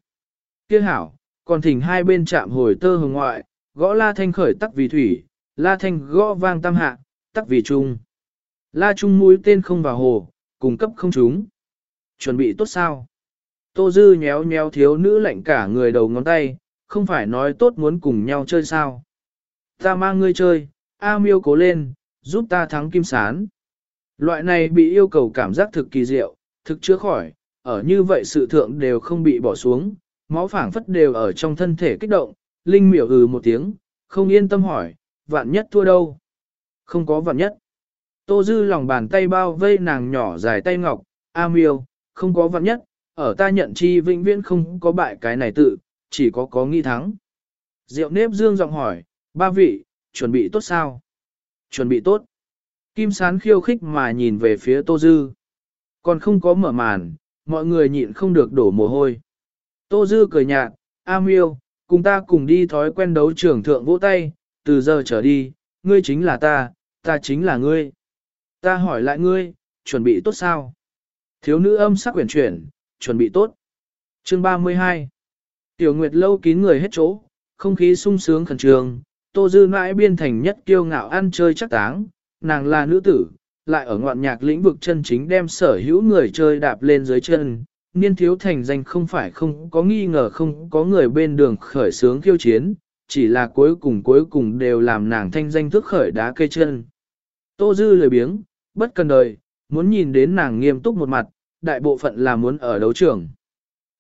Speaker 1: Kia hảo, còn thỉnh hai bên chạm hồi tơ hồng ngoại, gõ la thanh khởi tắc vì thủy, la thanh gõ vang tam hạ, tắc vì trung. La trung mũi tên không vào hồ, cung cấp không trúng. Chuẩn bị tốt sao? Tô Dư nhéo nhéo thiếu nữ lạnh cả người đầu ngón tay, không phải nói tốt muốn cùng nhau chơi sao? Ta mang ngươi chơi, A miêu cố lên, giúp ta thắng kim sán. Loại này bị yêu cầu cảm giác thực kỳ diệu, thực chữa khỏi, ở như vậy sự thượng đều không bị bỏ xuống, máu phảng phất đều ở trong thân thể kích động, Linh miểu ừ một tiếng, không yên tâm hỏi, vạn nhất thua đâu? Không có vạn nhất. Tô Dư lòng bàn tay bao vây nàng nhỏ dài tay ngọc, A miêu, không có vạn nhất, ở ta nhận chi vĩnh viễn không có bại cái này tự, chỉ có có nghi thắng. Diệu nếp dương giọng hỏi, ba vị, chuẩn bị tốt sao? Chuẩn bị tốt. Kim sán khiêu khích mà nhìn về phía Tô Dư. Còn không có mở màn, mọi người nhịn không được đổ mồ hôi. Tô Dư cười nhạt, A miêu, cùng ta cùng đi thói quen đấu trưởng thượng vỗ tay, từ giờ trở đi, ngươi chính là ta, ta chính là ngươi. Ta hỏi lại ngươi, chuẩn bị tốt sao? Thiếu nữ âm sắc quyển chuyển, chuẩn bị tốt. Chương 32 Tiểu Nguyệt lâu kín người hết chỗ, không khí sung sướng khẩn trương, Tô Dư mãi biên thành nhất kiêu ngạo ăn chơi chắc táng, nàng là nữ tử, lại ở ngoạn nhạc lĩnh vực chân chính đem sở hữu người chơi đạp lên dưới chân. Niên thiếu thành danh không phải không có nghi ngờ không có người bên đường khởi sướng khiêu chiến, chỉ là cuối cùng cuối cùng đều làm nàng thanh danh thức khởi đá cây chân. Tô Dư lười biếng, bất cần đời, muốn nhìn đến nàng nghiêm túc một mặt, đại bộ phận là muốn ở đấu trường.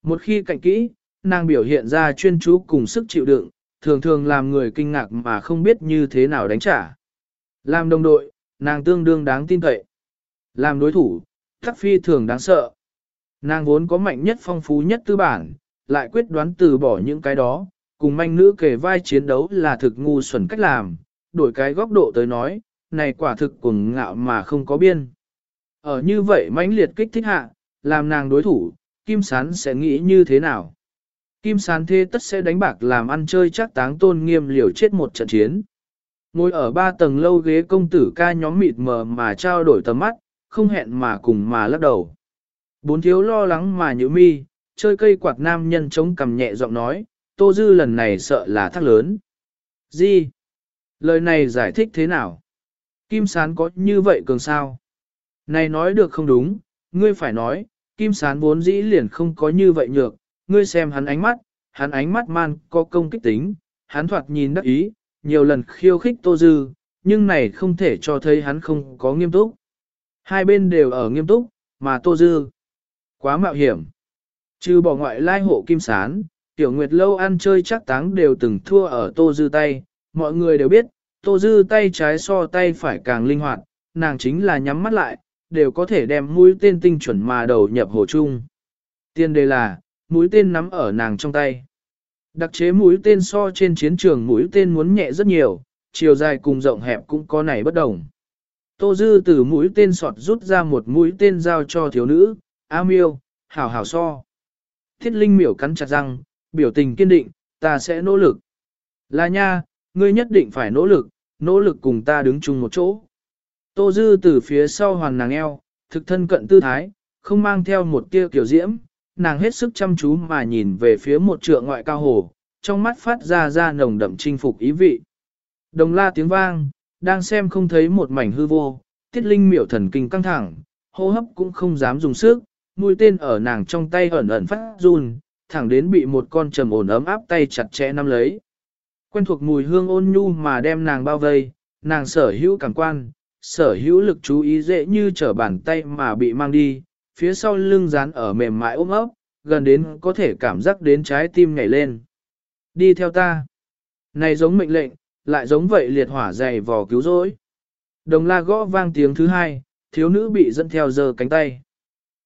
Speaker 1: Một khi cạnh kỹ, nàng biểu hiện ra chuyên chú cùng sức chịu đựng, thường thường làm người kinh ngạc mà không biết như thế nào đánh trả. Làm đồng đội, nàng tương đương đáng tin cậy. Làm đối thủ, tắc phi thường đáng sợ. Nàng vốn có mạnh nhất phong phú nhất tư bản, lại quyết đoán từ bỏ những cái đó, cùng manh nữ kề vai chiến đấu là thực ngu xuẩn cách làm, đổi cái góc độ tới nói, này quả thực cuồng ngạo mà không có biên. Ở như vậy mãnh liệt kích thích hạ, làm nàng đối thủ, Kim Sán sẽ nghĩ như thế nào? Kim Sán thế tất sẽ đánh bạc làm ăn chơi chắc táng tôn nghiêm liều chết một trận chiến. Ngồi ở ba tầng lâu ghế công tử ca nhóm mịt mờ mà trao đổi tầm mắt, không hẹn mà cùng mà lắc đầu. Bốn thiếu lo lắng mà nhữ mi, chơi cây quạt nam nhân chống cầm nhẹ giọng nói, Tô Dư lần này sợ là thác lớn. Gì? Lời này giải thích thế nào? Kim Sán có như vậy cường sao? Này nói được không đúng, ngươi phải nói, Kim Sán vốn dĩ liền không có như vậy nhược, ngươi xem hắn ánh mắt, hắn ánh mắt man có công kích tính, hắn thoạt nhìn đắc ý, nhiều lần khiêu khích Tô Dư, nhưng này không thể cho thấy hắn không có nghiêm túc. Hai bên đều ở nghiêm túc, mà Tô Dư quá mạo hiểm. Trừ bỏ ngoại lai hộ Kim Sán, Tiểu Nguyệt lâu ăn chơi chắc táng đều từng thua ở Tô Dư tay, mọi người đều biết, Tô Dư tay trái so tay phải càng linh hoạt, nàng chính là nhắm mắt lại, đều có thể đem mũi tên tinh chuẩn mà đầu nhập hồ chung. Tiên đề là, mũi tên nắm ở nàng trong tay. Đặc chế mũi tên so trên chiến trường mũi tên muốn nhẹ rất nhiều, chiều dài cùng rộng hẹp cũng có này bất đồng. Tô Dư từ mũi tên sọt rút ra một mũi tên giao cho thiếu nữ, A miêu, hảo hảo so. Thiết Linh miểu cắn chặt răng, biểu tình kiên định, ta sẽ nỗ lực. Là nha, ngươi nhất định phải nỗ lực, nỗ lực cùng ta đứng chung một chỗ. Tô Dư từ phía sau hoàn nàng eo, thực thân cận tư thái, không mang theo một tia kiểu diễm, nàng hết sức chăm chú mà nhìn về phía một trượng ngoại cao hồ, trong mắt phát ra ra nồng đậm chinh phục ý vị. Đồng la tiếng vang, đang xem không thấy một mảnh hư vô, tiết linh miểu thần kinh căng thẳng, hô hấp cũng không dám dùng sức, mũi tên ở nàng trong tay ẩn ẩn phát run, thẳng đến bị một con trầm ổn ấm áp tay chặt chẽ nắm lấy. Quen thuộc mùi hương ôn nhu mà đem nàng bao vây, nàng sở hữu cảm quan, sở hữu lực chú ý dễ như trở bàn tay mà bị mang đi, phía sau lưng dán ở mềm mại ôm ấp, gần đến có thể cảm giác đến trái tim nhảy lên. Đi theo ta. Này giống mệnh lệnh, lại giống vậy liệt hỏa dày vò cứu rỗi. Đồng la gõ vang tiếng thứ hai, thiếu nữ bị dẫn theo giờ cánh tay.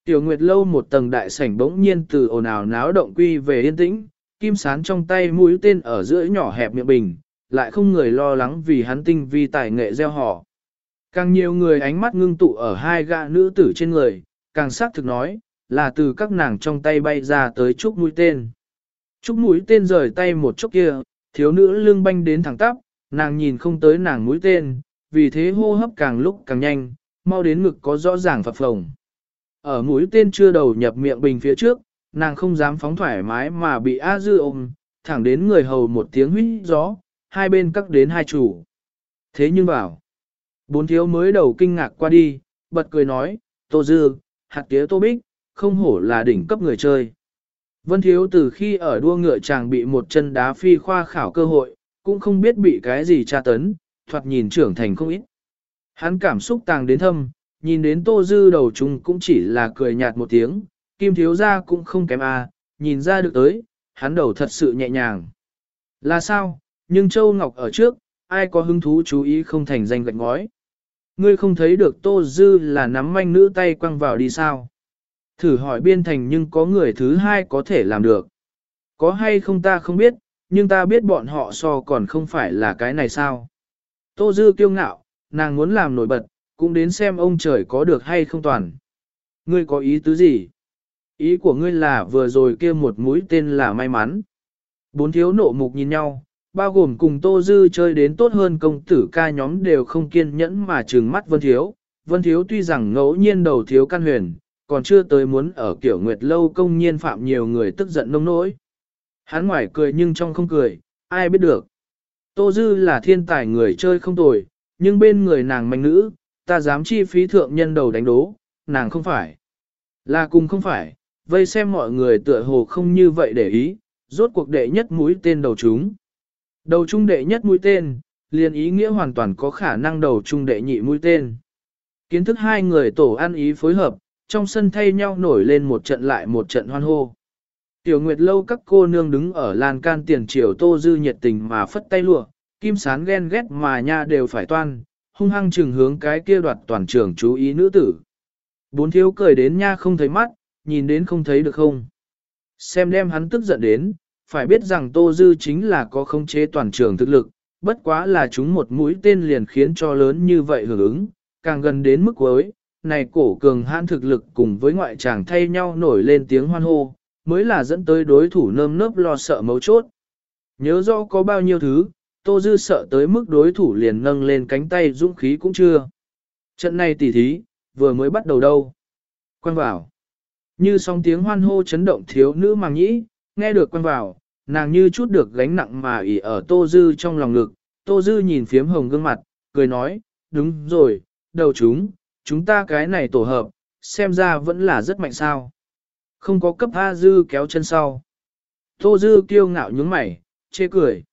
Speaker 1: Tiểu Nguyệt lâu một tầng đại sảnh bỗng nhiên từ ồn ào náo động quy về yên tĩnh, kim sán trong tay mũi tên ở giữa nhỏ hẹp miệng bình, lại không người lo lắng vì hắn tinh vi tài nghệ gieo họ. Càng nhiều người ánh mắt ngưng tụ ở hai gã nữ tử trên người, càng xác thực nói, là từ các nàng trong tay bay ra tới chúc mũi tên. Chúc mũi tên rời tay một chốc kia, thiếu nữ lưng banh đến thẳng tắp, nàng nhìn không tới nàng mũi tên, vì thế hô hấp càng lúc càng nhanh, mau đến ngực có rõ ràng phập phồng. Ở mũi tên chưa đầu nhập miệng bình phía trước, nàng không dám phóng thoải mái mà bị A Dư ôm, thẳng đến người hầu một tiếng huyết gió, hai bên cắt đến hai chủ. Thế nhưng bảo, bốn thiếu mới đầu kinh ngạc qua đi, bật cười nói, Tô Dư, hạt tía Tô Bích, không hổ là đỉnh cấp người chơi. Vân thiếu từ khi ở đua ngựa chàng bị một chân đá phi khoa khảo cơ hội, cũng không biết bị cái gì tra tấn, thoạt nhìn trưởng thành không ít. Hắn cảm xúc tàng đến thâm, nhìn đến tô dư đầu trùng cũng chỉ là cười nhạt một tiếng, kim thiếu ra cũng không kém à, nhìn ra được tới, hắn đầu thật sự nhẹ nhàng. Là sao, nhưng Châu Ngọc ở trước, ai có hứng thú chú ý không thành danh gạch ngói. Ngươi không thấy được tô dư là nắm manh nữ tay quăng vào đi sao. Thử hỏi biên thành nhưng có người thứ hai có thể làm được. Có hay không ta không biết, nhưng ta biết bọn họ so còn không phải là cái này sao. Tô Dư kiêu ngạo, nàng muốn làm nổi bật, cũng đến xem ông trời có được hay không toàn. Ngươi có ý tứ gì? Ý của ngươi là vừa rồi kia một mũi tên là may mắn. Bốn thiếu nộ mục nhìn nhau, bao gồm cùng Tô Dư chơi đến tốt hơn công tử ca nhóm đều không kiên nhẫn mà trừng mắt Vân Thiếu. Vân Thiếu tuy rằng ngẫu nhiên đầu thiếu căn huyền, còn chưa tới muốn ở kiểu nguyệt lâu công nhiên phạm nhiều người tức giận nông nỗi. Hắn ngoài cười nhưng trong không cười, ai biết được. Tô Dư là thiên tài người chơi không tồi, nhưng bên người nàng manh nữ, ta dám chi phí thượng nhân đầu đánh đố, nàng không phải. Là cùng không phải, vây xem mọi người tựa hồ không như vậy để ý, rốt cuộc đệ nhất mũi tên đầu chúng. Đầu trung đệ nhất mũi tên, liền ý nghĩa hoàn toàn có khả năng đầu trung đệ nhị mũi tên. Kiến thức hai người tổ ăn ý phối hợp, trong sân thay nhau nổi lên một trận lại một trận hoan hô. Tiểu Nguyệt lâu các cô nương đứng ở lan can tiền triều tô dư nhiệt tình mà phất tay lụa, kim sán ghen ghét mà nha đều phải toan, hung hăng chừng hướng cái kia đoạt toàn trường chú ý nữ tử. Bốn thiếu cười đến nha không thấy mắt, nhìn đến không thấy được không. Xem đem hắn tức giận đến, phải biết rằng tô dư chính là có khống chế toàn trường thực lực, bất quá là chúng một mũi tên liền khiến cho lớn như vậy hưởng ứng, càng gần đến mức cuối, này cổ cường hãn thực lực cùng với ngoại tràng thay nhau nổi lên tiếng hoan hô, mới là dẫn tới đối thủ nơm nớp lo sợ mấu chốt. Nhớ rõ có bao nhiêu thứ, Tô Dư sợ tới mức đối thủ liền nâng lên cánh tay dũng khí cũng chưa. Trận này tỉ thí, vừa mới bắt đầu đâu. Quan vào. Như song tiếng hoan hô chấn động thiếu nữ màng nhĩ, nghe được quan vào, nàng như chút được gánh nặng mà ỉ ở Tô Dư trong lòng ngực. Tô Dư nhìn phiếm hồng gương mặt, cười nói, đúng rồi, đầu chúng, chúng ta cái này tổ hợp, xem ra vẫn là rất mạnh sao. Không có cấp A Dư kéo chân sau. Tô Dư kiêu ngạo nhướng mày, chê cười.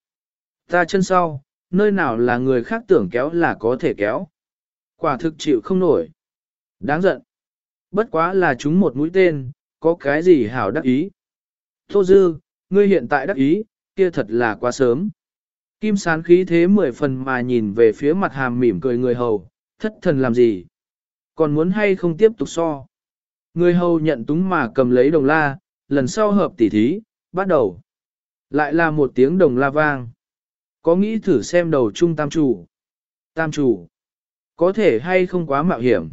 Speaker 1: Ta chân sau, nơi nào là người khác tưởng kéo là có thể kéo. Quả thực chịu không nổi. Đáng giận. Bất quá là chúng một mũi tên, có cái gì hảo đắc ý. Tô Dư, ngươi hiện tại đắc ý, kia thật là quá sớm. Kim sán khí thế mười phần mà nhìn về phía mặt hàm mỉm cười người hầu, thất thần làm gì? Còn muốn hay không tiếp tục so? Người hầu nhận túng mà cầm lấy đồng la, lần sau hợp tỉ thí, bắt đầu. Lại là một tiếng đồng la vang. Có nghĩ thử xem đầu trung tam chủ. Tam chủ. Có thể hay không quá mạo hiểm.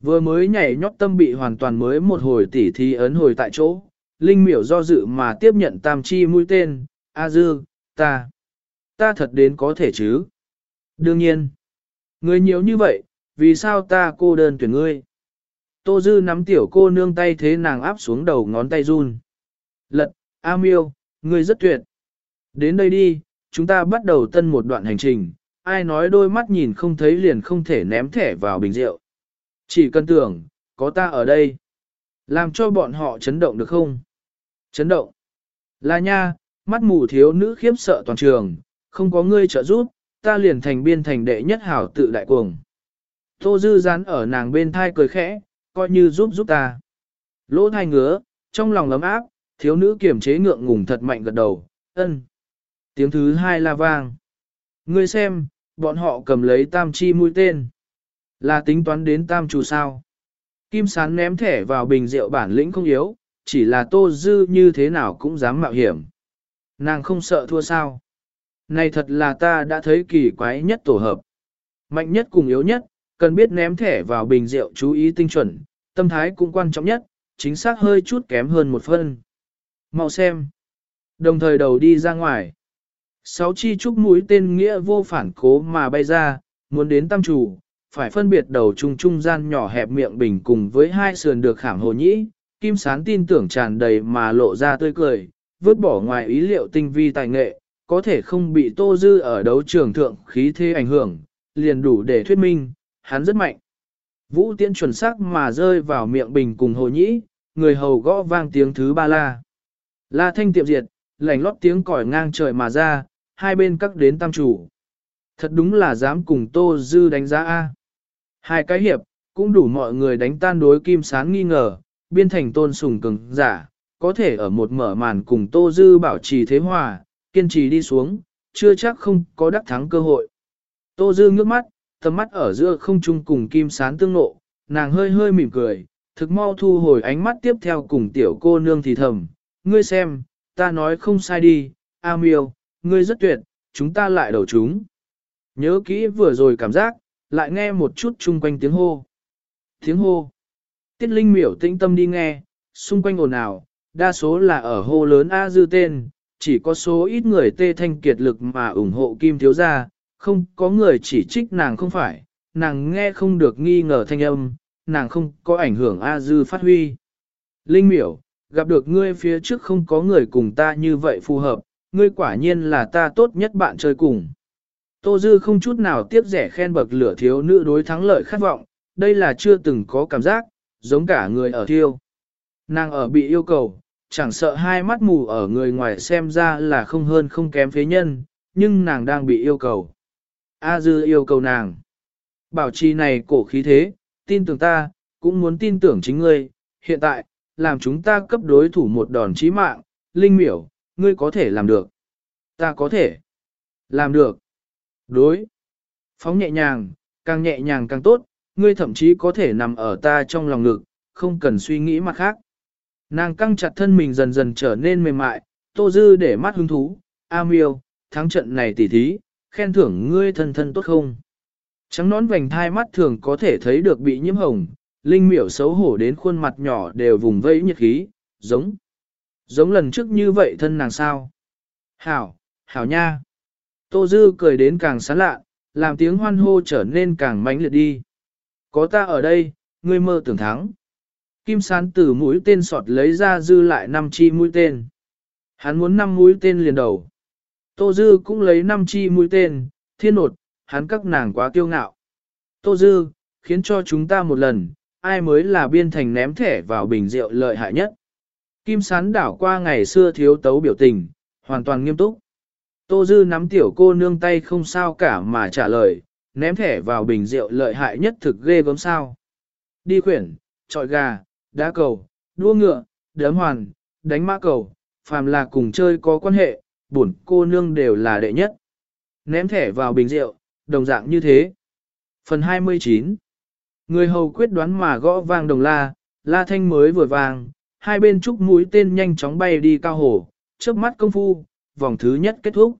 Speaker 1: Vừa mới nhảy nhót tâm bị hoàn toàn mới một hồi tỉ thí ấn hồi tại chỗ. Linh miểu do dự mà tiếp nhận tam chi mũi tên. A dư, ta. ta thật đến có thể chứ. Đương nhiên, người nhiều như vậy, vì sao ta cô đơn tuyển ngươi? Tô Dư nắm tiểu cô nương tay thế nàng áp xuống đầu ngón tay run. Lật, A miêu, ngươi rất tuyệt. Đến đây đi, chúng ta bắt đầu tân một đoạn hành trình, ai nói đôi mắt nhìn không thấy liền không thể ném thẻ vào bình rượu. Chỉ cần tưởng, có ta ở đây. Làm cho bọn họ chấn động được không? Chấn động. Là nha, mắt mù thiếu nữ khiếp sợ toàn trường, không có ngươi trợ giúp, ta liền thành biên thành đệ nhất hảo tự đại cuồng. Tô dư rán ở nàng bên thai cười khẽ, coi như giúp giúp ta. Lỗ thai ngứa, trong lòng lấm áp, thiếu nữ kiềm chế ngượng ngùng thật mạnh gật đầu, ân. Tiếng thứ hai la vang. Ngươi xem, bọn họ cầm lấy tam chi mũi tên. Là tính toán đến tam chủ sao. Kim sán ném thẻ vào bình rượu bản lĩnh không yếu, chỉ là tô dư như thế nào cũng dám mạo hiểm. Nàng không sợ thua sao. Này thật là ta đã thấy kỳ quái nhất tổ hợp. Mạnh nhất cùng yếu nhất, cần biết ném thẻ vào bình rượu chú ý tinh chuẩn, tâm thái cũng quan trọng nhất, chính xác hơi chút kém hơn một phân. Mau xem. Đồng thời đầu đi ra ngoài. Sáu chi trúc mũi tên nghĩa vô phản cố mà bay ra, muốn đến tam chủ, phải phân biệt đầu trung trung gian nhỏ hẹp miệng bình cùng với hai sườn được khảm hồ nhĩ, kim sán tin tưởng tràn đầy mà lộ ra tươi cười, vứt bỏ ngoài ý liệu tinh vi tài nghệ, có thể không bị tô dư ở đấu trường thượng khí thế ảnh hưởng, liền đủ để thuyết minh, hắn rất mạnh. Vũ tiễn chuẩn xác mà rơi vào miệng bình cùng hồ nhĩ, người hầu gõ vang tiếng thứ ba la. La thanh tiệm diệt, lảnh lót tiếng còi ngang trời mà ra, hai bên cắt đến tam chủ. Thật đúng là dám cùng Tô Dư đánh giá A. Hai cái hiệp, cũng đủ mọi người đánh tan đối kim sáng nghi ngờ, biên thành tôn sùng cường giả, có thể ở một mở màn cùng Tô Dư bảo trì thế hòa, kiên trì đi xuống, chưa chắc không có đắc thắng cơ hội. Tô Dư ngước mắt, tầm mắt ở giữa không trung cùng kim sán tương nộ, nàng hơi hơi mỉm cười, thực mau thu hồi ánh mắt tiếp theo cùng tiểu cô nương thì thầm, ngươi xem, ta nói không sai đi, A miêu, ngươi rất tuyệt, chúng ta lại đầu chúng. Nhớ kỹ vừa rồi cảm giác, lại nghe một chút chung quanh tiếng hô. Tiếng hô. Tiết Linh miểu tĩnh tâm đi nghe, xung quanh ồn ào, đa số là ở hô lớn A dư tên, chỉ có số ít người tê thanh kiệt lực mà ủng hộ Kim Thiếu Gia, không có người chỉ trích nàng không phải, nàng nghe không được nghi ngờ thanh âm, nàng không có ảnh hưởng A dư phát huy. Linh miểu, gặp được ngươi phía trước không có người cùng ta như vậy phù hợp, ngươi quả nhiên là ta tốt nhất bạn chơi cùng. Tô Dư không chút nào tiếp rẻ khen bậc lửa thiếu nữ đối thắng lợi khát vọng, đây là chưa từng có cảm giác, giống cả người ở thiêu. Nàng ở bị yêu cầu, chẳng sợ hai mắt mù ở người ngoài xem ra là không hơn không kém phế nhân, nhưng nàng đang bị yêu cầu. A Dư yêu cầu nàng. Bảo trì này cổ khí thế, tin tưởng ta, cũng muốn tin tưởng chính ngươi, hiện tại, làm chúng ta cấp đối thủ một đòn chí mạng, linh miểu, ngươi có thể làm được. Ta có thể. Làm được. Đối. Phóng nhẹ nhàng, càng nhẹ nhàng càng tốt, ngươi thậm chí có thể nằm ở ta trong lòng ngực, không cần suy nghĩ mặt khác. Nàng căng chặt thân mình dần dần trở nên mềm mại, tô dư để mắt hứng thú, A miêu, thắng trận này tỉ thí, khen thưởng ngươi thân thân tốt không? Trắng nón vành thai mắt thường có thể thấy được bị nhiễm hồng, linh miểu xấu hổ đến khuôn mặt nhỏ đều vùng vẫy nhiệt khí, giống. Giống lần trước như vậy thân nàng sao? Hảo, hảo nha. Tô Dư cười đến càng sán lạ, làm tiếng hoan hô trở nên càng mãnh liệt đi. Có ta ở đây, ngươi mơ tưởng thắng. Kim sán từ mũi tên sọt lấy ra dư lại năm chi mũi tên. Hắn muốn năm mũi tên liền đầu. Tô Dư cũng lấy năm chi mũi tên, thiên nột, hắn các nàng quá kiêu ngạo. Tô Dư, khiến cho chúng ta một lần, ai mới là biên thành ném thẻ vào bình rượu lợi hại nhất. Kim sán đảo qua ngày xưa thiếu tấu biểu tình, hoàn toàn nghiêm túc. Tô Dư nắm tiểu cô nương tay không sao cả mà trả lời, ném thẻ vào bình rượu lợi hại nhất thực ghê gớm sao. Đi khuyển, trọi gà, đá cầu, đua ngựa, đấm hoàn, đánh mã cầu, phàm là cùng chơi có quan hệ, bổn cô nương đều là đệ nhất. Ném thẻ vào bình rượu, đồng dạng như thế. Phần 29 Người hầu quyết đoán mà gõ vang đồng la, la thanh mới vừa vang, hai bên trúc mũi tên nhanh chóng bay đi cao hổ trước mắt công phu, vòng thứ nhất kết thúc.